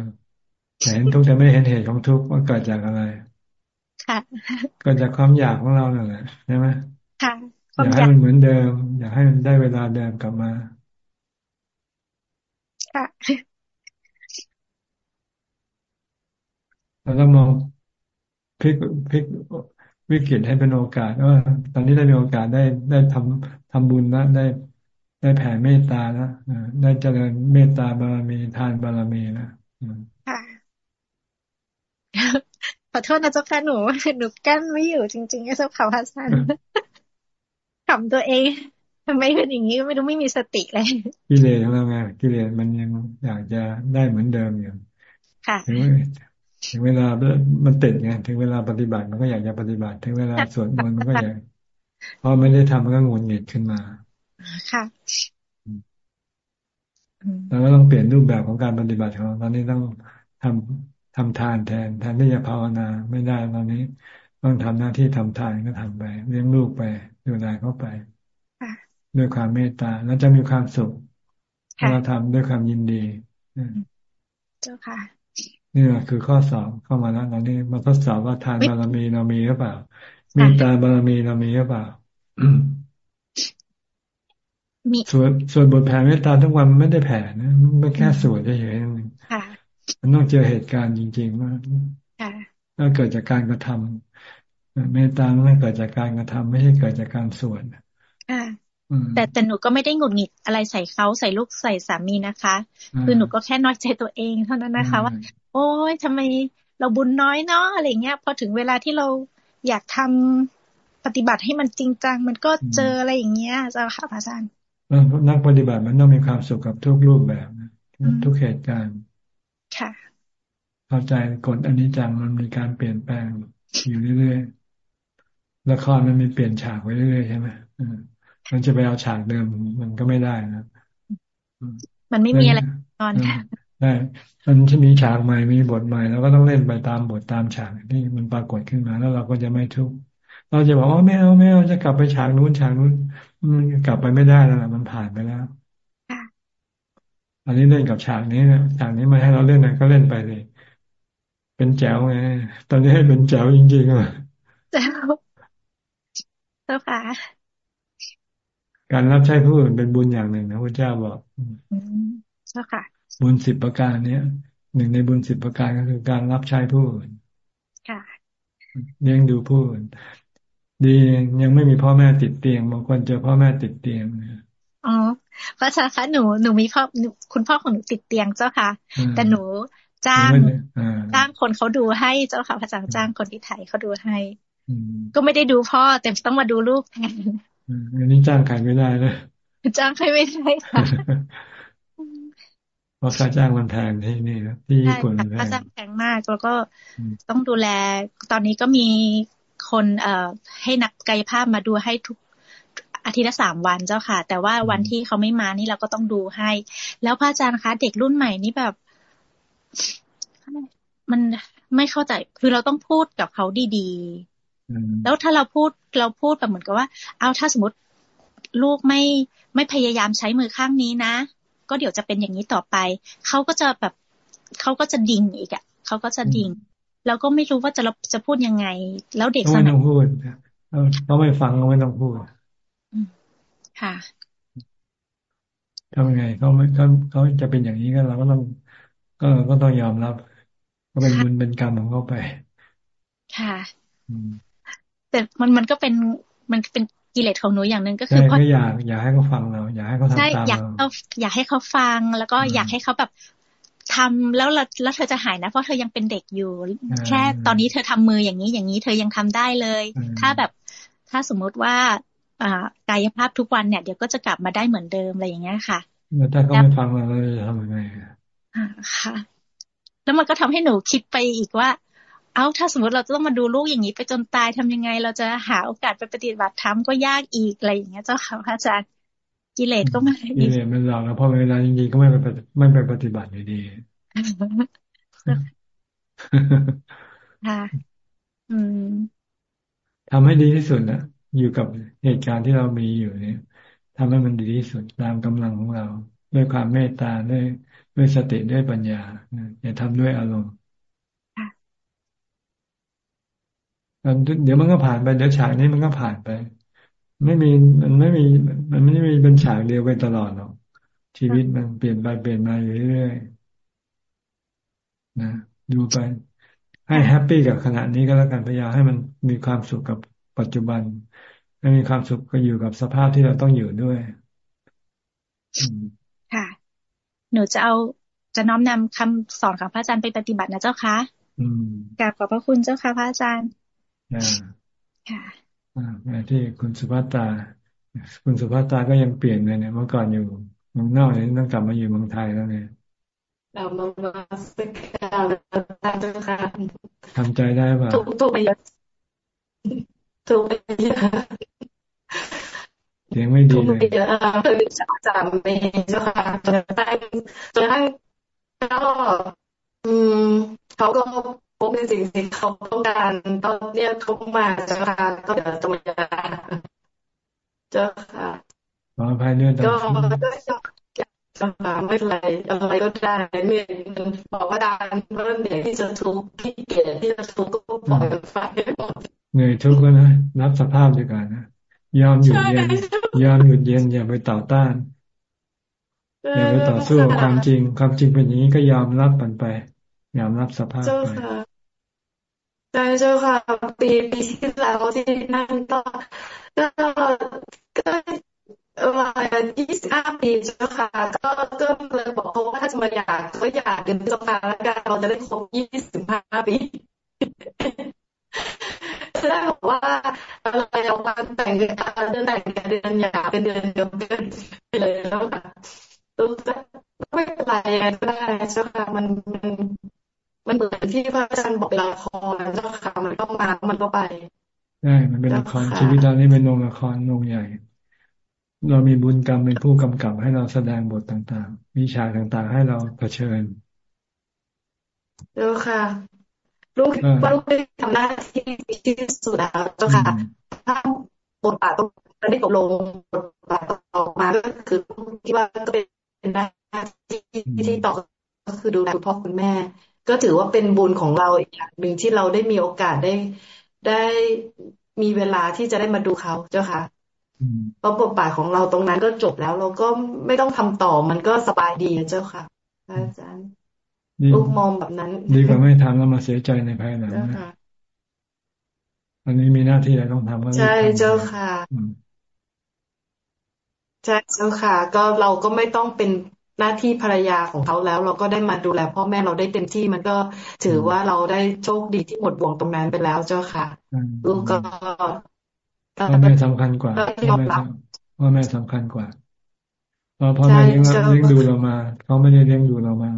เห็นทุกข์แต่ไม่เห็นเหตุของทุกข์ว่าเกิดจากอะไรค่ะเกิดจากความอยากของเรานั่นแหละใช่ไหมค่ะอยากให้มันเหมือนเดิม อยากให้มันได้เวลาเดิมกลับมา ค่ะเราต้องมองพลิกพลิกวิกฤตให้เป็นโอกาสว่าตอนนี้ได้มีโอกาสได้ได้ทำทำบุญนะได้ได้แผ่เมตตานะได้เจริญเมตตาบารมีทานบารมีนะค่ะขอโทษนะเจ้าค่ะหนูหนูกั้นไม่อยู่จริงๆไอ้เจ้าค่ะพระอาจารย์ขำตัวเอง ทำไมเป็นอย่างนี้ไม่รู้ไม่มีสติเลยกิเลสของเราไงกิเลสมันยังอยากจะได้เหมือนเดิมอยู่ค่ะถึงเวลามันติดไงถึงเวลาปฏิบัติมันก็อยากจะปฏิบัติ ถึงเวลาสวดมนต์มันก็อยากพอไม่ได้ทำมันก็งุนหงิดขึ้นมา ค่ะแล้วก็ต้องเปลี่ยนรูปแบบของการปฏิบัติของเราตอนนี้ต้องทำทำทานแทนแทนที่จะภาวนาไม่ได้ตอนนี้ ต้องทำหน้าที่ทำทานก็ทำไปเลี้ยงลูกไปดูแลเขาไป ด้วยความเมตตาแล้วจะมีความสุขถ้าเราทำด้วยความยินดีเจ้าค่ะนี่แหละคือข้อสอบเข้ามาแล้วตอนนี้มาทดสอบว่าทานบารมีเรามีหรือเปล่าเมตตาบารมีเรามีหรือเปล่าส่วนส่วนบทแผ่เมตตาทุกวันไม่ได้แผ่นะไม่แค่สวดเฉยๆมันต้องเจอเหตุการณ์จริงๆว่าถ้าเกิดจากการกระทำเมตตาไม่เกิดจากการกระทำไม่ใช่เกิดจากการสวด แต่แต่หนูก็ไม่ได้หงุดหงิดอะไรใส่เขาใส่ลูกใส่สามีนะคะ คือหนูก็แค่น้อยใจตัวเองเท่านั้นนะคะว่า โอ้ยทำไมเราบุญน้อยเนาะอะไรเงี้ยพอถึงเวลาที่เราอยากทำปฏิบัติให้มันจริงจังมันก็เจออะไรอย่างเงี้ยเจ้าค่ะพระอาจารย์นักปฏิบัติมันต้องมีความสุขกับทุกรูปแบบทุกเหตุการณ์ค่ะเข้าใจกฎอันนี้จังมันมีการเปลี่ยนแปลงอยู่เรื่อยๆละครมันมีเปลี่ยนฉากไปเรื่อยๆใช่ไหมมั นจะไปเอาฉากเดิมมันก็ไม่ได้นะมันไม่มีอะไรตอนค่ะได้มันจะมีฉากใหม่มีบทใหม่แล้วก็ต้องเล่นไปตามบทตามฉากที่มันปรากฏขึ้นมา แล้วเราก็จะไม่ทุกข์เราจะบอกว่าไม่เอาไม่เอาจะกลับไปฉากนู้นฉากนู้นมันกลับไปไม่ได้แล้วมันผ่านไปแล้วอันนี้เล่นกับฉากนี้นะฉากนี้มาให้เราเล่นนะก็เล่นไปเลย เป็นแจ๋วไงตอนนี้ให้เป็นแจ๋วจริงๆอะแจ๋วเจ้าค่ะ การรับใช้ผู้อื่นเป็นบุญอย่างหนึ่งนะพระเจ้าบอกเจ้าค่ะ บุญสิบประการเนี้ยหนึ่งในบุญสิบประการก็คือการรับใช้ผู้อื่นค่ะเลี้ยงดูผู้อื่นดียังไม่มีพ่อแม่ติดเตียงบางคนเจอพ่อแม่ติดเตียงอ๋อพระอาจารย์คะหนูหนูมีพ่อคุณพ่อของหนูติดเตียงเจ้าค่ะ แต่หนูจ้างจ้างคนเขาดูให้เจ้าค่ะพระอาจารย์จ้างคนที่ไทยเขาดูให้ก็ไม่ได้ดูพ่อแต่ต้องมาดูลูกแทน อันนี้จ้างใครไม่ได้เลยจ้างใครไม่ได้ค่ะเพราะค่าจ้างมันแพงที่นี่นะที่ญี่ปุ่นค่าจ้างแพงมากแล้วก็ต้องดูแล ตอนนี้ก็มีคนเอ่อให้นักกายภาพมาดูให้ทุกอาทิตย์ละสามวันเจ้าค่ะ แต่ว่าวันที่เขาไม่มานี่เราก็ต้องดูให้ แล้วพระอาจารย์คะเด็กรุ่นใหม่นี่แบบ มันไม่เข้าใจ คือเราต้องพูดกับเขาดีๆ แล้วถ้าเราพูดเราพูดแบบเหมือนกับว่า เอาถ้าสมมติลูกไม่ไม่พยายามใช้มือข้างนี้นะ ก็เดี๋ยวจะเป็นอย่างนี้ต่อไป เขาก็จะแบบเขาก็จะดิ่งอีกอะเขาก็จะดิ่งแล้วก็ไม่รู้ว่าจะจะพูดยังไง แล้วเด็กสมัยไม่ต้องพูดเขาไม่ฟังก็ไม่ต้องพูดค่ะทำยังไงเขาไม่เขาเขาจะเป็นอย่างนี้ก็เราก็ต้องก็ก็ต้องยอมรับ ก็เป็นบุญเป็นกรรมของเขาไป ค่ะ แต่มันมันก็เป็นมันเป็นกิเลสของหนูอย่างหนึ่งก็คือเพราะอยากอยากให้เขาฟังเราอยากให้เขาทำตามเราอยากเขาอยากให้เขาฟังแล้วก็อยากให้เขาแบบทำแล้วแล้วเธอจะหายนะ เพราะเธอยังเป็นเด็กอยู่ แค่ตอนนี้เธอทำมืออย่างนี้อย่างนี้ เธอยังทำได้เลย ถ้าแบบถ้าสมมุติว่าอ่ากายภาพทุกวันเนี่ยเดี๋ยวก็จะกลับมาได้เหมือนเดิมอะไรอย่างเงี้ยค่ะแล้วถ้าเขาไม่ฟังเราจะทำยังไงอ่าค่ะ แล้วมันก็ทำให้หนูคิดไปอีกว่า เอาถ้าสมมติเราจะต้องมาดูลูกอย่างนี้ไปจนตายทำยังไง เราจะหาโอกาสไปปฏิบัติธรรมก็ยากอีกอะไรอย่างเงี้ยเจ้าค่ะพระอาจารย์กิเลสก็ไม่กิเลสมันหลอกแล้วพอเวลาจริงๆก็ไม่ไปไม่ไปปฏิบัติอยู่ดีค่ะอืมทำให้ดีที่สุดนะอยู่กับเหตุการณ์ที่เรามีอยู่เนี่ยทำให้มันดีที่สุดตามกำลังของเรา ด้วยความเมตตาด้วยด้วยสติด้วยปัญญาอย่าทำด้วยอารมณ์ เดี๋ยวมันก็ผ่านไปเดี๋ยวฉากนี้มันก็ผ่านไป ไม่มีมันไม่มีมันไม่มีเป็นฉากเดียวไปตลอดหรอกชีวิตมันเปลี่ยนไปเปลี่ยนมาอยู่เรื่อยๆนะดูไป ให้แฮปปี้กับขณะนี้ก็แล้วกันพยายามให้มันมีความสุขกับปัจจุบันให้มีความสุขก็อยู่กับสภาพที่เราต้องอยู่ด้วยค่ะ หนูจะเอาจะน้อมนำคำสอนของพระอาจารย์ไปปฏิบัตินะเจ้าคะกราบขอบพระคุณเจ้าค่ะพระอาจารย์ ค่ะอ่าที่คุณสุภัตตา คุณสุภัตตาก็ยังเปลี่ยนเลยเนี่ยเมื่อก่อนอยู่เมืองนอกเนี่ยต้องกลับมาอยู่เมืองไทยแล้วเนี่ยเรามาสักการะเจ้าค่ะทำใจได้ป่ะถูกถูกไปเยอะถูกไปเยอะเสียงไม่ดีเลยเยอะคือจำไม่เจ้าค่ะจนกระทั่งจนกระทั่งก็อืมเขาก็ พบในสิ่งที่เขาต้องการตอนเนี้ยเขามาเจ้าค่ะก็เดี๋ยวจะมาเจ้าค่ะขออภัยเนื่องจากก็ไม่เป็นไรอะไรก็ได้เมื่อบอกว่าดานเรื่องเด็กที่จะทุกข์ที่เกลียดที่จะทุกข์ก็ปล่อยไฟหมดเหนื่อยทุกข์ก็นะรับสภาพดีกว่านะยอมหยุดเย็นยอมหยุดเย็นอย่าไปต่อต้านอย่าไปต่อสู้ความจริง ความจริงเป็นอย่างนี้ก็ยอมรับมันไป ยอมรับสภาพไป ใช่เจ้าค่ะปีปีที่แล้วที่นั่นก็ก็ก็ประมาณยี่สิบห้าปีเจ้าค่ะ ก็ก็เลยบอกเขาว่าถ้าจะมาอยากก็อยากเดินเจ้าค่ะแล้วกันเราจะได้ครบยี่สิบห้าปีจะได้บอกว่าอะไรเอาวันแต่งเดือนเดือนแต่งเดือนอยากเป็นเดือนเดียวกันไปเลยแล้วค่ะตุ๊กไม่เป็นไรก็ได้เจ้าค่ะมันมัน มันเหมือนที่พระอาจารย์บอกละครเจ้าค่ะมันก็มามันก็ไปใช่มันเป็นละครชีวิตเรานี่เป็นโรงละครโรงใหญ่ เรามีบุญกรรมเป็นผู้กำกับให้เราแสดงบทต่างๆวิชาต่างๆ ให้เราเผชิญเจ้าค่ะลูกว่าลูกได้ทำหน้าที่ที่สุดแล้วเจ้าค่ะถ้าบทบาทต้องได้ตกลงบทบาทออกมาก็คือที่ว่าก็เป็นหน้าที่ที่ต่อก็คือดูแลคุณพ่อคุณแม่ ก็ถือว่าเป็นบุญของเราอีกอย่างหนึ่งที่เราได้มีโอกาสได้ได้มีเวลาที่จะได้มาดูเขาเจ้าค่ะเพราะบทบาทของเราตรงนั้นก็จบแล้วเราก็ไม่ต้องทำต่อมันก็สบายดีเจ้าค่ะอาจารย์ลูกมองแบบนั้น ดีกว่าไม่ทำแล้วมาเสียใจในภายหลังนะอันนี้มีหน้าที่อะไรต้องทำก็ใช่เจ้าค่ะใช่เจ้าค่ะ ก็เราก็ไม่ต้องเป็น หน้าที่ภรรยาของเขาแล้ว เราก็ได้มาดูแลพ่อแม่เราได้เต็มที่มันก็ถือว่าเราได้โชคดีที่หมดบ่วงตรงนั้นไปแล้วเจ้าค่ะลูกก็พ่อแม่สำคัญกว่าพ่อแม่พ่อแม่สำคัญกว่าเพราะพ่อแม่เลี้ยงเลี้ยงดูเรามาเขาไม่ได้เลี้ยงดูเรามา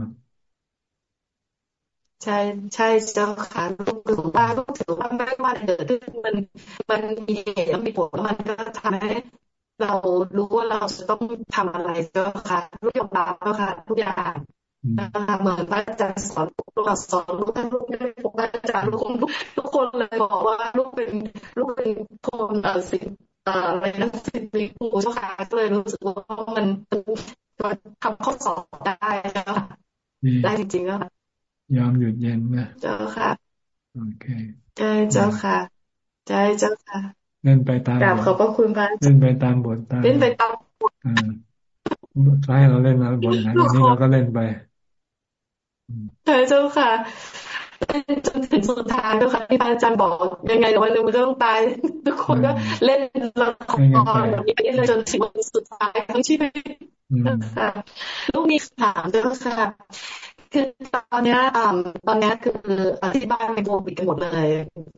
ใช่ใช่เจ้าค่ะลูกถือว่าลูกถือว่าไม่ว่าเกิดขึ้นมัน มันมีเหตุแล้วมีผลแล้วมันก็ทำให้ เรารู้ว่าเราจะต้องทำอะไรเจ้าค่ะลูกยอมรับเจ้าค่ะทุกอย่างนะคะเหมือนพระอาจารย์สอนลูกเราสอนลูกให้ลูกไม่ได้พบอาจารย์ลูกทุกคนเลยบอกว่าลูกเป็นลูกเป็นคนเอ่อสิ่งอะไรนะสิ่งมีผู้เจ้าค่ะก็เลยรู้สึกว่ามันมันทำข้อสอบได้แล้วได้จริงๆแล้วยอมหยุดเย็นนะเจ้าค่ะโอเคใช่เจ้าค่ะใช่เจ้าค่ะ เล่นไปตามกราบขอบพระคุณพระเล่นไปตามบทตามเล่นไปตามบทอ่าให้เราเล่นนะบทไหนวันนี้เราก็เล่นไปใช่เจ้าค่ะจนถึงสุดท้ายเจ้าค่ะที่พระอาจารย์บอกยังไงวันหนึ่งมันก็ต้องตายทุกคนก็เล่นละครแบบนี้ไปเลยจนถึงวันสุดท้ายทั้งชีวิตค่ะลูกมีถามเจ้าค่ะ คือตอนนี้ตอนนี้คือที่บ้านเป็นโควิดกันหมดเลย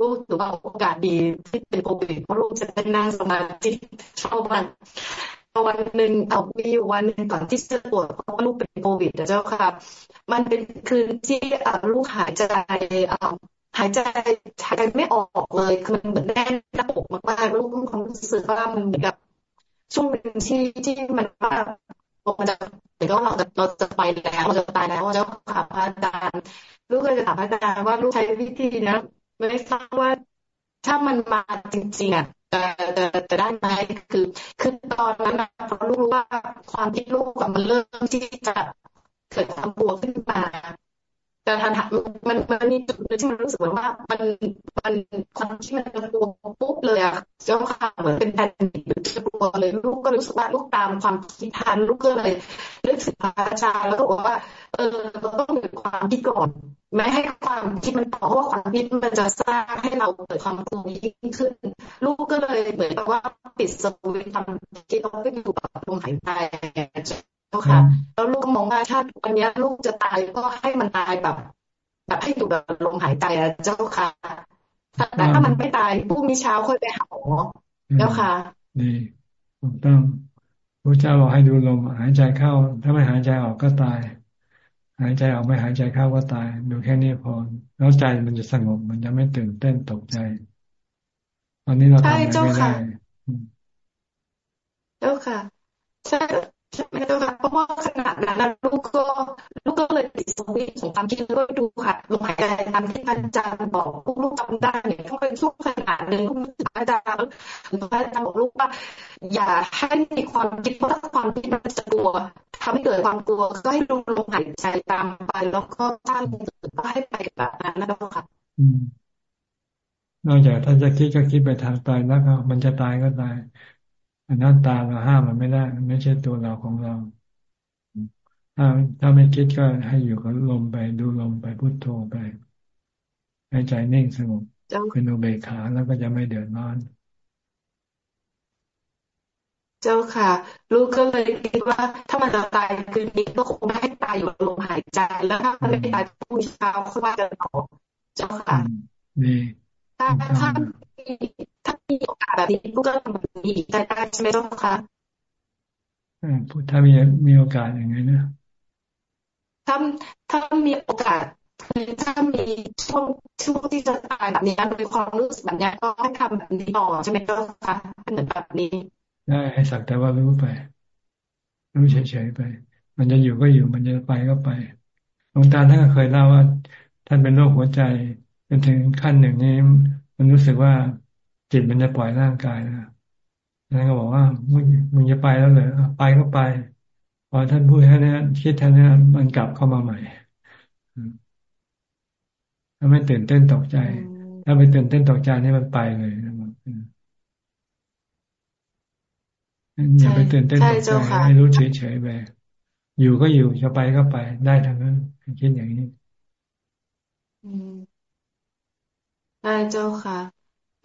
ลูกถือว่าโอกาสดีที่เป็นโควิดเพราะลูกจะได้นั่งสมาธิเช้าวันวันหนึ่งเอามีอยู่วันหนึ่งก่อนที่จะปวดเพราะว่าลูกเป็นโควิดเจ้าค่ะ มันเป็นคืนที่ลูกหายใจหายใจหายใจไม่ออกเลยคือมันเหมือนแน่นหน้าอกมากๆลูกมีความรู้สึกว่ามันเหมือนกับช่วงหนึ่งที่ที่มันว่า มันจะเดี๋ยวเราจะเราจะไปแล้วเราจะตายแล้วเจ้าค่ะพระอาจารย์ลูกเคยจะถามพระอาจารย์ว่าลูกใช้วิธีนะไม่ทราบว่าถ้ามันมาจริงๆอะจะจะจะได้ไหมคือคือตอนนั้นนะพอลูกรู้ว่าความที่ลูกมันเริ่มที่จะเกิดความบวกขึ้นมา แต่ทันหัมันมันมีจุดนึงที่มันรู้สึกเหมือนว่า มันมันความที่มันเป็นตัวปุ๊บเลยอะเจ้าค่ะเหมือนเป็นแผ่นดินจะกลัวเลยลูกก็รู้สึกว่าลูกตามความคิดทันลูกก็เลยเลือกศึกษาอาจารย์แล้วก็บอกว่า เออเราต้องหยุดความคิดก่อนไม่ให้ความคิดมันต่อเพราะว่าความคิดมันจะสร้างให้เราเกิดความกลัวยิ่งขึ้น ลูกก็เลยเหมือนกับว่าปิดสวิตช์ทำคิดเราก็อยู่กับลมหายใจจ้าค่ะ แล้วลูกมองว่าถ้าวันนี้ลูกจะตายก็ให้มันตายแบบ แบบให้อยู่แบบลมหายใจอะเจ้าค่ะ แต่ถ้ามันไม่ตายพรุ่งนี้เช้าค่อยไปหาหมอเจ้าค่ะดีถูกต้องพระเจ้าบอกให้ดูลมหายใจเข้า ถ้าไม่หายใจออกก็ตาย หายใจออกไม่หายใจเข้าก็ตาย ดูแค่นี้พอ แล้วใจมันจะสงบมันจะไม่ตื่นเต้นตกใจตอนนี้เราทำอะไรไม่ได้เจ้าค่ะใช่ ใช่ไหมเจ้าค่ะเพราะว่าขนาดนั้นลูกก็ลูกก็เลยติดสวิตของความคิดแล้วก็ดูค่ะลมหายใจตามที่อาจารย์บอกลูกลูกจำได้เนี่ยต้องเป็นช่วงขนาดหนึ่งลูกถึงอาจารย์อาจารย์บอกลูกว่า อย่าให้มีความคิดเพราะถ้าความคิดมันจะกลัวทำให้เกิดความกลัวก็ให้ดูลมหายใจตามไป แล้วก็ตั้งก็ให้ไปแบบนั้นนะเจ้าค่ะนอกจากท่านจะคิดก็คิดไปทางตายแล้วก็มันจะตายก็ตาย อันนั้นตาเราห้ามมันไม่ได้มันไม่ใช่ตัวเราของเรา ถ้าถ้าไม่คิดก็ให้อยู่กับลมไปดูลมไปพุทโธไป ให้ใจนิ่งสงบเป็นอุเบกขาแล้วก็จะไม่เดือดร้อนเจ้าค่ะ ลูกก็เลยคิดว่า ถ้ามันจะตายคืนนี้ก็คงไม่ให้ตายอยู่ลมหายใจ แล้วถ้ามันไม่ตายพรุ่งนี้เช้าค่อยว่ากันต่อเจ้าค่ะดีถ้าถ้า ถ้ามีโอกาสแบบนี้ลูกก็ทำแบบนี้อีกได้ใช่ไหมเจ้าคะพูดถ้ามีมีโอกาสอย่างไงนะถ้าถ้ามีโอกาสคือถ้ามีช่วงช่วงที่จะตายแบบนี้โดยความรู้สึกแบบนี้ก็ให้ทำแบบนี้ต่อใช่ไหมเจ้าคะเหมือนแบบนี้ได้ให้สักแต่ว่ารู้ไปรู้เฉยๆไป มันจะอยู่ก็อยู่มันจะไปก็ไปหลวงตาท่านเคยเล่าว่า ท่านเป็นโรคหัวใจจนถึงขั้นหนึ่งนี้ มันรู้สึกว่า จิตมันจะปล่อยร่างกายนะนั่นก็บอกว่ามึงมึงจะไปแล้วเลยไปก็ไป พอท่านพูดแค่นี้คิดแค่นี้มันกลับเข้ามาใหม่ถ้าไม่ตื่นเต้นตกใจ ถ้าไปตื่นเต้นตกใจนี่มันไปเลยอย่าไปตื่นเต้นตกใจให้รู้เฉยๆไปอยู่ก็อยู่จะไปก็ไปได้ทั้งนั้นคิดอย่างนี้ได้เจ้าค่ะ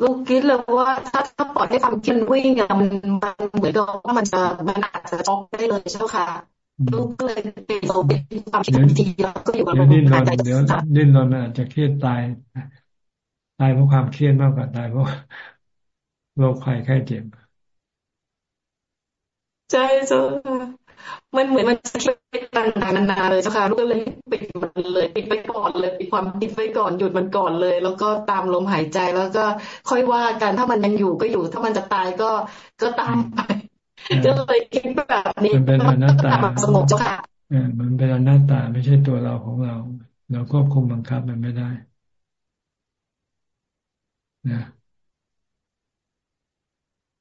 ลูกคิดเลยว่าถ้าถ้าปล่อยให้ความคิดวิ่งอะมันมันเหมือนกับว่ามันจะมันอาจจะช็อกได้เลยใช่ไหมคะลูกก็เลยเป็นโซเป็นความคิดทันทีแล้วก็อยู่กับลมหายใจเดี๋ยวดิ้นรนมันอาจจะเครียดตายตายเพราะความเครียดมากกว่าตายเพราะโรคภัยไข้เจ็บใช่ใช่ มันเหมือนมันจะคิดไปนานนานเลยเจ้าค่ะลูกก็เลยปิดมันเลย ปิดไปก่อนเลยปิดความคิดไว้ก่อนหยุดมันก่อนเลย แล้วก็ตามลมหายใจแล้วก็ค่อยว่ากันถ้ามันยังอยู่ก็อยู่ ถ้ามันจะตายก็ก็ตามไปก็เลยคิดแบบนี้มันเป็นอนัตตาสงบเจ้าค่ะมันเป็นอนัตตาไม่ใช่ตัวเราของเรา เราควบคุมบังคับมันไม่ได้นะ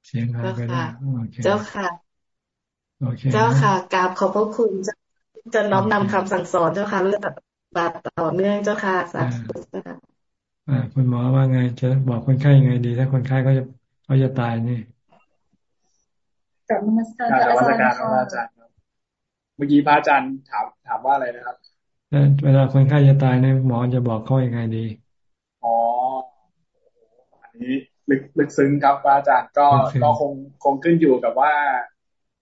เสียงหายไปแล้วเจ้าค่ะ เจ้าค่ะกราบขอบพระคุณจะน้อมนำคำสั่งสอนเจ้าค่ะเรื่องบาตต่อเนื่องเจ้าค่ะสาธุค่ะคุณหมอว่าไงจะบอกคนไข้ยังไงดี ถ้าคนไข้เขาจะเขาจะตายนี่กลับมาสการอาจารย์ค่ะอาจารย์ครับเมื่อกี้พระอาจารย์ถามถามว่าอะไรนะครับเวลาคนไข้จะตายเนี่ยหมอจะบอกเขายังไงดีอ๋ออันนี้ลึกลึกซึ้งครับอาจารย์ก็ก็คงคงขึ้นอยู่กับว่า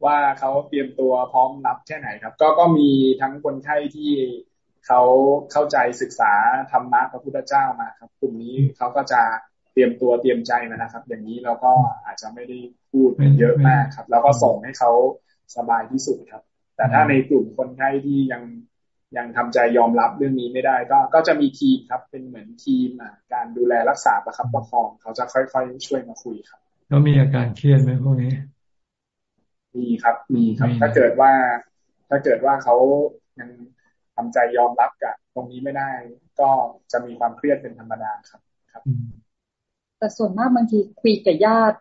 ว่าเขาเตรียมตัวพร้อมรับแค่ไหนครับ ก็ก็มีทั้งคนไข้ที่เขาเข้าใจศึกษาธรรมะพระพุทธเจ้ามาครับ กลุ่มนี้เขาก็จะเตรียมตัวเตรียมใจมานะครับ อย่างนี้เราก็อาจจะไม่ได้พูดเยอะมากครับแล้วก็ส่งให้เขาสบายที่สุดครับ แต่ถ้าในกลุ่มคนไข้ที่ยังยังทำใจยอมรับเรื่องนี้ไม่ได้ ก็ก็จะมีทีมครับ เป็นเหมือนทีมการดูแลรักษาประคับประคอง เขาจะค่อยๆช่วยมาคุยครับเขามีอาการเครียดไหมพวกนี้ มีครับ มีครับ ถ้าเกิดว่า ถ้าเกิดว่าเขายังทำใจยอมรับกับตรงนี้ไม่ได้ ก็จะมีความเครียดเป็นธรรมดาครับ ครับ แต่ส่วนมากบางทีคุยกับญาติ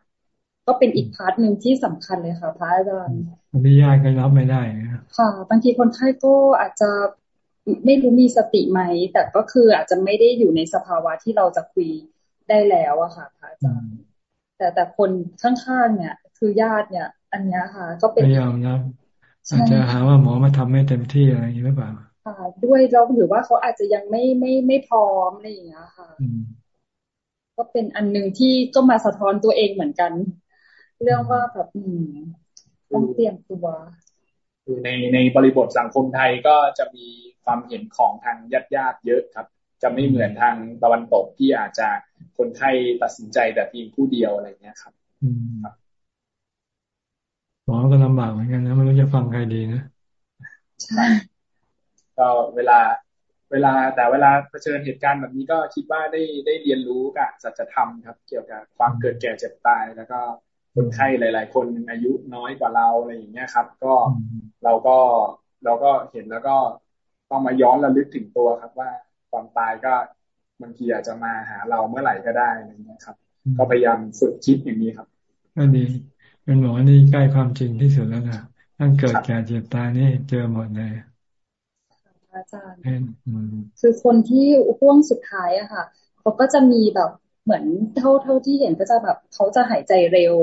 ก็เป็นอีกพาร์ทหนึ่งที่สำคัญเลยค่ะพระอาจารย์บางทีญาติก็รับไม่ได้ค่ะ บางทีคนไข้ก็อาจจะไม่รู้มีสติไหม แต่ก็คืออาจจะไม่ได้อยู่ในสภาวะที่เราจะคุยได้แล้วอะค่ะพระอาจารย์แต่แต่คนข้างๆเนี่ย คือญาติเนี่ย อันนี้ค่ะ ก็เป็นไม่ยอมรับอาจจะหาว่าหมอมาทำไม่เต็มที่อะไรอย่างนี้หรือเปล่าค่ะด้วยแล้วหรือว่าเขาอาจจะยังไม่ไม่ไม่พร้อมอะไรอย่างเงี้ยค่ะก็เป็นอันหนึ่งที่ก็มาสะท้อนตัวเองเหมือนกัน เรื่องว่าแบบอืมต้องเตรียมตัวคือในในบริบทสังคมไทยก็จะมีความเห็นของทางญาติญาติเยอะครับ จะไม่เหมือนทางตะวันตกที่อาจจะคนไข้ตัดสินใจแต่เพียงผู้เดียวอะไรเงี้ยครับ หมอก็ลำบากเหมือนกันนะไม่รู้จะฟังใครดีนะใช่ก็เวลาเวลาแต่เวลาเผชิญเหตุการณ์แบบนี้ก็คิดว่าได้ได้เรียนรู้กับสัจธรรมครับ เกี่ยวกับความเกิดแก่เจ็บตาย แล้วก็คนไข้หลาย ๆ คนอายุน้อยกว่าเราอะไรอย่างเงี้ยครับ ก็เราก็เราก็เห็นแล้วก็ต้องมาย้อนระลึกถึงตัวครับ ว่าความตายก็บางทีอาจจะมาหาเราเมื่อไหร่ก็ได้อะไรเงี้ยครับ ก็พยายามฝึกคิดอย่างนี้ครับก็ดี เป็นหมอนี่ใกล้ความจริงที่สุดแล้วนะตั้งเกิดแก่เจ็บตายนี่เจอหมดเลยอาจารย์คือคนที่ห่วงสุดท้ายอะค่ะเขาก็จะมีแบบเหมือนเท่าเท่าที่เห็นก็จะแบบเขาจะหายใจเร็ว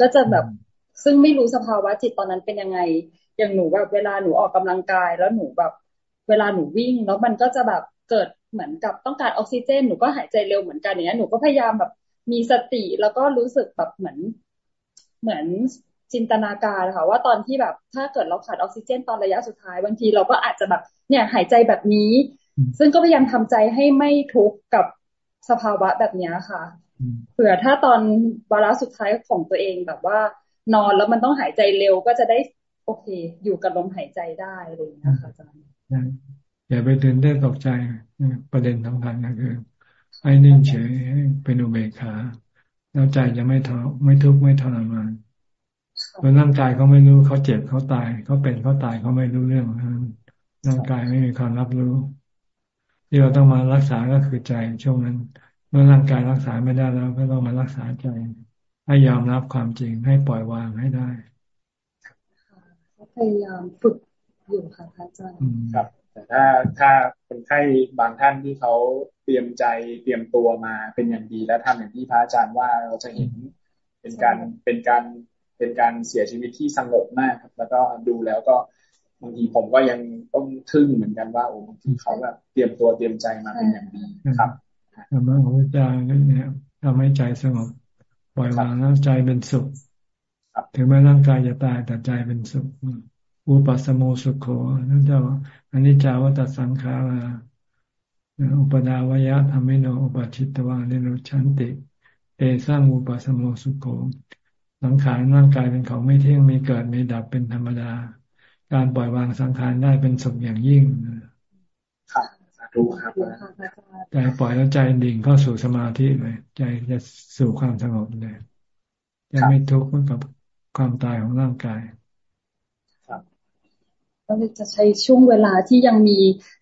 ก็จะแบบซึ่งไม่รู้สภาวะจิตตอนนั้นเป็นยังไง อย่างหนูแบบเวลาหนูออกกำลังกาย แล้วหนูแบบ เวลาหนูวิ่ง แล้วมันก็จะแบบเกิดเหมือนกับต้องการออกซิเจน หนูก็หายใจเร็วเหมือนกันอย่างนี้หนูก็พยายามแบบมีสติแล้วก็รู้สึกแบบเหมือน เหมือนจินตนาการค่ะว่าตอนที่แบบถ้าเกิดเราขาดออกซิเจนตอนระยะสุดท้ายบางทีเราก็อาจจะแบบเนี่ยหายใจแบบนี้ ซึ่งก็พยายามทำใจให้ไม่ทุกข์กับสภาวะแบบนี้ค่ะเผื่อถ้าตอนวาระสุดท้ายของตัวเองแบบว่า นอนแล้วมันต้องหายใจเร็วก็จะได้โอเค อยู่กับลมหายใจได้อะไรอย่างนี้ค่ะอาจารย์อย่าไปตื่นเต้นตกใจประเด็นสำคัญก็คือให้นิ่งเฉยเป็นอุเบกขา แล้วใจจะไม่ท้อไม่ทุกข์ไม่ทรมานเพราะร่างกายเขาไม่รู้เขาเจ็บเขาตายเขาเป็นเขาตายเขาไม่รู้เรื่องร่างกายไม่มีความรับรู้ ที่เราต้องมารักษาก็คือใจช่วงนั้น เมื่อร่างกายรักษาไม่ได้แล้ว ก็ต้องมารักษาใจ ให้ยอมรับความจริงให้ปล่อยวางให้ได้พยายามฝึกอยู่ค่ะอาจารย์ครับ แต่ถ้าถ้าคนไข้บางท่านที่เขาเต รียมใจเตรียมตัวมาเป็นอย่างดีและทำอย่างที่พระอาจารย์ว่าเราจะเห็นเป็นการเป็นการเป็นการเสียชีวิตที่สงบมากครับ แล้วก็ดูแล้วก็บางทีผมก็ยังต้องทึ่งเหมือนกันว่าโอ้บางทีเขาแบบเตรียมตัวเตรียมใจมาเป็นอย่างดีครับธรรมะของพระเจ้าเนี่ยทำให้ใจสงบปล่อยวางแล้วใจเป็นสุขถึงแม้ร่างกายจะตายแต่ใจเป็นสุขอุปัสโมสุขโขนั่นเจ้าอันนี้จาวัตสังขารา อุปดาวยะธรรมิโนอุปชิตวานิโรชันติ เตสร้างอุปัสโมสุขโขสังขารร่างกายเป็นของไม่เที่ยงมีเกิดมีดับเป็นธรรมดา การปล่อยวางสังขารได้เป็นสุขอย่างยิ่งครับสาธุครับใจปล่อยแล้วใจดิ่งเข้าสู่สมาธิเลยใจจะสู่ความสงบเลยจะไม่ทุกข์กับความตายของร่างกาย ก็เลยจะใช้ช่วงเวลาที่ยังมี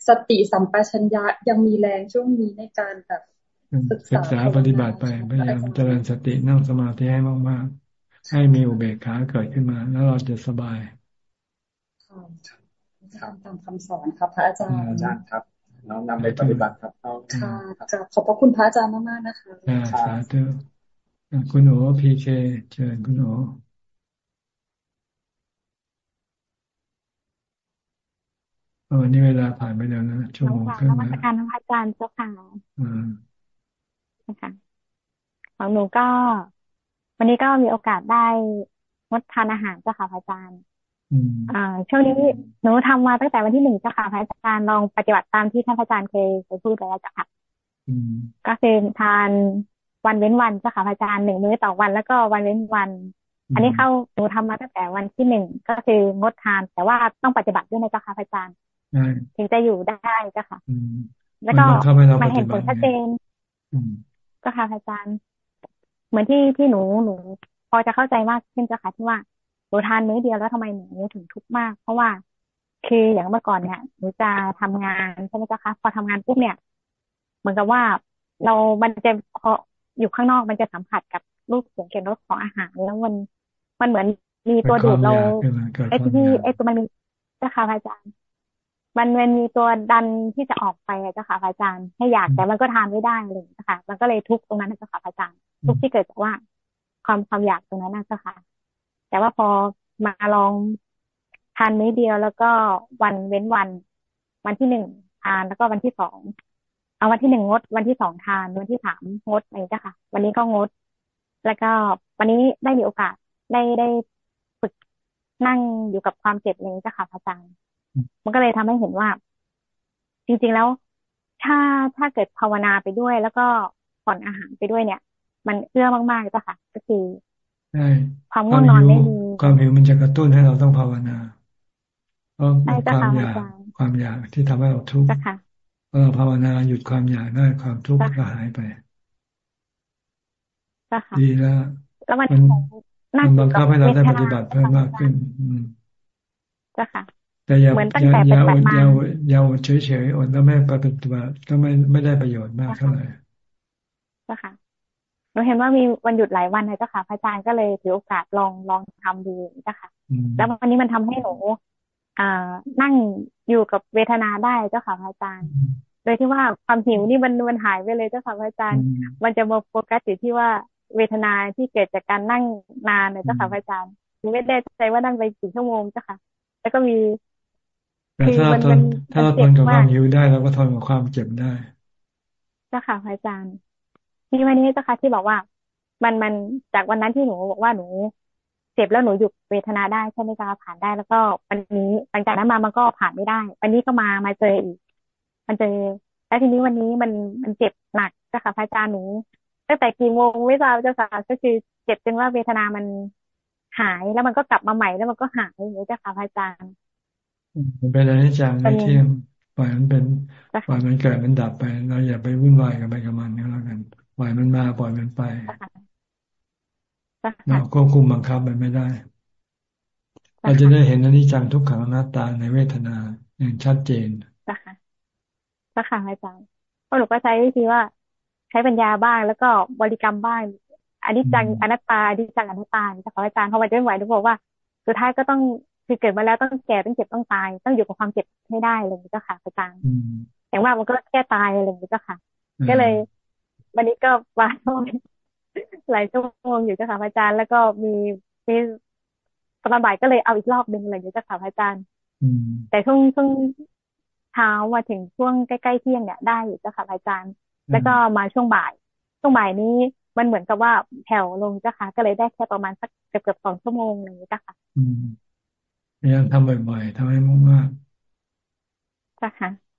สติสัมปชัญญะยังมีแรงช่วงนี้ในการแบบศึกษาปฏิบัติไปพยายามเจริญสตินั่งสมาธิให้มากๆ ให้มีอุเบกขาเกิดขึ้นมา แล้วเราจะสบายทำตามคำสอนครับพระอาจารย์อาจารย์ครับน้องนำไปปฏิบัติครับค่ะขอบพระคุณพระอาจารย์มากๆนะคะสาธุคุณหนูพีเคเชิญคุณหนู วันนี้เวลาผ่านไปแล้วนะชั่วโมงครึ่งแล้วการพระอาจารย์เจ้าค่ะอืมนะคะของหนูก็ วันนี้ก็มีโอกาสได้งดทานอาหารเจ้าค่ะพระอาจารย์อ่าช่วงนี้หนูทำมาตั้งแต่วันที่หนึ่งเจ้าค่ะพระอาจารย์ลองปฏิบัติตามที่ท่านพระอาจารย์เคยเคยพูดแล้วเจ้าค่ะก็คือทานวันเว้นวันเจ้าค่ะพระอาจารย์หนึ่งมื้อต่อวัน แล้วก็วันเว้นวัน อันนี้เข้าหนูทำมาตั้งแต่วันที่หนึ่งก็คืองดทาน แต่ว่าต้องปฏิบัติด้วยนะเจ้าค่ะพระอาจารย์ ถึงจะอยู่ได้เจ้าค่ะแล้วก็มาเห็นผลชัดเจนก็ค่ะอาจารย์ เหมือนที่ที่หนูหนู พอจะเข้าใจมากขึ้นเจ้าค่ะที่ว่าหนูทานมื้อเดียวแล้วทำไมหนูถึงทุกข์มาก เพราะว่าคืออย่างเมื่อก่อนเนี่ยหนูจะทำงานใช่ไหมเจ้าคะพอทำงานปุ๊บเนี่ย เหมือนกับว่าเรา มันจะพออยู่ข้างนอกมันจะสัมผัสกับรูปเสียงเกลิ่นรสของอาหารแล้วมันมันเหมือนมีตัวดูดเราไอ้ที่ไอ้ตัวมันมีเจ้าค่ะอาจารย์ มันมันมีตัวดันที่จะออกไปเจ้าค่ะอาจารย์ให้อยากแต่มันก็ทานไม่ได้เลยนะคะมันก็เลยทุกตรงนั้นเจ้าค่ะอาจารย์ทุกที่เกิดจากว่า ความความอยากตรงนั้นนะเจ้าค่ะ แต่ว่าพอมาลองทานมื้อเดียวแล้วก็วันเว้นวัน วันที่หนึ่งทานแล้วก็วันที่สองเอาวันที่หนึ่งงด วันที่สองทานวันที่สามงดอะไรเจ้าค่ะ วันนี้ก็งด แล้วก็วันนี้ได้มีโอกาสได้ได้ฝึกนั่งอยู่กับความเจ็บเลยเจ้าค่ะอาจารย์ มันก็เลยทำให้เห็นว่า จริง ๆแล้ว ถ้าถ้าเกิดภาวนาไปด้วย แล้วก็ผ่อนอาหารไปด้วยเนี่ย มันเอื้อมากๆจ้ะค่ะ ก็คือความง่วงนอนไม่มีความหิวมันจะกระตุ้นให้เราต้องภาวนาเพราะความอยากความอยากที่ทำให้เราทุกข์พอเราภาวนาหยุดความอยากได้ความทุกข์ก็หายไปดีแล้วมันมันบังคับให้เราได้ปฏิบัติเพิ่มมากขึ้น อืมจ้ะค่ะ แต่อย่าอย่าอย่าอดอย่าอย่าอดเฉยๆอดแล้วไม่ปฏิบัติก็ไม่ไม่ได้ประโยชน์มากเท่าไหร่ก็ค่ะหนูเห็นว่ามีวันหยุดหลายวันเลยเจ้าค่ะพระอาจารย์ก็เลยถือโอกาสลองลองทำดูเจ้าค่ะ แล้ววันนี้มันทำให้หนูอ่านั่งอยู่กับเวทนาได้เจ้าค่ะพระอาจารย์โดยที่ว่าความหิวนี่มันมันหายไปเลยเจ้าค่ะพระอาจารย์ มันจะมาโฟกัสอยู่ที่ว่าเวทนาที่เกิดจากการนั่งนานเลยเจ้าค่ะพระอาจารย์ไม่ได้ใจว่านั่งไปกี่ชั่วโมงเจ้าค่ะ แล้วก็มี แต่ถ้าเราทนถ้าเราทนกับความหิวได้เราก็ทนกับความเจ็บได้เจ้าค่ะพระอาจารย์ที่วันนี้เจ้าค่ะที่บอกว่า มันมันจากวันนั้นที่หนูบอกว่าหนูเจ็บแล้วหนูหยุดเวทนาได้ใช่ไหมคะผ่านได้แล้วก็วันนี้หลังจากนั้นมามันก็ผ่านไม่ได้ วันนี้ก็มามาเจออีก มันเจอแล้วทีนี้วันนี้มันมันเจ็บหนักเจ้าค่ะพระอาจารย์หนูตั้งแต่กี่โมงไม่ทราบเจ้าค่ะก็คือเจ็บจนว่าเวทนามันหายแล้วมันก็กลับมาใหม่แล้วมันก็หายอย่างนี้เจ้าค่ะพระอาจารย์ มันเป็นอนิจจังไม่เที่ยงปล่อยมันเป็นปล่อยมันเกิดมันดับไป เราอย่าไปวุ่นวายกับไปกับมันนี่แล้วกัน ปล่อยมันมาปล่อยมันไปเราควบคุมบังคับมันไม่ได้ เราจะได้เห็นอนิจจังทุกขังหน้าตาในเวทนาอย่างชัดเจนนะคะสักค่ะอาจารย์เพราะหนูก็ใช้วิธีว่า ใช้ปัญญาบ้างแล้วก็บริกรรมบ้างอนิจจังอนัตตาอนิจจังอนัตตาจะขออาจารย์พอมาจะไม่ไหวหนูบอกว่า สุดท้ายก็ต้อง คือเกิดมาแล้วต้องแก่ต้องเจ็บต้องตาย ต้องอยู่กับความเจ็บให้ได้เลยเจ้าค่ะอาจารย์อย่างว่ามันก็แค่ตายอะไรอย่างนี้เจ้าค่ะ ก็เลย วันนี้ก็วาหลายชั่วโมงอยู่เจ้าค่ะอาจารย์ แล้วก็มีมีตอนบ่ายก็เลยเอาอีกรอบหนึ่งอะไรอย่างนี้เจ้าค่ะอาจารย์แต่ช่วงช่วงเช้ามาถึงช่วงใกล้ๆเที่ยงเนี่ยได้อยู่เจ้าค่ะอาจารย์ แล้วก็มาช่วงบ่าย ช่วงบ่ายนี้หนูมันเหมือนกับว่าแผ่วลงเจ้าค่ะก็เลยได้แค่ประมาณสักเกือบเกือบสองชั่วโมงอะไรอย่างนี้เจ้าค่ะ พยายามทำบ่อยๆทำให้มากๆเจ้าค่ะ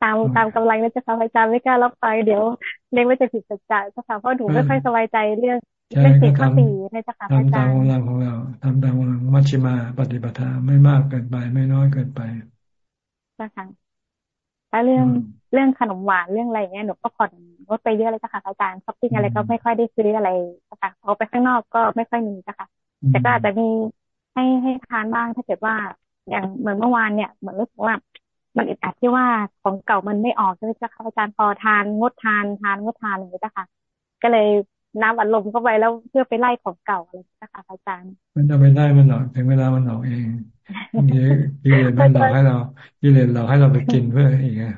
ตามตามกำลังนะเจ้าค่ะอาจารย์ไม่กล้ารับไปเดี๋ยวเลี้ยงว่าจะผิดสัจจะเจ้าค่ะเพราะหนูไม่ค่อยสบายใจเรื่องเรื่องสี่ข้อสี่ในเจ้าค่ะอาจารย์ทำตามกำลังของเราทำตามกำลังมัชชิมาปฏิปทาไม่มากเกินไป ไม่น้อยเกินไปเจ้าค่ะแล้วเรื่องเรื่องขนมหวานเรื่องอะไรเงี้ยหนูก็ผ่อนลดไปเยอะเลยจ้ะค่ะอาจารย์ช้อปปิ้งอะไรก็ไม่ค่อยได้ซื้ออะไรค่ะพอไปข้างนอกก็ไม่ค่อยมีจ้ะค่ะแต่ก็อาจจะมี ให้ให้ทานบ้างถ้าเกิดว่าอย่างเหมือนเมื่อวานเนี่ยเหมือนรู้สึกว่ามันอึดอัดที่ว่าของเก่ามันไม่ออกใช่ไหมจ้ะค่ะอาจารย์พอทานงดทานทานงดทานอะไรอย่างเงี้ยจ้ะค่ะ ก็เลยน้ำอัดลมเข้าไปแล้วเพื่อไปไล่ของเก่าอะไรจ้ะค่ะอาจารย์ มันจะไปได้มันหรอกถึงเวลามันออกเองกิเลสมันหลอกให้เรากิเลสหลอกให้เราไปกินเพื่ออีกอะ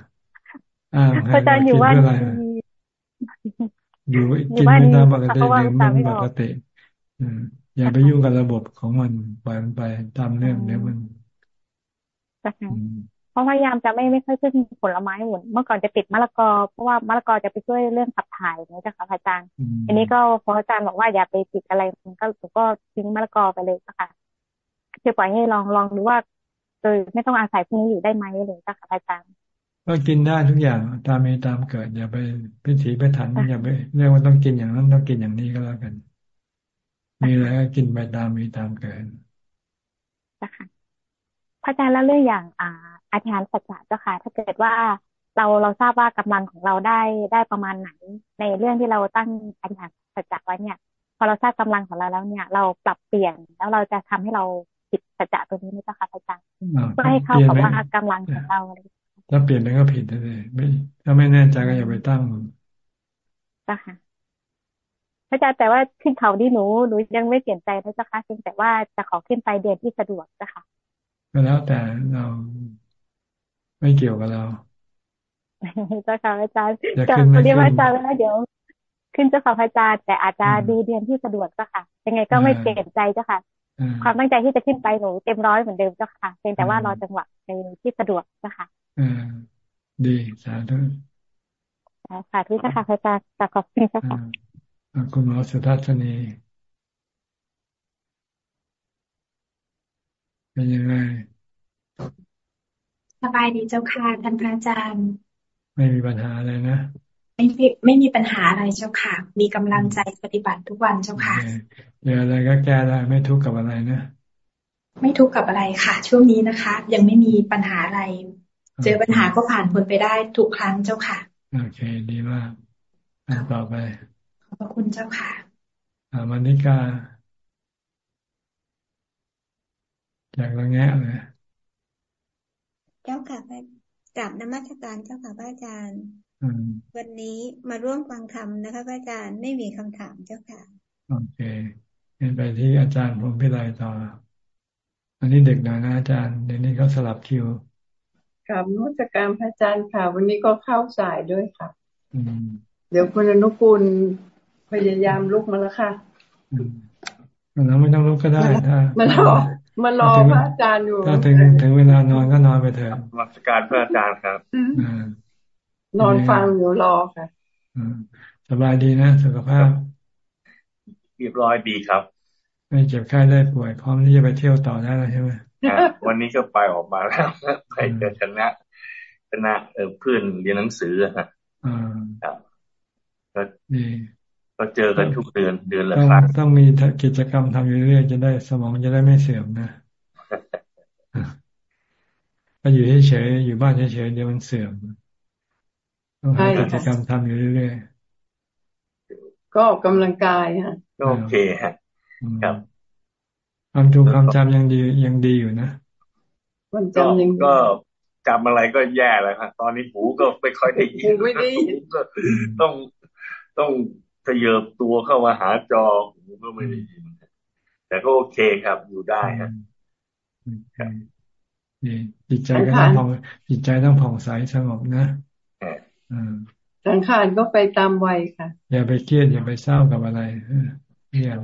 อาจารย์อยู่ว่าอยู่กินไม่ตามปกติเดี๋ยวมันปกติ อย่าไปยุ่งกับระบบของมันปล่อยมันไปตามเรื่องเดี๋ยวมันเพราะพยายามจะไม่ไม่ค่อยขึ้นผลไม้หมุนเมื่อก่อนจะติดมะละกอ เพราะว่ามะละกอจะไปช่วยเรื่องขับถ่ายนะจ๊ะค่ะอาจารย์อันนี้ก็พออาจารย์บอกว่าอย่าไปติดอะไรมันก็ก็ทิ้งมะละกอไปเลยค่ะคือปล่อยให้ลองลองดูว่าโดยไม่ต้องอาศัยพวกนี้อยู่ได้ไหมเลยจ้ะค่ะอาจารย์ก็กินได้ทุกอย่างตามมีตามเกิดอย่าไปพิถีพิถันอย่าไปเรียกว่าต้องกินอย่างนั้นต้องกินอย่างนี้ก็แล้วกัน มีอะไรก็กินไปตามมีตามเกิดนะคะพระอาจารย์แล้วเรื่องอย่างอ่าอาจารย์สัจจะเจ้าค่ะ ถ้าเกิดว่าเราเราทราบว่ากำลังของเราได้ได้ประมาณไหน ในเรื่องที่เราตั้งอธิษฐานสัจจะไว้เนี่ย พอเราทราบกำลังของเราแล้วเนี่ย เราปรับเปลี่ยนแล้วเราจะทำให้เราผิดสัจจะตัวนี้ไหมเจ้าค่ะอาจารย์เพื่อให้เข้ากับว่ากำลังของเราอะไรถ้าเปลี่ยนไปก็ผิดเลยไม่ถ้าไม่แน่ใจก็อย่าไปตั้งจ้ะค่ะ พระอาจารย์แต่ว่าขึ้นเขาที่หนูหนูยังไม่เปลี่ยนใจนะเจ้าค่ะเพียงแต่ว่าจะขอขึ้นไปเดือนที่สะดวกจ้ะค่ะก็แล้วแต่เราไม่เกี่ยวกับเราเจ้าค่ะอาจารย์จะเรียกอาจารย์แล้วเดี๋ยว ขึ้นเจ้าค่ะอาจารย์แต่อาจจะดูเดือนที่สะดวกเจ้าค่ะยังไงก็ไม่เปลี่ยนใจเจ้าค่ะความตั้งใจที่จะขึ้นไปหนูเต็มร้อยเหมือนเดิมเจ้าค่ะเพียงแต่ว่ารอจังหวะในที่สะดวกเจ้าค่ะอ่าดีสาธุสาธุเจ้าค่ะพระอาจารย์ขอบคุณเจ้าค่ะ คุณหมอสุทัศนีเป็นยังไง สบายดีเจ้าค่ะท่านพระอาจารย์ ไม่มีปัญหาอะไรนะ ไม่ไม่มีปัญหาอะไรเจ้าค่ะ มีกำลังใจปฏิบัติทุกวันเจ้าค่ะเจออะไรก็แก้ได้ไม่ทุกข์กับอะไรนะ ไม่ทุกข์กับอะไรค่ะ ช่วงนี้นะคะ ยังไม่มีปัญหาอะไร เจอปัญหาก็ผ่านพ้นไปได้ทุกครั้งเจ้าค่ะ โอเค ดีมากอันต่อไป ขอบคุณเจ้าค่ะอามานิกาจากละแงะเลยเจ้าค่ะไปกราบนมัสการเจ้าค่ะพระอาจารย์วันนี้มาร่วมฟังธรรมนะคะพระอาจารย์ไม่มีคำถามเจ้าค่ะโอเคเห็นไปที่อาจารย์ผมพิไลต่อ อันนี้เด็กหน่อยนะอาจารย์เดี๋ยวนี้เขาสลับคิวกับนุสการพระอาจารย์ค่ะ วันนี้ก็เข้าสายด้วยค่ะเดี๋ยวคุณอนุกูล พยายามลุกมาแล้วค่ะเราไม่ต้องลุกก็ได้ถ้ามารอมารอพระอาจารย์อยู่ถ้าถึงถึงเวลานอนก็นอนไปเถอะมัสการพระอาจารย์ครับนอนฟังอยู่รอค่ะสบายดีนะสุขภาพเรียบร้อยดีครับ ไม่เจ็บไข้ได้ป่วยพร้อมที่จะไปเที่ยวต่อได้แล้วใช่ไหมวันนี้ก็ไปออกมาแล้วไปเจอคณะคณะเออเพื่อนเรียนหนังสือฮะครับก็ ก็เจอกันทุกเดือนเดือนละครั้งต้องมีกิจกรรมทำอยู่เรื่อยจะได้สมองจะได้ไม่เสื่อมนะถ้าอยู่เฉยๆอยู่บ้านเฉยๆเดี๋ยวมันเสื่อมต้องหากิจกรรมทำอยู่เรื่อยๆก็กำลังกายฮะโอเคฮะครับความจำความจำยังดียังดีอยู่นะความจำยังก็จำอะไรก็แย่เลยครับตอนนี้หูก็ไม่ค่อยได้ยินไม่ได้ก็ต้องต้อง ขยบตัวเข้ามาหาจอหูก็ไม่ได้ยินแต่ก็โอเคครับ อยู่ได้ครับจิตใจก็ต้องผ่องจิตใจต้องผ่องใสสงบนะสังขารก็ไปตามวัยค่ะ อย่าไปเครียดอย่าไปเศร้ากับอะไรอย่า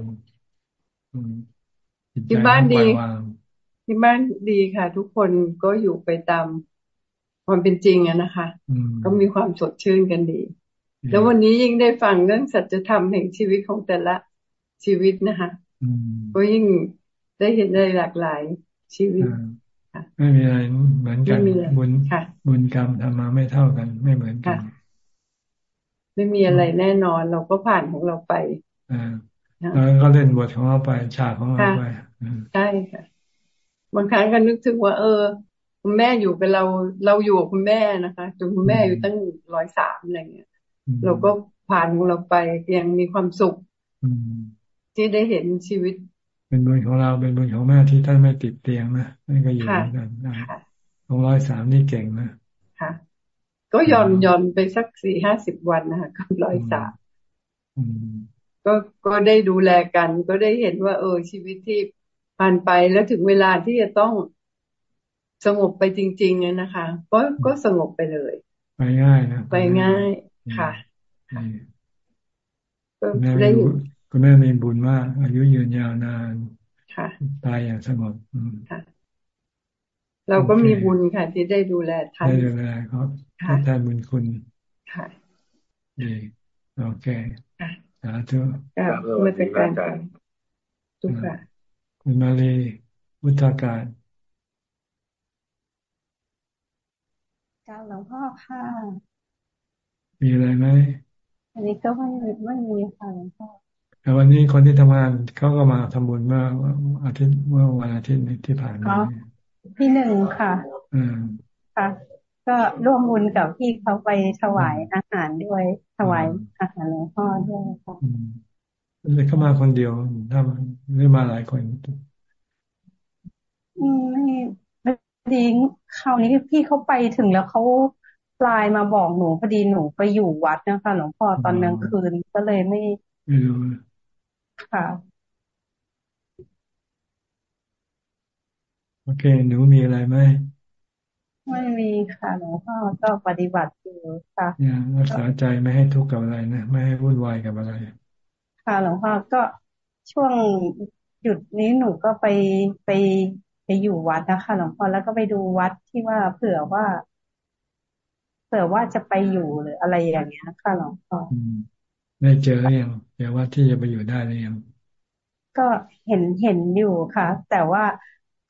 ที่บ้านดีที่บ้านดีค่ะ ทุกคนก็อยู่ไปตามความเป็นจริงอะนะคะ ก็มีความสดชื่นกันดี แล้ววันนี้ยิ่งได้ฟังเรื่องสัจธรรมแห่งชีวิตของแต่ละชีวิตนะคะก็ยิ่งได้เห็นได้หลากหลายชีวิตไม่มีอะไรเหมือนกันบุญบุญกรรมทำมาไม่เท่ากันไม่เหมือนกันไม่มีอะไรแน่นอนเราก็ผ่านของเราไปอ่าแล้วก็เล่นบทของเราไปฉากของเราไปใช่ค่ะบางครั้งก็นึกถึงว่า เออ คุณแม่อยู่กับเรา เราอยู่กับคุณแม่นะคะจนคุณแม่อยู่ตั้งร้อยสามอะไรเงี้ย เราก็ผ่านของเราไปยังมีความสุขที่ได้เห็นชีวิต เป็นบุญของเราเป็นบุญของแม่ที่ท่านไม่ติดเตียงนะนั่นก็อยู่ด้วยกันของร้อยสามนี่เก่งนะค่ะ ก็ย่อนย่อนไปสักสี่ห้าสิบวันนะคะกับร้อยสามก็ก็ได้ดูแลกัน ก็ได้เห็นว่า เออ ชีวิตที่ผ่านไปแล้วถึงเวลาที่จะต้องสงบไปจริงๆนะคะ ก็ก็สงบไปเลย ไปง่ายนะไปง่าย ค่ะคุณแม่ได้คุณแม่มีบุญมากอายุยืนยาวนานค่ะตายอย่างสงบค่ะเราก็มีบุญค่ะ ที่ได้ดูแลท่านได้ดูแลครับแทนบุญคุณค่ะดีโอเคสาธุกับมาตรการทุกค่ะคุณมาลีวุฒากาศการหลวงพ่อค่ะ มีอะไรไหมอันนี้ก็ไม่ไม่มีค่ะหลวงพ่อแต่วันนี้คนที่ทำงานเขาก็มาทำบุญเมื่ออาทิตย์เมื่อวันอาทิตย์ที่ผ่านมาที่หนึ่งค่ะอืมค่ะ ก็ร่วมบุญกับพี่เขาไปถวายอาหารด้วยถวายอาหารหลวงพ่อด้วยค่ะเลยเข้ามาคนเดียวทำหรือมาหลายคนไม่ไม่ดีคราวนี้พี่เขาไปถึงแล้วเขา ไลน์มาบอกหนูพอดีหนูไปอยู่วัดนะคะหลวงพ่อตอนกลางคืนก็เลยไม่ไม่รู้ค่ะโอเค หนูมีอะไรไหมไม่มีค่ะหลวงพ่อก็ปฏิบัติอยู่ค่ะอย่ารักษาใจไม่ให้ทุกข์กับอะไรนะไม่ให้วุ่นวายกับอะไร ค่ะหลวงพ่อก็ช่วงหยุดนี้หนูก็ไปไปไปอยู่วัดนะคะหลวงพ่อแล้วก็ไปดูวัดที่ว่าเผื่อว่าเผื่อว่าจะไปอยู่หรืออะไรอย่างเงี้ยค่ะหลวงพ่อได้เจอหรือยังเดี๋ยวว่าที่จะไปอยู่ได้หรือยังก็เห็นเห็นอยู่ค่ะ แต่ว่า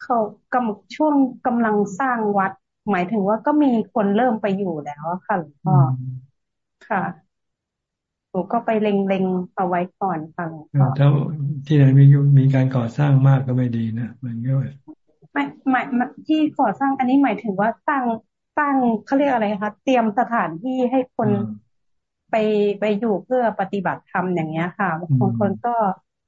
เขากำช่วงกำลังสร้างวัด หมายถึงว่าก็มีคนเริ่มไปอยู่แล้วค่ะหลวงพ่อค่ะหนูก็ไปเล็งๆเอาไว้ก่อนค่ะหลวงพ่อถ้าที่ไหนมีมีการก่อสร้างมากก็ไม่ดีนะมันก็ไม่หมายที่ก่อสร้างอันนี้หมายถึงว่าสร้าง สร้างเขาเรียกอะไรคะเตรียมสถานที่ให้คนไปไปอยู่เพื่อปฏิบัติธรรมอย่างเงี้ยค่ะบางคนก็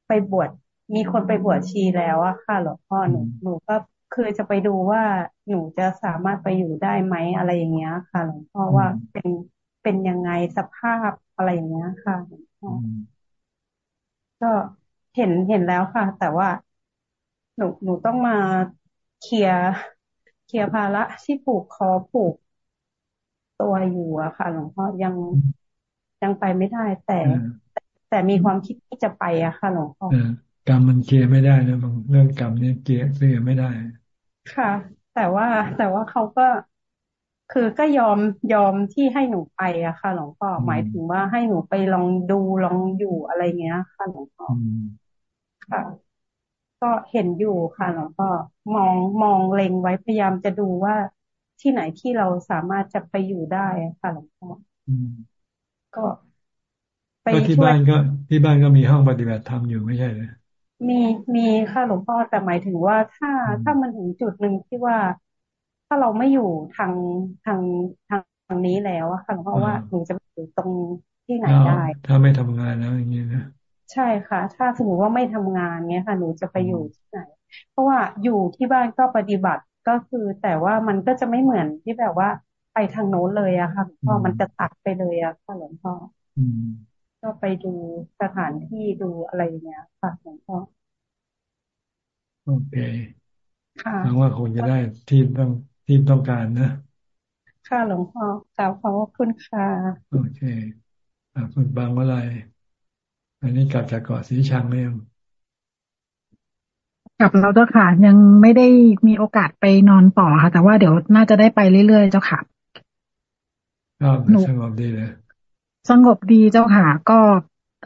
ไปบวชมีคนไปบวชชีแล้วอะค่ะหลวงพ่อหนูหนูก็คือจะไปดูว่าหนูจะสามารถไปอยู่ได้ไหมอะไรอย่างเงี้ย ค่ะหลวงพ่อว่าเป็นเป็นยังไงสภาพอะไรอย่างเงี้ยค่ะหลวงพ่อก็เห็นเห็นแล้วค่ะ แต่ว่าหนูหนูต้องมาเคลียร์ เคลียร์ภาระที่ผูกคอผูกตัวอยู่อะค่ะ หลวงพ่อยังยังไปไม่ได้ แต่แต่มีความคิดที่จะไปอะค่ะหลวงพ่อกรรมมันเคลียร์ไม่ได้นะบางเรื่องกรรมเนี่ยเกลียร์เคลียร์ไม่ได้ ค่ะ แต่ว่าแต่ว่าเขาก็คือก็ยอมยอมที่ให้หนูไปอะค่ะ หลวงพ่อหมายถึงว่าให้หนูไปลองดูลองอยู่อะไรเงี้ย ค่ะหลวงพ่อค่ะ ก็เห็นอยู่ค่ะหลวงพ่อมองมองเล็งไว้พยายามจะดูว่าที่ไหนที่เราสามารถจะไปอยู่ได้ค่ะหลวงพ่อก็ไปที่บ้านก็ที่บ้านก็มีห้องปฏิบัติธรรมอยู่ไม่ใช่เลยมีมีค่ะหลวงพ่อแต่หมายถึงว่าถ้าถ้ามันถึงจุดหนึ่งที่ว่า ถ้าเราไม่อยู่ทางทางทางนี้แล้วอะค่ะหลวงพ่อว่าหนูจะอยู่ตรงที่ไหนได้ ถ้าไม่ทำงานแล้วอย่างนี้นะ ใช่ค่ะ ถ้าสมมติว่าไม่ทำงานเนี้ยค่ะ หนูจะไปอยู่ที่ไหน เพราะว่าอยู่ที่บ้านก็ปฏิบัติก็คือ แต่ว่ามันก็จะไม่เหมือนที่แบบว่าไปทางโน้นเลยอะค่ะพ่อมันจะตัดไปเลยอะค่ะหลวงพ่อก็ไปดูสถานที่ดูอะไรเงี้ยค่ะหลวงพ่อโอเคค่ะหวังว่าคงจะได้ที่ต้องที่ต้องการนะ ค่ะหลวงพ่อกล่าวขอบคุณค่ะ โอเคอ่าคุณบางว่าอะไร อันนี้กลับจากเกาะสีชังเลยกลับเราเจ้าค่ะยังไม่ได้มีโอกาสไปนอนต่อค่ะ แต่ว่าเดี๋ยวน่าจะได้ไปเรื่อยๆเจ้าค่ะก็สงบดีเลยสงบดีเจ้าค่ะ ก็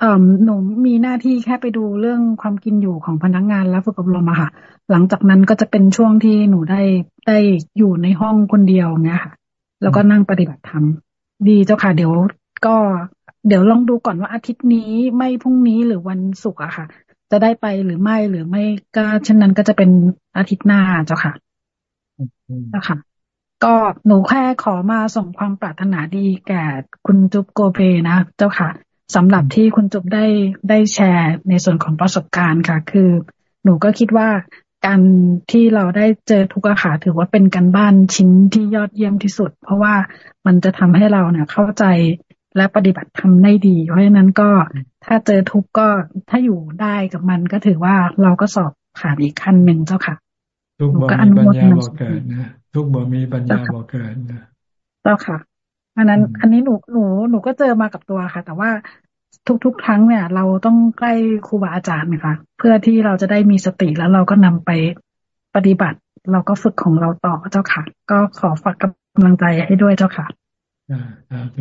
เอ่อหนูมีหน้าที่แค่ไปดูเรื่องความกินอยู่ของพนักงานและฝึกอบรมอะค่ะ หลังจากนั้นก็จะเป็นช่วงที่หนูได้ได้อยู่ในห้องคนเดียวเนี้ยค่ะ แล้วก็นั่งปฏิบัติธรรมดีเจ้าค่ะ เดี๋ยวก็ เดี๋ยวลองดูก่อนว่าอาทิตย์นี้ไม่พรุ่งนี้หรือวันศุกร์อะค่ะ จะได้ไปหรือไม่หรือไม่ก็เช่นนั้นก็จะเป็นอาทิตย์หน้าเจ้าค่ะเจ้าค่ะก็หนูแค่ขอมาส่งความปรารถนาดีแก่คุณจุ๊บโกเบนะ เจ้าค่ะสำหรับที่คุณจุ๊บได้ได้แชร์ในส่วนของประสบการณ์ค่ะ คือ หนูก็คิดว่าการที่เราได้เจอทุกข์ขาถือว่าเป็นการบ้านชิ้นที่ยอดเยี่ยมที่สุด เพราะว่ามันจะทำให้เราเนี่ยเข้าใจ และปฏิบัติทำได้ดี เพราะฉะนั้นก็ถ้าเจอทุกข์ก็ถ้าอยู่ได้กับมันก็ถือว่าเราก็สอบผ่านอีกขั้นหนึ่งเจ้าค่ะทุกบ่มีปัญญาบอกเกิดนะทุกบ่มีปัญญาบอกเกิดนะเจ้าค่ะอันนั้น อันนี้หนูหนูหนูก็เจอมากับตัวค่ะ แต่ว่าทุกๆครั้งเนี่ย เราต้องใกล้ครูบาอาจารย์นะคะเพื่อที่เราจะได้มีสติแล้วเราก็นำไปปฏิบัติ เราก็ฝึกของเราต่อเจ้าค่ะ ก็ขอฝากกำลังใจให้ด้วยเจ้าค่ะ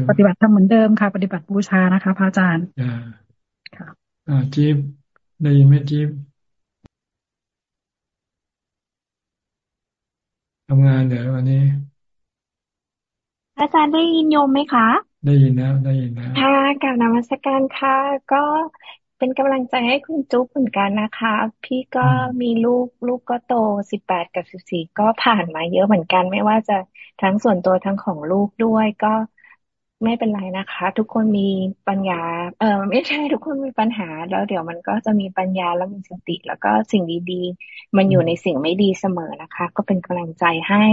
ปฏิบัติทำเหมือนเดิมค่ะ ปฏิบัติบูชานะคะพระอาจารย์ค่ะอ่าจิ๊บได้ยินไหมจิ๊บทำงานเดี๋ยววันนี้ อาจารย์ได้ยินโยมไหมคะ ได้ยินแล้วได้ยินแล้วค่ะกับนมัสการค่ะ ก็ เป็นกำลังใจให้คุณจุ๊บเหมือนกันนะคะ พี่ก็มีลูกลูกก็โตสิบแปดกับสิบสี่ก็ผ่านมาเยอะเหมือนกัน ไม่ว่าจะทั้งส่วนตัวทั้งของลูกด้วยก็ไม่เป็นไรนะคะ ทุกคนมีปัญญา เออไม่ใช่ทุกคนมีปัญหา แล้วเดี๋ยวมันก็จะมีปัญญาแล้วมีสติ แล้วก็สิ่งดีๆ มันอยู่ในสิ่งไม่ดีเสมอนะคะ ก็เป็นกำลังใจให้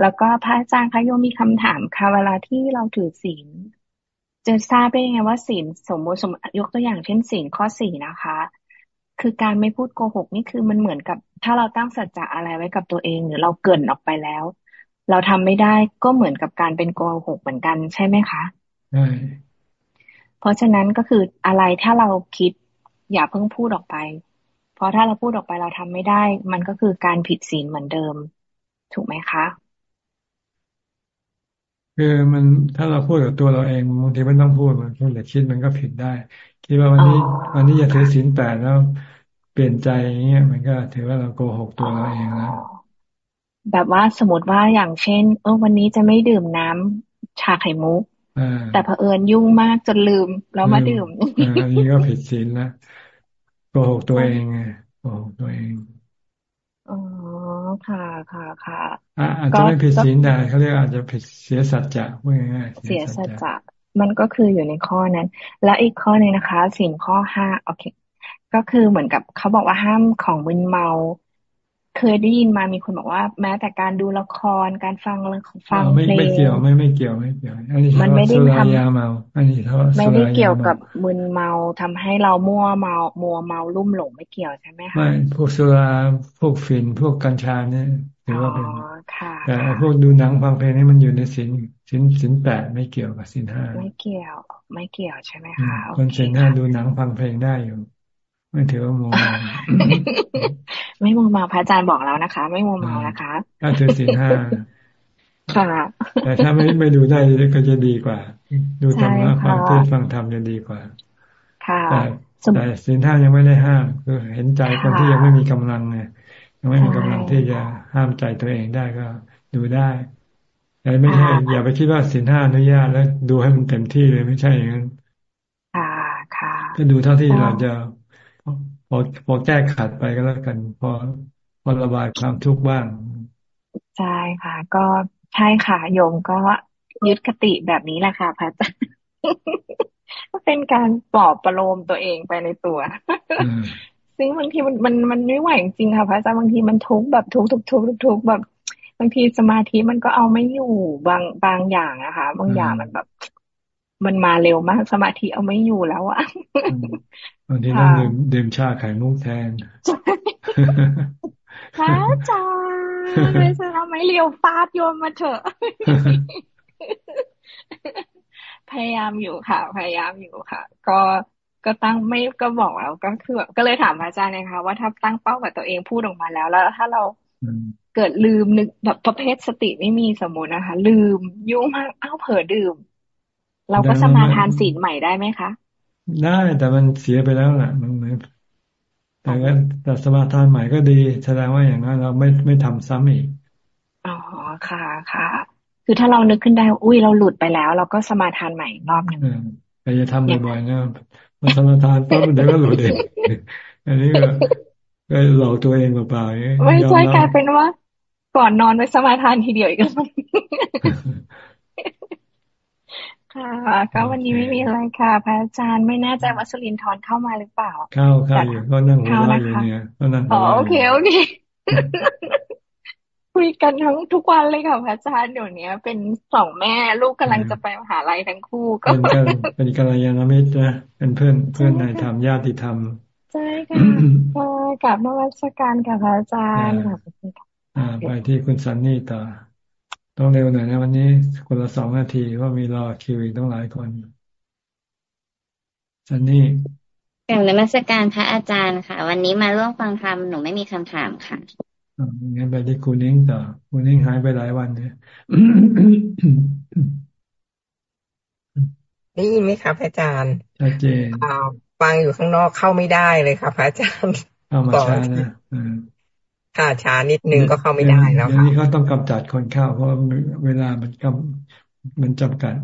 แล้วก็พระอาจารย์คะโยมมีคำถามค่ะเวลาที่เราถือศีล จะทราบได้ยังไงว่าศีลสมมติสมยกตัวอย่างเช่นศีลข้อสี่นะคะ คือการไม่พูดโกหกนี่คือมันเหมือนกับ ถ้าเราตั้งสัจจะอะไรไว้กับตัวเองหรือเราเกินออกไปแล้ว เราทำไม่ได้ก็เหมือนกับการเป็นโกหกเหมือนกันใช่ไหมคะใช่เพราะฉะนั้นก็คืออะไรถ้าเราคิดอย่าเพิ่งพูดออกไป เพราะถ้าเราพูดออกไปเราทำไม่ได้ มันก็คือการผิดศีลเหมือนเดิม ถูกไหมคะ คือมันถ้าเราพูดกับตัวเราเองบางทีไม่ต้องพูดมันพูดแต่คิดมันก็ผิดได้ คิดว่าวันนี้วันนี้อย่าถือศีลแปดแล้ว เปลี่ยนใจอย่างเงี้ยมันก็ถือว่าเราโกหกตัวเราเองแล้วแบบว่าสมมติว่าอย่างเช่น เออวันนี้จะไม่ดื่มน้ำชาไข่มุกแต่เผอิญยุ่งมากจนลืมแล้วมาดื่มอันนี้ก็ผิดศีลนะโกหกตัวเองไงโกหกตัวเอง อ๋อค่ะค่ะค่ะอาจจะไม่ผิดศีลแต่เขาเรียกอาจจะผิดเสียสัจจะว่าง่ายๆเสียสัจจะมันก็คืออยู่ในข้อนั้น แล้วอีกข้อหนึ่งนะคะสินข้อห้าโอเค ก็คือเหมือนกับเขาบอกว่าห้ามของมึนเมา เคยได้ยินมามีคนบอกว่า แม้แต่การดูละครการฟังฟังเพลงไม่เกี่ยวไม่ไม่เกี่ยวไม่เกี่ยวอันนี้มันไม่ได้ทำยาเมาอันนี้เท่าไม่ได้เกี่ยวกับมึนเมาทำให้เรามั่วเมามัวเมาลุ่มหลงไม่เกี่ยวใช่ไหมคะไม่พวกสุราพวกฟินพวกกัญชาเนี่ยถือว่าเป็นแต่พวกดูหนังฟังเพลงนี่มันอยู่ในสินสินสินแปดไม่เกี่ยวกับสินห้าไม่เกี่ยว ไม่เกี่ยวใช่ไหมคะคนสินห้าดูหนังฟังเพลงได้อยู่ ไม่ถือว่าโมเมาไม่โมเมาพระอาจารย์บอกแล้วนะคะ ไม่โมเมานะคะถ้าถือศีลห้าค่ะแต่ถ้าไม่ไม่ดูได้ก็จะดีกว่า ดูธรรมะฟังเทศฟังธรรมจะดีกว่า ค่ะแต่ศีลห้ายังไม่ได้ห้ามคือเห็นใจคนที่ยังไม่มีกำลังไงยังไม่มีกำลังที่จะห้ามใจตัวเองได้ก็ดูได้แต่ไม่ใช่อย่าไปคิดว่าศีลห้าอนุญาตแล้วดูให้มันเต็มที่เลยไม่ใช่อย่างนั้นค่ะค่ะก็ดูเท่าที่เราจะ พอพอแก้ขัดไปก็แล้วกัน พอพอระบายความทุกข์บ้างใช่ค่ะ ก็ใช่ค่ะโยมก็ยึดคติแบบนี้แหละค่ะพระอาจารย์ก็เป็นการปลอบประโลมตัวเองไปในตัวซึ่งบางทีมันมันมันไม่ไหวจริงค่ะพระอาจารย์บางทีมันทุกข์แบบทุกข์ทุกข์ทุกข์ทุกข์แบบบางทีสมาธิมันก็เอาไม่อยู่บางบางอย่างอะค่ะบางอย่างมันแบบ มันมาเร็วมากสมาธิเอาไม่อยู่แล้วอะบางทีต้องดื่มดื่มชาไข่มุกแทนพระอาจารย์ไม่ใช่เราไม่เลี้ยวฟาดโยมมาเถอะ พยายามอยู่ค่ะ พยายามอยู่ค่ะ ก็ก็ตั้งไม่ก็บอกแล้วก็คือก็เลยถามอาจารย์นะคะ ว่าถ้าตั้งเป้ากับตัวเองพูดออกมาแล้ว แล้วถ้าเราเกิดลืมนึกแบบประเภทสติไม่มีสมมตินะคะ ลืมยุ่งมากอ้าวเผลอดื่ม เราก็สมาทานศีลใหม่ได้ไหมคะ ได้แต่มันเสียไปแล้วแหละมันแต่ก็แต่สมาทานใหม่ก็ดีแสดงว่าอย่างนั้นเราไม่ไม่ทำซ้ำอีกอ๋อค่ะค่ะ คือถ้าเรานึกขึ้นได้ อุ้ยเราหลุดไปแล้ว เราก็สมาทานใหม่รอบหนึ่งแต่จะทำบ่อยๆนะมาสมาทานปั๊บเดี๋ยวก็หลุดเองอันนี้ก็ก็หลอกตัวเองเปล่าๆไม่ใช่กลายเป็นว่า ก่อนนอนไปสมาทานทีเดียวอีกแล้ว ค่ะก็วันนี้ไม่มีอะไรค่ะ พระอาจารย์ไม่แน่ใจว่าสุรินทร์เข้ามาหรือเปล่า เข้าเข้าอยู่ก็นั่งหัวเราะอยู่เนี่ยก็นั่งอ๋อโอเคโอเคคุยกันทั้งทุกวันเลยค่ะพระอาจารย์เดี๋ยวนี้เป็นสองแม่ลูกกำลังจะไปมหาลัยทั้งคู่ก็เป็นเป็นกัลยาณมิตรนะเป็นเพื่อนเพื่อนในธรรมญาติธรรมใช่ค่ะกับนวัตการกับพระอาจารย์ค่ะไปที่คุณสันนี่ต่อ ต้องเร็วหน่อยนะวันนี้คนละสองนาทีว่ามีรอคิวอีกต้องหลายคนซันนี่กลับนมัสการพระอาจารย์ค่ะ วันนี้มาร่วมฟังธรรมหนูไม่มีคำถามค่ะอ๋องั้นไปที่คุณนิ่งต่อคุณนิ่งหายไปหลายวันเนี่ยได้ยินไหมครับอาจารย์ชัดเจนฟังอยู่ข้างนอกเข้าไม่ได้เลยครับพระอาจารย์เข้ามาช้านะ ค่ะช้านิดนึงก็เข้าไม่ได้แล้วค่ะนี้เขาต้องกำจัดคนเข้า เพราะเวลามันกำมันจำกัด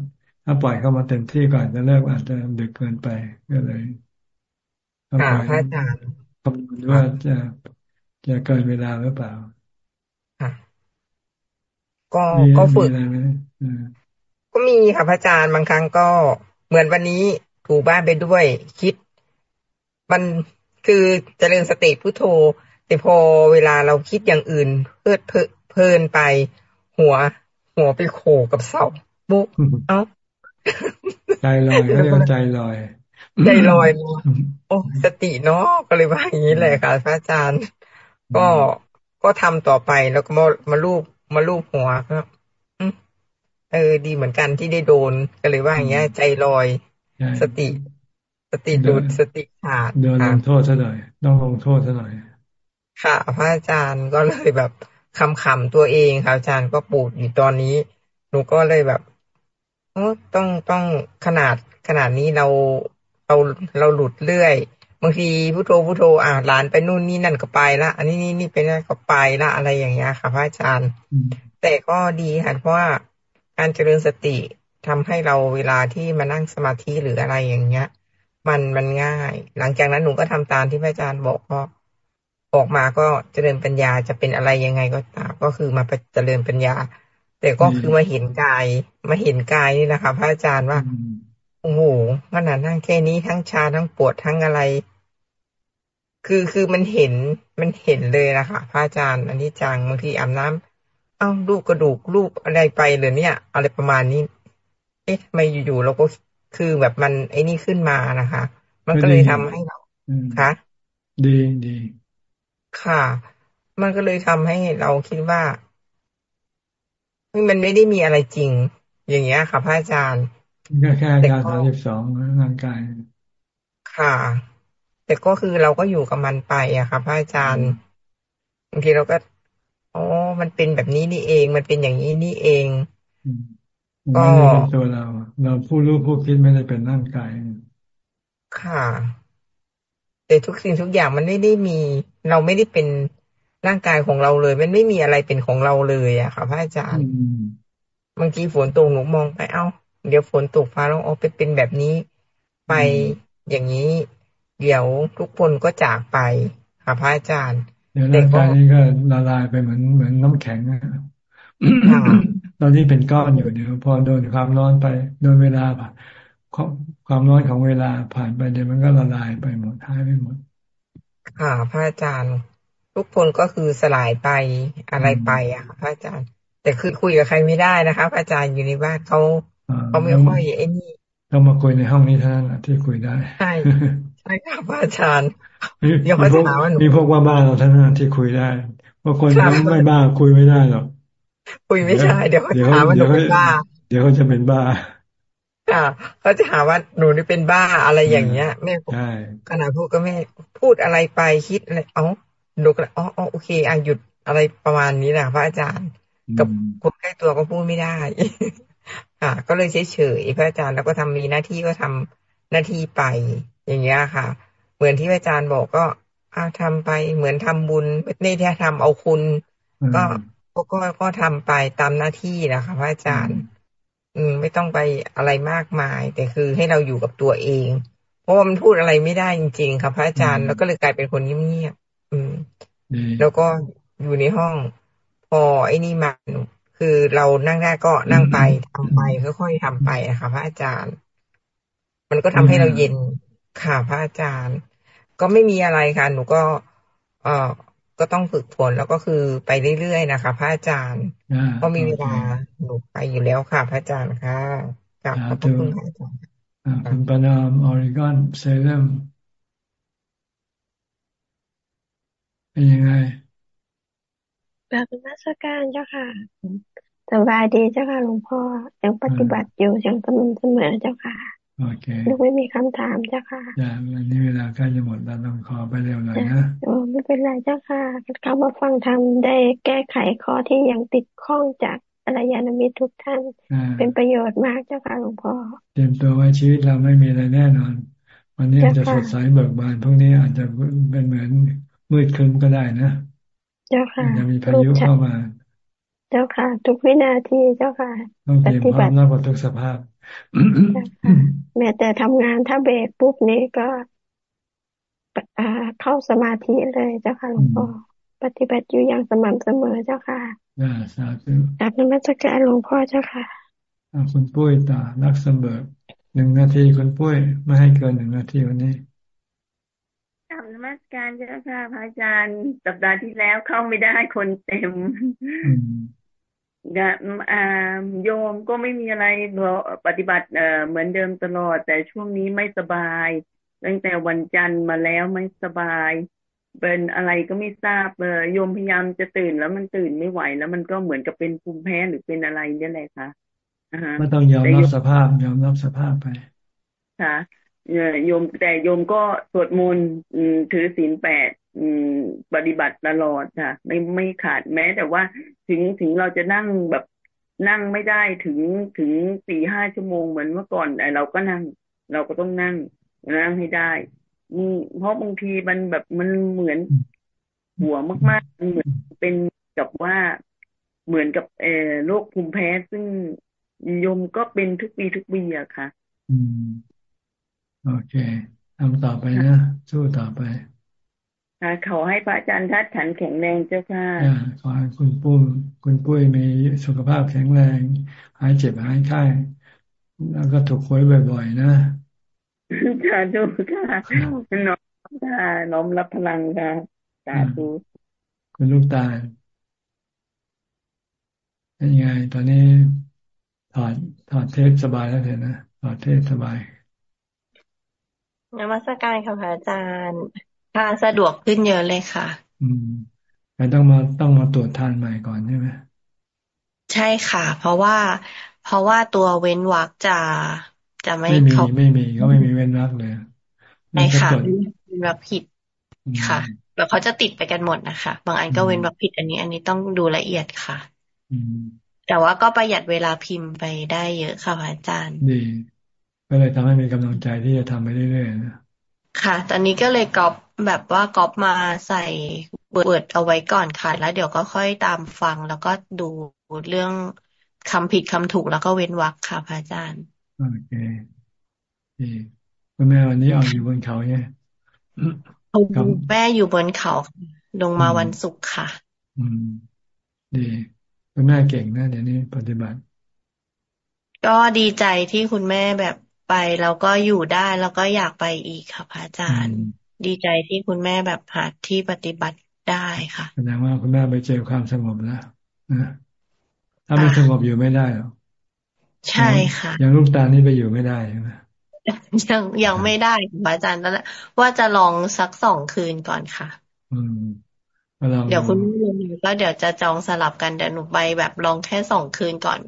ถ้าปล่อยเข้ามาเต็มที่ก่อนจะเลิกอาจจะดึกเกินไปก็เลยค่ะพระอาจารย์คำนวณว่าจะจะเกินเวลาหรือเปล่าค่ะก็ก็ฝึกก็มีค่ะพระอาจารย์บางครั้งก็เหมือนวันนี้ถูบ้านไปด้วยคิด มันคือเจริญสติพุทโธ แต่พอเวลาเราคิดอย่างอื่น เพิดเพลินไป หัว หัวไปโขกับเสาบุ๊กเอ้าใจลอยเรียกใจลอยใจลอยโอ้สติเนาะก็เลยว่าอย่างนี้เลยค่ะพระอาจารย์ ก็ก็ทำต่อไปแล้วก็มามาลูบมาลูบหัวก็เออ ดีเหมือนกันที่ได้โดนก็เลยว่าอย่างเงี้ย ใจลอย สติ สติหลุดสติขาดเดินลงโทษซะหน่อยต้องลงโทษซะหน่อย ค่ะพระอาจารย์ก็เลยแบบคำขำตัวเองค่ะอาจารย์ก็ปูดอยู่ตอนนี้ หนูก็เลยแบบโอ้ต้องต้องขนาดขนาดนี้เราเราเราหลุดเรื่อยบางทีพุทโธพุทโธอ่าหลานไปนู่นนี่นั่นก็ไปละอันนี้นี่นี่ไปนั่นก็ไปละอะไรอย่างเงี้ยค่ะพระอาจารย์ แต่ก็ดีค่ะเพราะว่าการเจริญสติทำให้เราเวลาที่มานั่งสมาธิหรืออะไรอย่างเงี้ย มันมันง่าย หลังจากนั้นหนูก็ทำตามที่พระอาจารย์บอกก็ ออกมาก็เจริญปัญญาจะเป็นอะไรยังไงก็ตามก็คือมาเจริญปัญญา แต่ก็คือมาเห็นกาย มาเห็นกายนี่นะคะพระอาจารย์ว่าโอ้โหขนาดนั่งแค่นี้ทั้งชาทั้งปวดทั้งอะไร คือคือมันเห็นมันเห็นเลยนะคะพระอาจารย์อันนี้จังบางทีอาบน้ำเอ้าลูกกระดูกลูกอะไรไปเลยเนี่ย อะไรประมาณนี้ เอ๊ะไม่อยู่ๆเราก็คือแบบมันไอ้นี่ขึ้นมานะคะ มันก็เลยทำให้เราคะดีดี ค่ะ มันก็เลยทำให้เราคิดว่ามันไม่ได้มีอะไรจริง อย่างเงี้ยค่ะพระอาจารย์ก็แค่การสามสิบสองร่างกาย ค่ะ แต่ก็คือเราก็อยู่กับมันไปอะค่ะพระอาจารย์บางทีเราก็อ๋อมันเป็นแบบนี้นี่เอง มันเป็นอย่างนี้นี่เอง ก็เป็นตัวเรา เราผู้รู้ผู้คิดไม่ได้เป็นร่างกาย ค่ะ แต่ทุกสิ่งทุกอย่างมันไม่ได้มี เราไม่ได้เป็นร่างกายของเราเลย มันไม่มีอะไรเป็นของเราเลยอะค่ะพระอาจารย์บางทีฝนตกหนูมองไปเอ้า เดี๋ยวฝนตกฟ้าร้องออกไปเป็นแบบนี้ ไปอย่างนี้ เดี๋ยวทุกคนก็จากไปค่ะพระอาจารย์เดี๋ยวร่างกายนี้ก็ละลายไปเหมือนเหมือนน้ำแข็งอะตอนที่เป็นก้อนอยู่เดี๋ยวพอโดนความร้อนไปโดนเวลา ความร้อนของเวลาผ่านไปเดี๋ยวมันก็ละลายไปหมดหายไปหมด ค่ะ พระอาจารย์ ทุกคนก็คือสลายไปอะไรไปอะ พระอาจารย์ แต่คือคุยกับใครไม่ได้นะคะพระอาจารย์อยู่ในบ้านเขาเขาไม่ค่อยไอ้นี่ต้องมาคุยในห้องนี้เท่านั้นที่คุยได้ใช่ใช่ค่ะพระอาจารย์ยังไม่ถามว่ามีพวกว่าบ้านเราเท่านั้นที่คุยได้พวกคนไม่บ้าคุยไม่ได้หรอกคุยไม่ใช่เดี๋ยวเขาถามว่าหนูเป็นบ้า เดี๋ยวเขาจะเป็นบ้า ค่ะเขาจะหาว่าหนูนี่เป็นบ้าอะไรอย่างเงี้ยแม่ขนาดพูดก็แม่พูดอะไรไปคิดอะไรอ๋อดูก็อ๋อโอเคอะหยุดอะไรประมาณนี้แหละพระอาจารย์ กับคนใกล้ตัวก็พูดไม่ได้ค่ะก็เลยเฉยเฉยพระอาจารย์แล้วก็ทำมีหน้าที่ก็ทำหน้าที่ไป อย่างเงี้ยค่ะ เหมือนที่พระอาจารย์บอกก็อาทำไปเหมือนทำบุญในที่ทำเอาคุณ ก็ก็ก็ก็ทำไปตามหน้าที่นะคะพระอาจารย์ อืมไม่ต้องไปอะไรมากมาย แต่คือให้เราอยู่กับตัวเอง เพราะว่ามันพูดอะไรไม่ได้จริงๆค่ะพระอาจารย์แล้วก็เลยกลายเป็นคนเงียบๆอืม แล้วก็อยู่ในห้อง พอไอ้นี่มาคือเรานั่งได้ก็นั่งไปทำไปค่อยๆทำไปนะคะพระอาจารย์ มันก็ทำให้เราเย็นค่ะพระอาจารย์ ก็ไม่มีอะไรค่ะ หนูก็ เอ่อ ก็ต้องฝึกฝนแล้วก็คือไปเรื่อยๆนะคะ พระอาจารย์ก็มีเวลาหนูไปอยู่แล้วค่ะ พระอาจารย์ค่ะกลับขอบคุณพระอาจารย์คุณปนามออริกอนเซเลมเป็นยังไงกราบนมัสการเจ้าค่ะสบายดีเจ้าค่ะหลวงพ่อยังปฏิบัติอยู่ยังสม่ำเสมอเจ้าค่ะ โอเคยังไม่มีคำถามเจ้าค่ะอย่าวันนี้เวลาใกล้จะหมดแล้วต้องขอไปเร็วหน่อยนะโอ้ไม่เป็นไรเจ้าค่ะเข้ามาฟังทำได้แก้ไขข้อที่ยังติดข้องจากอรยานมิตรทุกท่าน เป็นประโยชน์มากเจ้าค่ะหลวงพ่อเตรียมตัวไว้ชีวิตเราไม่มีอะไรแน่นอน วันนี้อาจจะสดใสเบิกบานพวกนี้อาจจะเป็นเหมือนมืดครึ้มก็ได้นะเจ้าค่ะจะมีพายุเข้ามา เจ้าค่ะ ทุกวินาทีเจ้าค่ะต้องเตรียมพร้อมรับทุกสภาพแม้แต่ทำงานถ้าเบรกปุ๊บนี้ก็เข้าสมาธิเลยเจ้าค่ะหลวงพ่อปฏิบัติอยู่อย่างสม่ำเสมอเจ้าค่ะสาธุกราบนมัสการหลวงพ่อเจ้าค่ะคุณปุ้ยตาลักเสมอหนึ่งนาทีคุณปุ้ยไม่ให้เกินหนึ่งนาทีวันนี้ กราบนมัสการเจ้าค่ะพระอาจารย์สัปดาห์ที่แล้วเข้าไม่ได้คนเต็มโยมก็ไม่มีอะไรปฏิบัติเหมือนเดิมตลอด แต่ช่วงนี้ไม่สบายตั้งแต่วันจันทร์มาแล้วไม่สบาย เป็นอะไรก็ไม่ทราบเลยโยมพยายามจะตื่นแล้วมันตื่นไม่ไหว แล้วมันก็เหมือนกับเป็นภูมิแพ้หรือเป็นอะไรนี่แหละค่ะไม่ต้องยอมรับสภาพยอมรับสภาพไปค่ะ โยมแต่โยมก็สวดมนต์ถือศีลแปดปฏิบัติตลอดค่ะ ไม่ไม่ขาดแม้ แต่ว่าถึงถึงเราจะนั่งแบบนั่งไม่ได้ถึงถึงสี่ห้าชั่วโมงเหมือนเมื่อก่อนแต่เราก็นั่ง เราก็ต้องนั่งนั่งให้ได้เพราะบางทีมันแบบมันเหมือนหัวมากๆมันเหมือนเป็นกับว่าเหมือนกับเออโรคภูมิแพ้ซึ่งโยมก็เป็นทุกปีทุกปีอะค่ะอืม โอเคทำต่อไปนะสู้ต่อไปขอให้พระอาจารย์ทัดขันแข็งแรงเจ้าค่ะขอให้คุณปุ้มคุณปุ้ยมีสุขภาพแข็งแรง หายเจ็บหายไข้แล้วก็ถูกควยบ่อยๆนะสาธุค่ะน้อมค่ะน้อมรับพลังค่ะสาธุคุณลูกตาเป็นยังไง ตอนนี้ถอดถอดเทปสบายแล้วเห็นนะถอดเทปสบาย นมัสการค่ะพระอาจารย์ทานสะดวกขึ้นเยอะเลยค่ะ อืมแต่ต้องมาต้องมาตรวจทานใหม่ก่อนใช่ไหมใช่ค่ะ เพราะว่า เพราะว่าตัวเว้นวักจะจะไม่ไม่มีไม่มีก็ไม่มีเว้นวักเลยไม่ค่ะเว้นวักผิดค่ะแล้วเขาจะติดไปกันหมดนะคะ บางอันก็เว้นวักผิด อันนี้ อันนี้ต้องดูละเอียดค่ะแต่ว่าก็ประหยัดเวลาพิมพ์ไปได้เยอะค่ะอาจารย์ดี ก็เลยทำให้มีกำลังใจที่จะทำไปเรื่อยๆนะค่ะ ตอนนี้ก็เลยก๊อปแบบว่าก๊อปมาใส่เปิดเอาไว้ก่อนค่ะ แล้วเดี๋ยวก็ค่อยตามฟัง แล้วก็ดูเรื่องคำผิดคำถูกแล้วก็เว้นวรรคค่ะพระอาจารย์ โอเคดีคุณแม่วันนี้ออกอยู่บนเขาเนี่ยแม่อยู่บนเขา ลงมาวันศุกร์ค่ะ อืม ดีคุณแม่เก่งนะเดี๋ยวนี้ปฏิบัติ ก็ดีใจที่คุณแม่แบบ ไปแล้วก็อยู่ได้แล้วก็อยากไปอีกค่ะพระอาจารย์ ดีใจที่คุณแม่แบบหาที่ปฏิบัติได้ค่ะแสดงว่าคุณแม่ไปเจอความสงบแล้วนะถ้าไม่สงบอยู่ไม่ได้หรอกใช่ค่ะยังลูกตานี่ไปอยู่ไม่ได้ใช่ไหมยังยังไม่ได้พระอาจารย์แล้วว่าจะลองสักสองคืนก่อนค่ะ อืมเดี๋ยวคุณแม่ก็เดี๋ยวจะจองสลับกันเดี๋ยวหนูไปแบบลองแค่สองคืนก่อน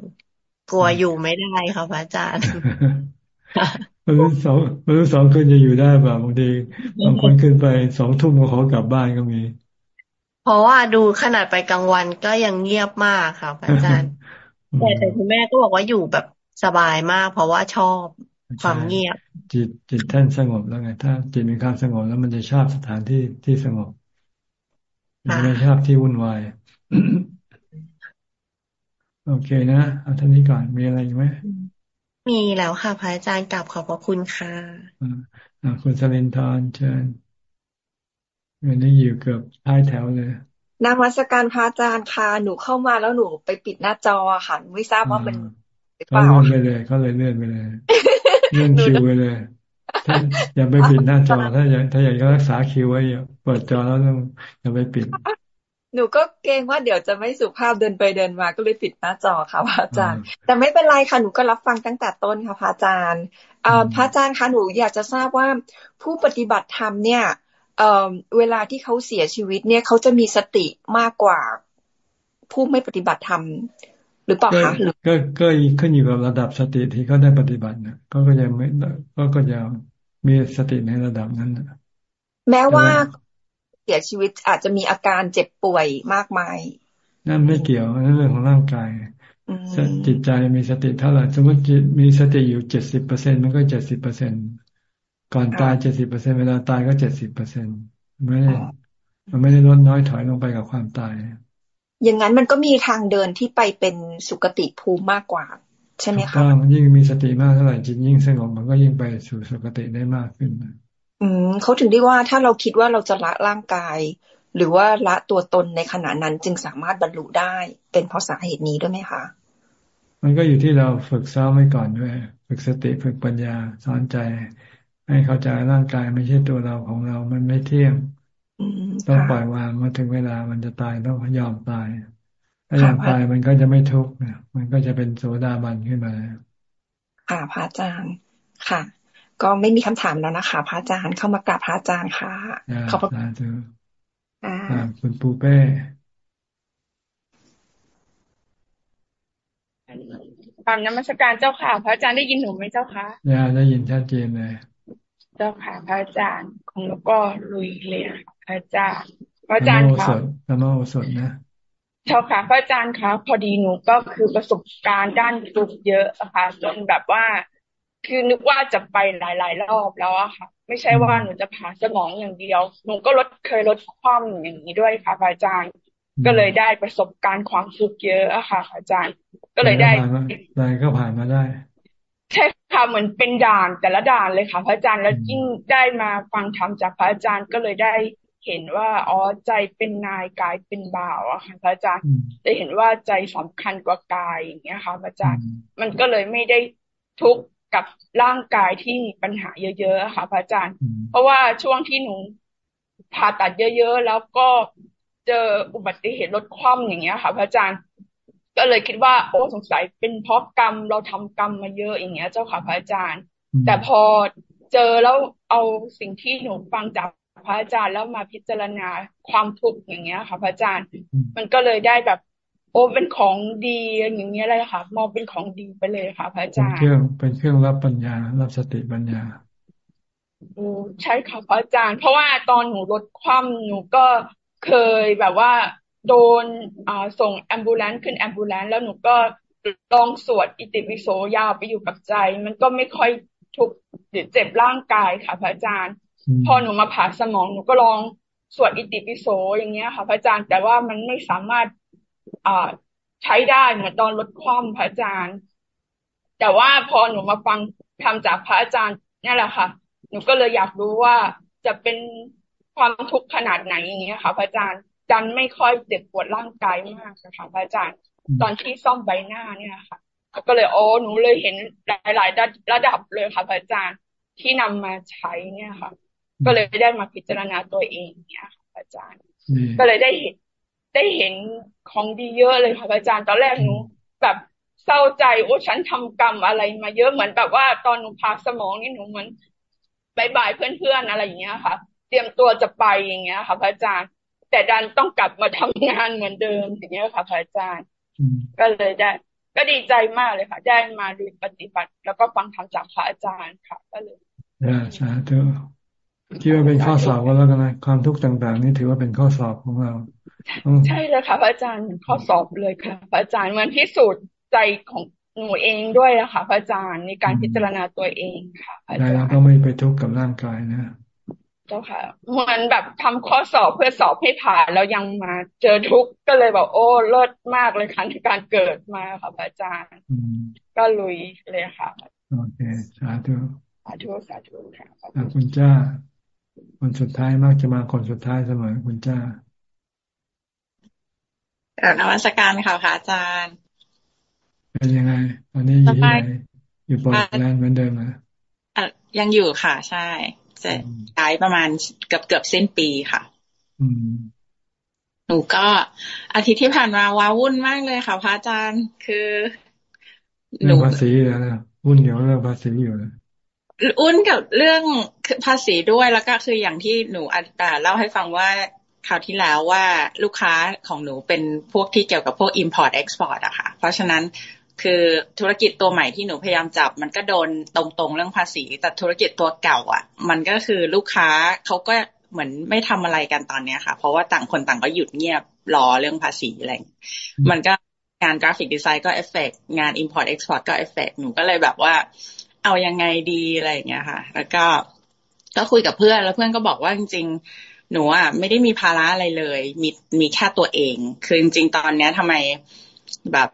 กลัวอยู่ไม่ได้ค่ะพระอาจารย์ มนุษย์สองมนุษย์สองคนจะอยู่ได้ป่ะบางทีบางคนขึ้นไปสองทุ่มก็ขอกลับบ้านก็มี เพราะว่าดูขนาดไปกลางวันก็ยังเงียบมากค่ะอาจารย์แต่แต่คุณแม่ก็บอกว่าอยู่แบบสบายมาก เพราะว่าชอบความเงียบ จิตจิตท่านสงบแล้วไง ถ้า จิตมีความสงบแล้วมันจะชอบสถานที่ที่สงบมันไม่ชอบที่วุ่นวายโอเคนะเอาท่านี้ก่อนมีอะไรไหม มีแล้วค่ะพระอาจารย์กลับขอบพระคุณค่ะอ่าคุณสลินทร์เชิญวันนี้อยู่เกือบท้ายแถวเลยนมัสการพระอาจารย์ค่ะหนูเข้ามาแล้วหนูไปปิดหน้าจอค่ะไม่ทราบว่ามันเขาเลื่อนไปเลยเขาเลยเลื่อนไปเลยเลื่อนคิวไปเลยถ้าอย่าไปปิดหน้าจอถ้าอยากถ้าอยากรักษาคิวไว้เปิดจอแล้วต้องอย่าไปปิด หนูก็เกรงว่าเดี๋ยวจะไม่สุภาพเดินไปเดินมาก็เลยปิดหน้าจอค่ะพระอาจารย์ แต่ไม่เป็นไรค่ะหนูก็รับฟังตั้งแต่ต้นค่ะพระอาจารย์พระอาจารย์คะหนูอยากจะทราบว่าผู้ปฏิบัติธรรมเนี่ยเวลาที่เขาเสียชีวิตเนี่ยเขาจะมีสติมากกว่าผู้ไม่ปฏิบัติธรรมหรือเปล่าคะก็ก็ขึ้นอยู่กับระดับสติที่เขาได้ปฏิบัตินะก็ก็ยังไม่ก็ก็จะมีสติในระดับนั้นนะแม้ว่า เสียชีวิตอาจจะมีอาการเจ็บป่วยมากมาย นั่นไม่เกี่ยวนั่นเรื่องของร่างกายจิตใจมีสติเท่าไหร่สมมติจิตมีสติอยู่เจ็ดสิบเปอร์เซ็นมันก็เจ็ดสิบเปอร์เซ็นก่อนตายเจ็ดสิบเปอร์เซ็นเวลาตายก็เจ็ดสิบเปอร์เซ็นไม่ได้มันไม่ได้ลดน้อยถอยลงไปกับความตาย อย่างนั้นมันก็มีทางเดินที่ไปเป็นสุคติภูมิมากกว่า ใช่ไหมคะยิ่งมีสติมากเท่าไหร่จิตยิ่งสงบมันก็ยิ่งไปสู่สุคติได้มากขึ้น อืมเขาถึงได้ว่าถ้าเราคิดว่าเราจะละร่างกาย หรือว่าละตัวตนในขณะนั้นจึงสามารถบรรลุได้ เป็นเพราะสาเหตุนี้ด้วยไหมคะ มันก็อยู่ที่เราฝึกซ้อมไว้ก่อนด้วย ฝึกสติฝึกปัญญาสอนใจ ให้เข้าใจร่างกายไม่ใช่ตัวเราของเรา มันไม่เที่ยงต้องปล่อยวางมาถึงเวลามันจะตายต้องยอมตายถ้ายอมตายมันก็จะไม่ทุกข์มันก็จะเป็นโสดาบันขึ้นมาค่ะพระอาจารย์ค่ะ ก็ไม่มีคำถามแล้วนะคะ พระอาจารย์เข้ามากราบพระอาจารย์ค่ะ ขอบคุณคุณปูเป้ตามนมัสการเจ้าค่ะ พระอาจารย์ได้ยินหนูไหมเจ้าคะได้ยินชัดเจนเลย เจ้าค่ะ พระอาจารย์ของหนูก็ลุยเลยพระอาจารย์ พระอาจารย์ค่ะธรรมโอสถนะเจ้าค่ะ พระอาจารย์คะพอดีหนูก็คือประสบการณ์ด้านฟุกเยอะค่ะจนแบบว่า คือนึกว่าจะไปหลาย ๆ รอบแล้วอะค่ะ ไม่ใช่ว่าหนูจะผ่าสมองอย่างเดียว หนูก็ลดเคยลดความอย่างนี้ด้วยค่ะอาจารย์ ก็เลยได้ประสบการณ์ความทุกข์เยอะอะค่ะ อาจารย์ ก็เลยได้ได้ก็ผ่านมาได้ใช่ค่ะเหมือนเป็นด่านแต่ละด่านเลยค่ะ พระอาจารย์แล้วยิ่งได้มาฟังธรรมจากพระอาจารย์ก็เลยได้เห็นว่าอ๋อใจเป็นนายกายเป็นบ่าวอะค่ะพระอาจารย์ได้เห็นว่าใจสำคัญกว่ากายอย่างเงี้ยค่ะพระอาจารย์ มันก็เลยไม่ได้ทุก กับร่างกายที่มีปัญหาเยอะๆค่ะพระอาจารย์ เพราะว่าช่วงที่หนูผ่าตัดเยอะๆ แล้วก็เจออุบัติเหตุรถคว่ำอย่างเงี้ยค่ะพระอาจารย์ ก็เลยคิดว่า โอ้สงสัยเป็นเพราะกรรมเราทำกรรมมาเยอะอย่างเงี้ย เจ้าค่ะพระอาจารย์ แต่พอเจอแล้วเอาสิ่งที่หนูฟังจากพระอาจารย์แล้วมาพิจารณาความทุกข์อย่างเงี้ยค่ะพระอาจารย์ มันก็เลยได้แบบ โอ้เป็นของดีอย่างเงี้ยเลยค่ะ มองเป็นของดีไปเลยค่ะ พระอาจารย์เป็นเครื่องเป็นเครื่องรับปัญญา รับสติปัญญาโอ้ใช่ค่ะพระอาจารย์ เพราะว่าตอนหนูรถคว่ำหนูก็เคยแบบว่า โดนอ่าส่ง ambulance ขึ้น ambulance แล้วหนูก็ลองสวดอิติปิโสยาวไปอยู่กับใจ มันก็ไม่ค่อยทุกหรือเจ็บร่างกายค่ะ พระอาจารย์ พอหนูมาผ่าสมองหนูก็ลองสวดอิติปิโสอย่างเงี้ยค่ะ พระอาจารย์แต่ว่ามันไม่สามารถ ใช้ได้เหมือนตอนลดความพระอาจารย์ แต่ว่าพอหนูมาฟังทำจากพระอาจารย์นี่แหละค่ะ หนูก็เลยอยากรู้ว่าจะเป็นความทุกข์ขนาดไหนอย่างเงี้ยค่ะ พระอาจารย์จันไม่ค่อยเจ็บปวดร่างกายมากค่ะพระอาจารย์ ตอนที่ซ่อมใบหน้าเนี่ยค่ะก็เลยโอ้หนูเลยเห็นหลายๆระดับเลยค่ะพระอาจารย์ที่นำมาใช้เนี่ยค่ะ ก็เลยได้มาพิจารณาตัวเองเนี่ยค่ะอาจารย์ ก็เลยได้เห็น ได้เห็นของดีเยอะเลยค่ะอาจารย์ตอนแรกหนูแบบเศร้าใจโอ้ฉันทำกรรมอะไรมาเยอะเหมือนแบบว่าตอนหนูพาสมองนี่หนูเหมือนบายบายเพื่อนๆอะไรอย่างเงี้ยค่ะ เตรียมตัวจะไปอย่างเงี้ยค่ะพระอาจารย์ แต่ดันต้องกลับมาทำงานเหมือนเดิมอย่างเงี้ยค่ะพระอาจารย์ ก็เลยได้ ก็ดีใจมากเลยค่ะ ได้มาดูปฏิบัติ แล้วก็ฟังธรรมจากพระอาจารย์ค่ะ ก็เลยสาธุคิดว่าเป็นข้อสอบก็แล้วกันนะความทุกข์ต่าง ๆ นี่ถือว่าเป็นข้อสอบของเรา ใช่เลยค่ะพระอาจารย์ข้อสอบเลยค่ะพระอาจารย์มันพิสูจน์ใจของหนูเองด้วยอะค่ะพระอาจารย์ในการพิจารณาตัวเองค่ะใช่แล้วก็ไม่ไปทุกข์กับร่างกายนะเจ้าค่ะเหมือนแบบทำข้อสอบเพื่อสอบให้ผ่านแล้วยังมาเจอทุกข์ก็เลยแบบโอ้เลิศมากเลยค่ะในการเกิดมาค่ะพระอาจารย์ก็ลุยเลยค่ะโอเคสาธุสาธุสาธุค่ะคุณจ้าคนสุดท้ายมักจะมาคนสุดท้ายเสมอคุณจ้า กราบนวัตการค่ะพระอาจารย์ เป็นยังไงตอนนี้อยู่ที่ไหนอยู่ปอร์ตแลนด์เหมือนเดิมนะยังอยู่ค่ะ ใช่จะย้ายประมาณเกือบเกือบสิ้นปีค่ะ อืมหนูก็อาทิตย์ที่ผ่านมาว้าวุ่นมากเลยค่ะพระอาจารย์คือหนูภาษีแล้วนะวุ่นเดี๋ยวเรื่องภาษีอยู่นะอุ่นกับเรื่องภาษีด้วยแล้วก็คืออย่างที่หนูเล่าให้ฟังว่า คราวที่แล้วว่าลูกค้าของหนูเป็นพวกที่เกี่ยวกับพวก import export อะค่ะ เพราะฉะนั้นคือธุรกิจตัวใหม่ที่หนูพยายามจับ มันก็โดนตรงๆเรื่องภาษี แต่ธุรกิจตัวเก่าอะ มันก็คือลูกค้าเขาก็เหมือนไม่ทำอะไรกันตอนเนี้ยค่ะ เพราะว่าต่างคนต่างก็หยุดเงียบรอเรื่องภาษีอะไรมันก็งาน graphic design ก็เอฟเฟกงาน import export ก็เอฟเฟกหนูก็เลยแบบว่า เอายังไงดีอะไรอย่างเงี้ยค่ะ แล้วก็ก็คุยกับเพื่อนแล้วเพื่อนก็บอกว่าจริง ๆ หนูอะไม่ได้มีภาระอะไรเลย มีมีแค่ตัวเอง คือจริงๆตอนเนี้ยทำไมแบบ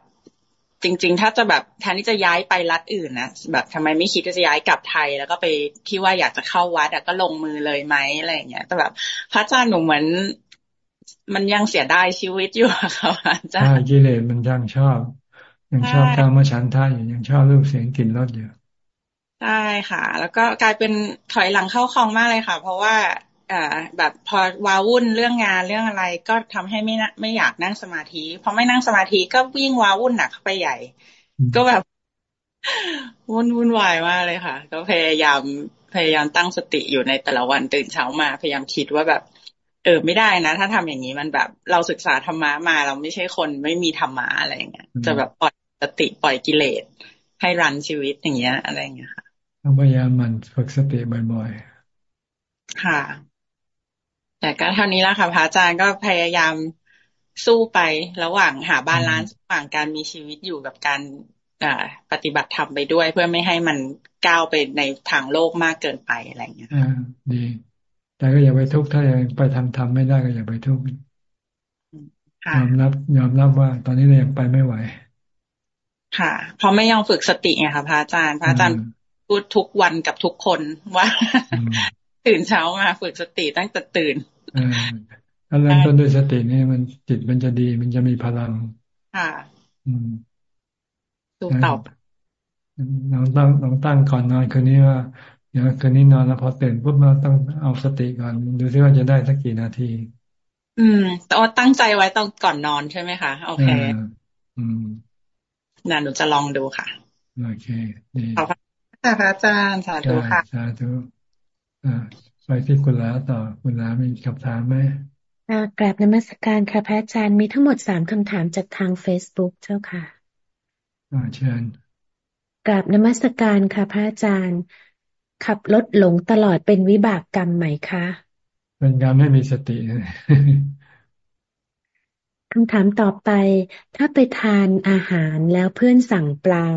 จริง ๆ ถ้าจะแบบแทนที่จะย้ายไปรัฐอื่นนะแบบทำไมไม่คิดว่าจะย้ายกลับไทย แล้วก็ไปที่ว่าอยากจะเข้าวัดก็ลงมือเลยไหมอะไรอย่างเงี้ยแต่แบบพระอาจารย์หนูเหมือนมันยังเสียดายชีวิตอยู่ค่ะอาจารย์กิเลสมันยังชอบ ยังชอบการมาฉันท่าอยู่ยังชอบรูปเสียงกลิ่นรสอยู่ใช่ค่ะ แล้วก็กลายเป็นถอยหลังเข้าคลองมากเลยค่ะ เพราะว่า อ่าแบบพอวาวุ่นเรื่องงานเรื่องอะไร ก็ทำให้ไม่ไม่อยากนั่งสมาธิพอไม่นั่งสมาธิก็วิ่งวาวุ่นหนักเข้าไปใหญ่ ก็แบบวุ่นวุ่นวายมากเลยค่ะ ก็พยายามพยายามตั้งสติอยู่ในแต่ละวันตื่นเช้ามาพยายามคิดว่าแบบ เออไม่ได้นะ ถ้าทำอย่างนี้มันแบบ เราศึกษาธรรมะมา เราไม่ใช่คนไม่มีธรรมะอะไรอย่างเงี้ยจะแบบปล่อยสติปล่อยกิเลสให้ run ชีวิตอย่างเงี้ยอะไรอย่างเงี้ยค่ะพยายามมันฝึกสติบ่อยๆค่ะ แต่ก็เท่านี้แล้วค่ะพระอาจารย์ก็พยายามสู้ไประหว่างหา balance ระหว่างการมีชีวิตอยู่กับการปฏิบัติธรรมไปด้วย เพื่อไม่ให้มันก้าวไปในทางโลกมากเกินไปอะไรอย่างเงี้ยอ่าดี แต่ก็อย่าไปทุกข์ถ้ายังไปทำทำไม่ได้ก็อย่าไปทุกข์ยอมรับยอมรับว่า ตอนนี้เรายังไปไม่ไหว ค่ะ เพราะไม่ยอมฝึกสติไงค่ะพระอาจารย์พระอาจารย์พูดทุกวันกับทุกคนว่า ตื่นเช้ามาฝึกสติตั้งแต่ตื่น ถ้าเริ่มต้นด้วยสตินี่มันจิตมันจะดีมันจะมีพลัง ค่ะ อืมถูกตอบน้องตั้งน้องตั้งก่อนนอนคืนนี้ว่าเดี๋ยวคืนนี้นอนแล้วพอตื่นปุ๊บเราต้องเอาสติก่อนดูซิว่าจะได้สักกี่นาที อืมแต่ว่าตั้งใจไว้ต้องก่อนนอนใช่ไหมคะโอเคอืมน่ะหนูจะลองดูค่ะโอเคดีขอบคุณค่ะพระอาจารย์สาธุค่ะสาธุอ่า ไปที่คุณลาต่อคุณลามีคำถามไหมกราบนมัสการค่ะพระอาจารย์มีทั้งหมดสามคำถามจากทางเฟซบุ๊กเจ้าค่ะอ่าเชิญกราบนมัสการค่ะพระอาจารย์ ขับรถหลงตลอดเป็นวิบากกรรมไหมคะเป็นการไม่มีสติคำถามต่อไป ถ้าไปทานอาหารแล้วเพื่อนสั่งปลา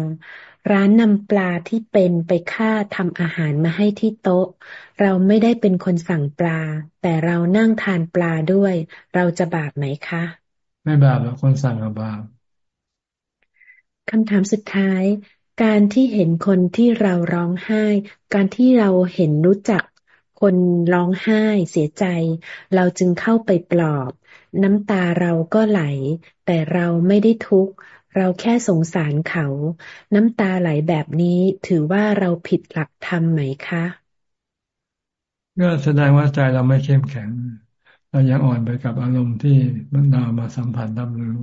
ร้านนำปลาที่เป็นไปฆ่าทำอาหารมาให้ที่โต๊ะ เราไม่ได้เป็นคนสั่งปลา แต่เรานั่งทานปลาด้วย เราจะบาปไหมคะ ไม่บาปหรอกคนสั่งกับบาปคำถามสุดท้าย การที่เห็นคนที่เราร้องไห้ การที่เราเห็นรู้จักคนร้องไห้เสียใจ เราจึงเข้าไปปลอบ น้ำตาเราก็ไหล แต่เราไม่ได้ทุกข์ เราแค่สงสารเขา น้ำตาไหลแบบนี้ถือว่าเราผิดหลักธรรมไหมคะก็แสดงว่าใจเราไม่เข้มแข็ง เรายังอ่อนไปกับอารมณ์ที่มันเรามาสัมผัสรับรู้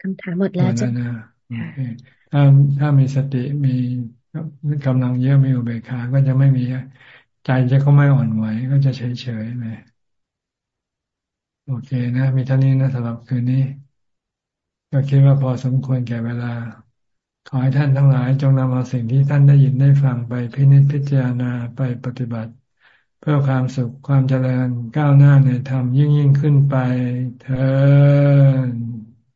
คำถามหมดแล้วจ้ะถ้าถ้ามีสติมีกำลังเยอะมีอุเบกขาก็จะไม่มีใจจะก็ไม่อ่อนไหวก็จะเฉยเฉยไปโอเคนะ มีเท่านี้นะสำหรับคืนนี้ ก็คิดว่าพอสมควรแก่เวลา ขอให้ท่านทั้งหลายจงนำเอาสิ่งที่ท่านได้ยินได้ฟังไปพินิจพิจารณาไปปฏิบัติ เพื่อความสุขความเจริญก้าวหน้าในธรรมยิ่งยิ่งขึ้นไปเธอ